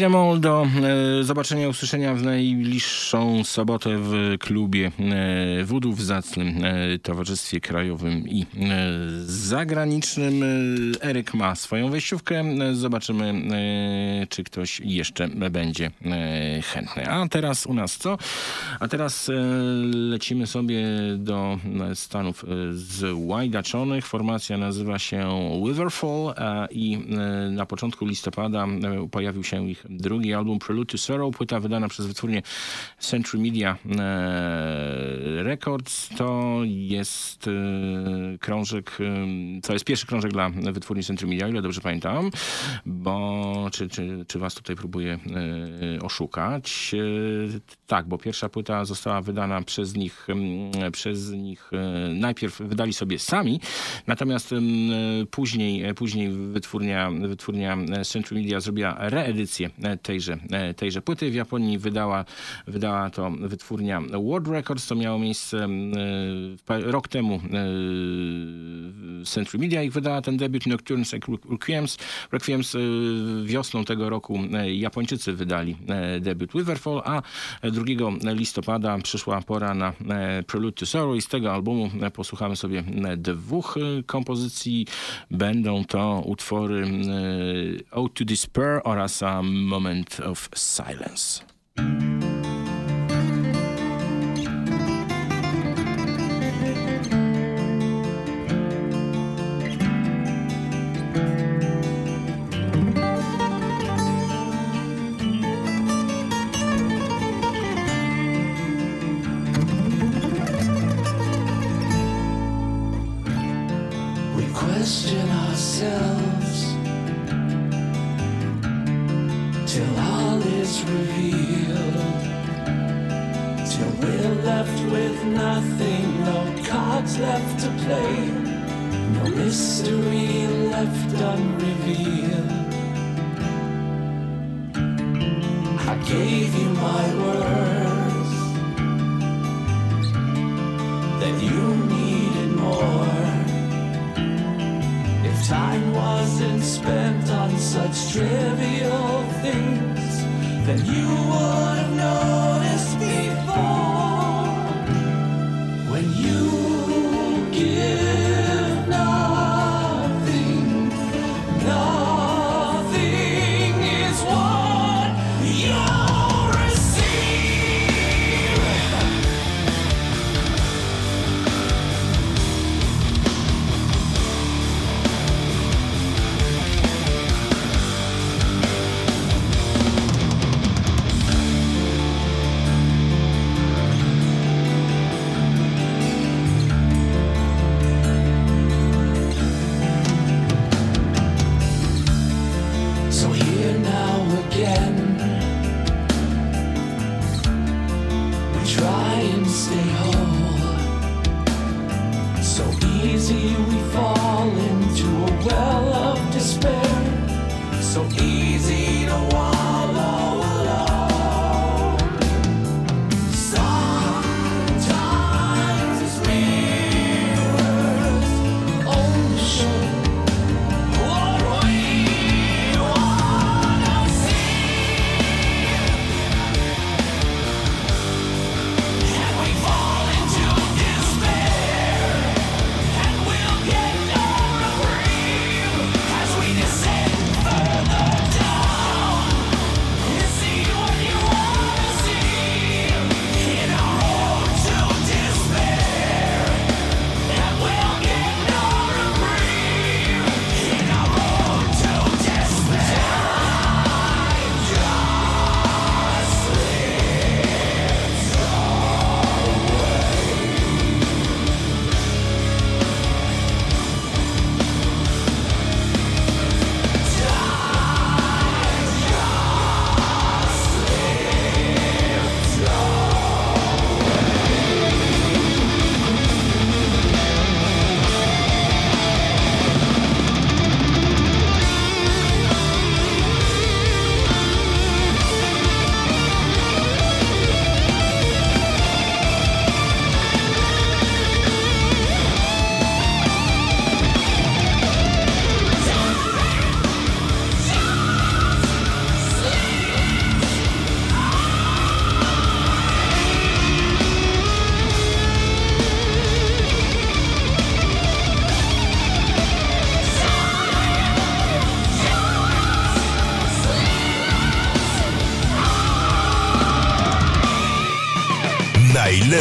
Hej do e, zobaczenia, usłyszenia w najbliższą sobotę w klubie e, Wudu w zacnym e, towarzystwie krajowym i e, zagranicznym. E, Eryk ma swoją wejściówkę. E, Zobaczymy, czy ktoś jeszcze będzie chętny. A teraz u nas co? A teraz lecimy sobie do Stanów Złajdaczonych. Formacja nazywa się Wiverfall e, i na początku listopada pojawił się ich drugi album Prelude to Sorrow, płyta wydana przez wytwórnię Century Media e, Records. To jest e, krążek, e, to jest pierwszy krążek dla wytwórni Century Media, ile dobrze pamiętam, bo czy, czy, czy was tutaj próbuję oszukać? Tak, bo pierwsza płyta została wydana przez nich, przez nich najpierw wydali sobie sami, natomiast później, później wytwórnia, wytwórnia Century Media zrobiła reedycję tejże, e, tejże płyty. W Japonii wydała, wydała to wytwórnia World Records. To miało miejsce mm, e, rok temu e, Century Media ich wydała ten debiut Nocturnes Requiems. Requiems e, wiosną tego roku e, Japończycy wydali e, debiut Wiverfall, a 2 listopada przyszła pora na e, Prelude to Sorrow i z tego albumu e, posłuchamy sobie e, dwóch e, kompozycji. Będą to utwory e, Ode to Despair oraz Moment of Silence.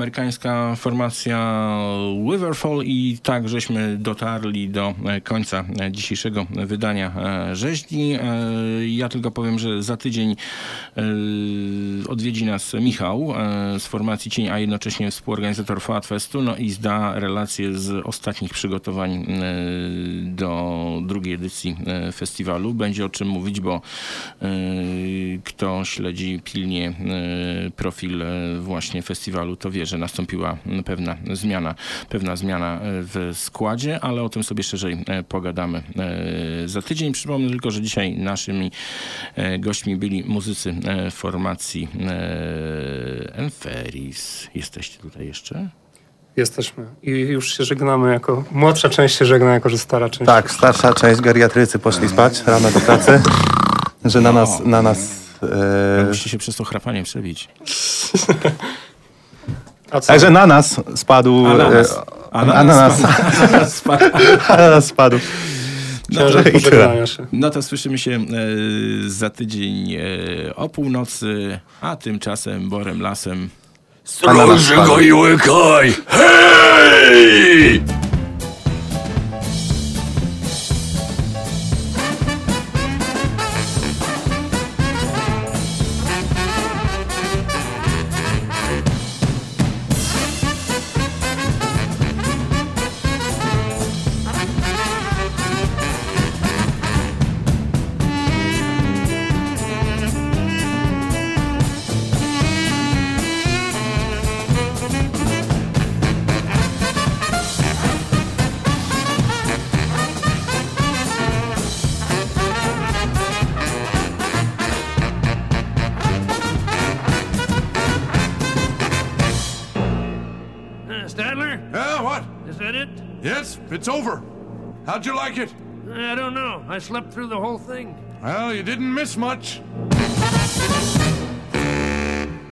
Amerykańska formacja Riverfall i tak żeśmy dotarli do e, końca e, dzisiejszego wydania e, rzeźni. Ja tylko powiem, że za tydzień odwiedzi nas Michał e, z formacji Cień, a jednocześnie współorganizator FAT Festu, no i zda relacje z ostatnich przygotowań e, do drugiej edycji e, festiwalu. Będzie o czym mówić, bo kto śledzi pilnie profil właśnie festiwalu, to wie, że nastąpiła pewna zmiana, pewna zmiana w składzie, ale o tym sobie szerzej pogadamy za tydzień. Przypomnę tylko, że dzisiaj naszymi gośćmi byli muzycy formacji Enferis. Jesteście tutaj jeszcze? Jesteśmy. I już się żegnamy jako... Młodsza część się żegna jako, że stara część. Tak, starsza część geriatrycy poszli spać rano do pracy, że na nas, na nas e, Musicie się przez to chrapanie przebić. A co? Także na nas spadł. Ananas. e, Ananas Ananas. spadł. Ananas spadł. Pożegnania się. No to słyszymy się e, za tydzień e, o północy, a tymczasem Borem Lasem. Stróży go i łykaj! Hej! Slept through the whole thing. Well, you didn't miss much.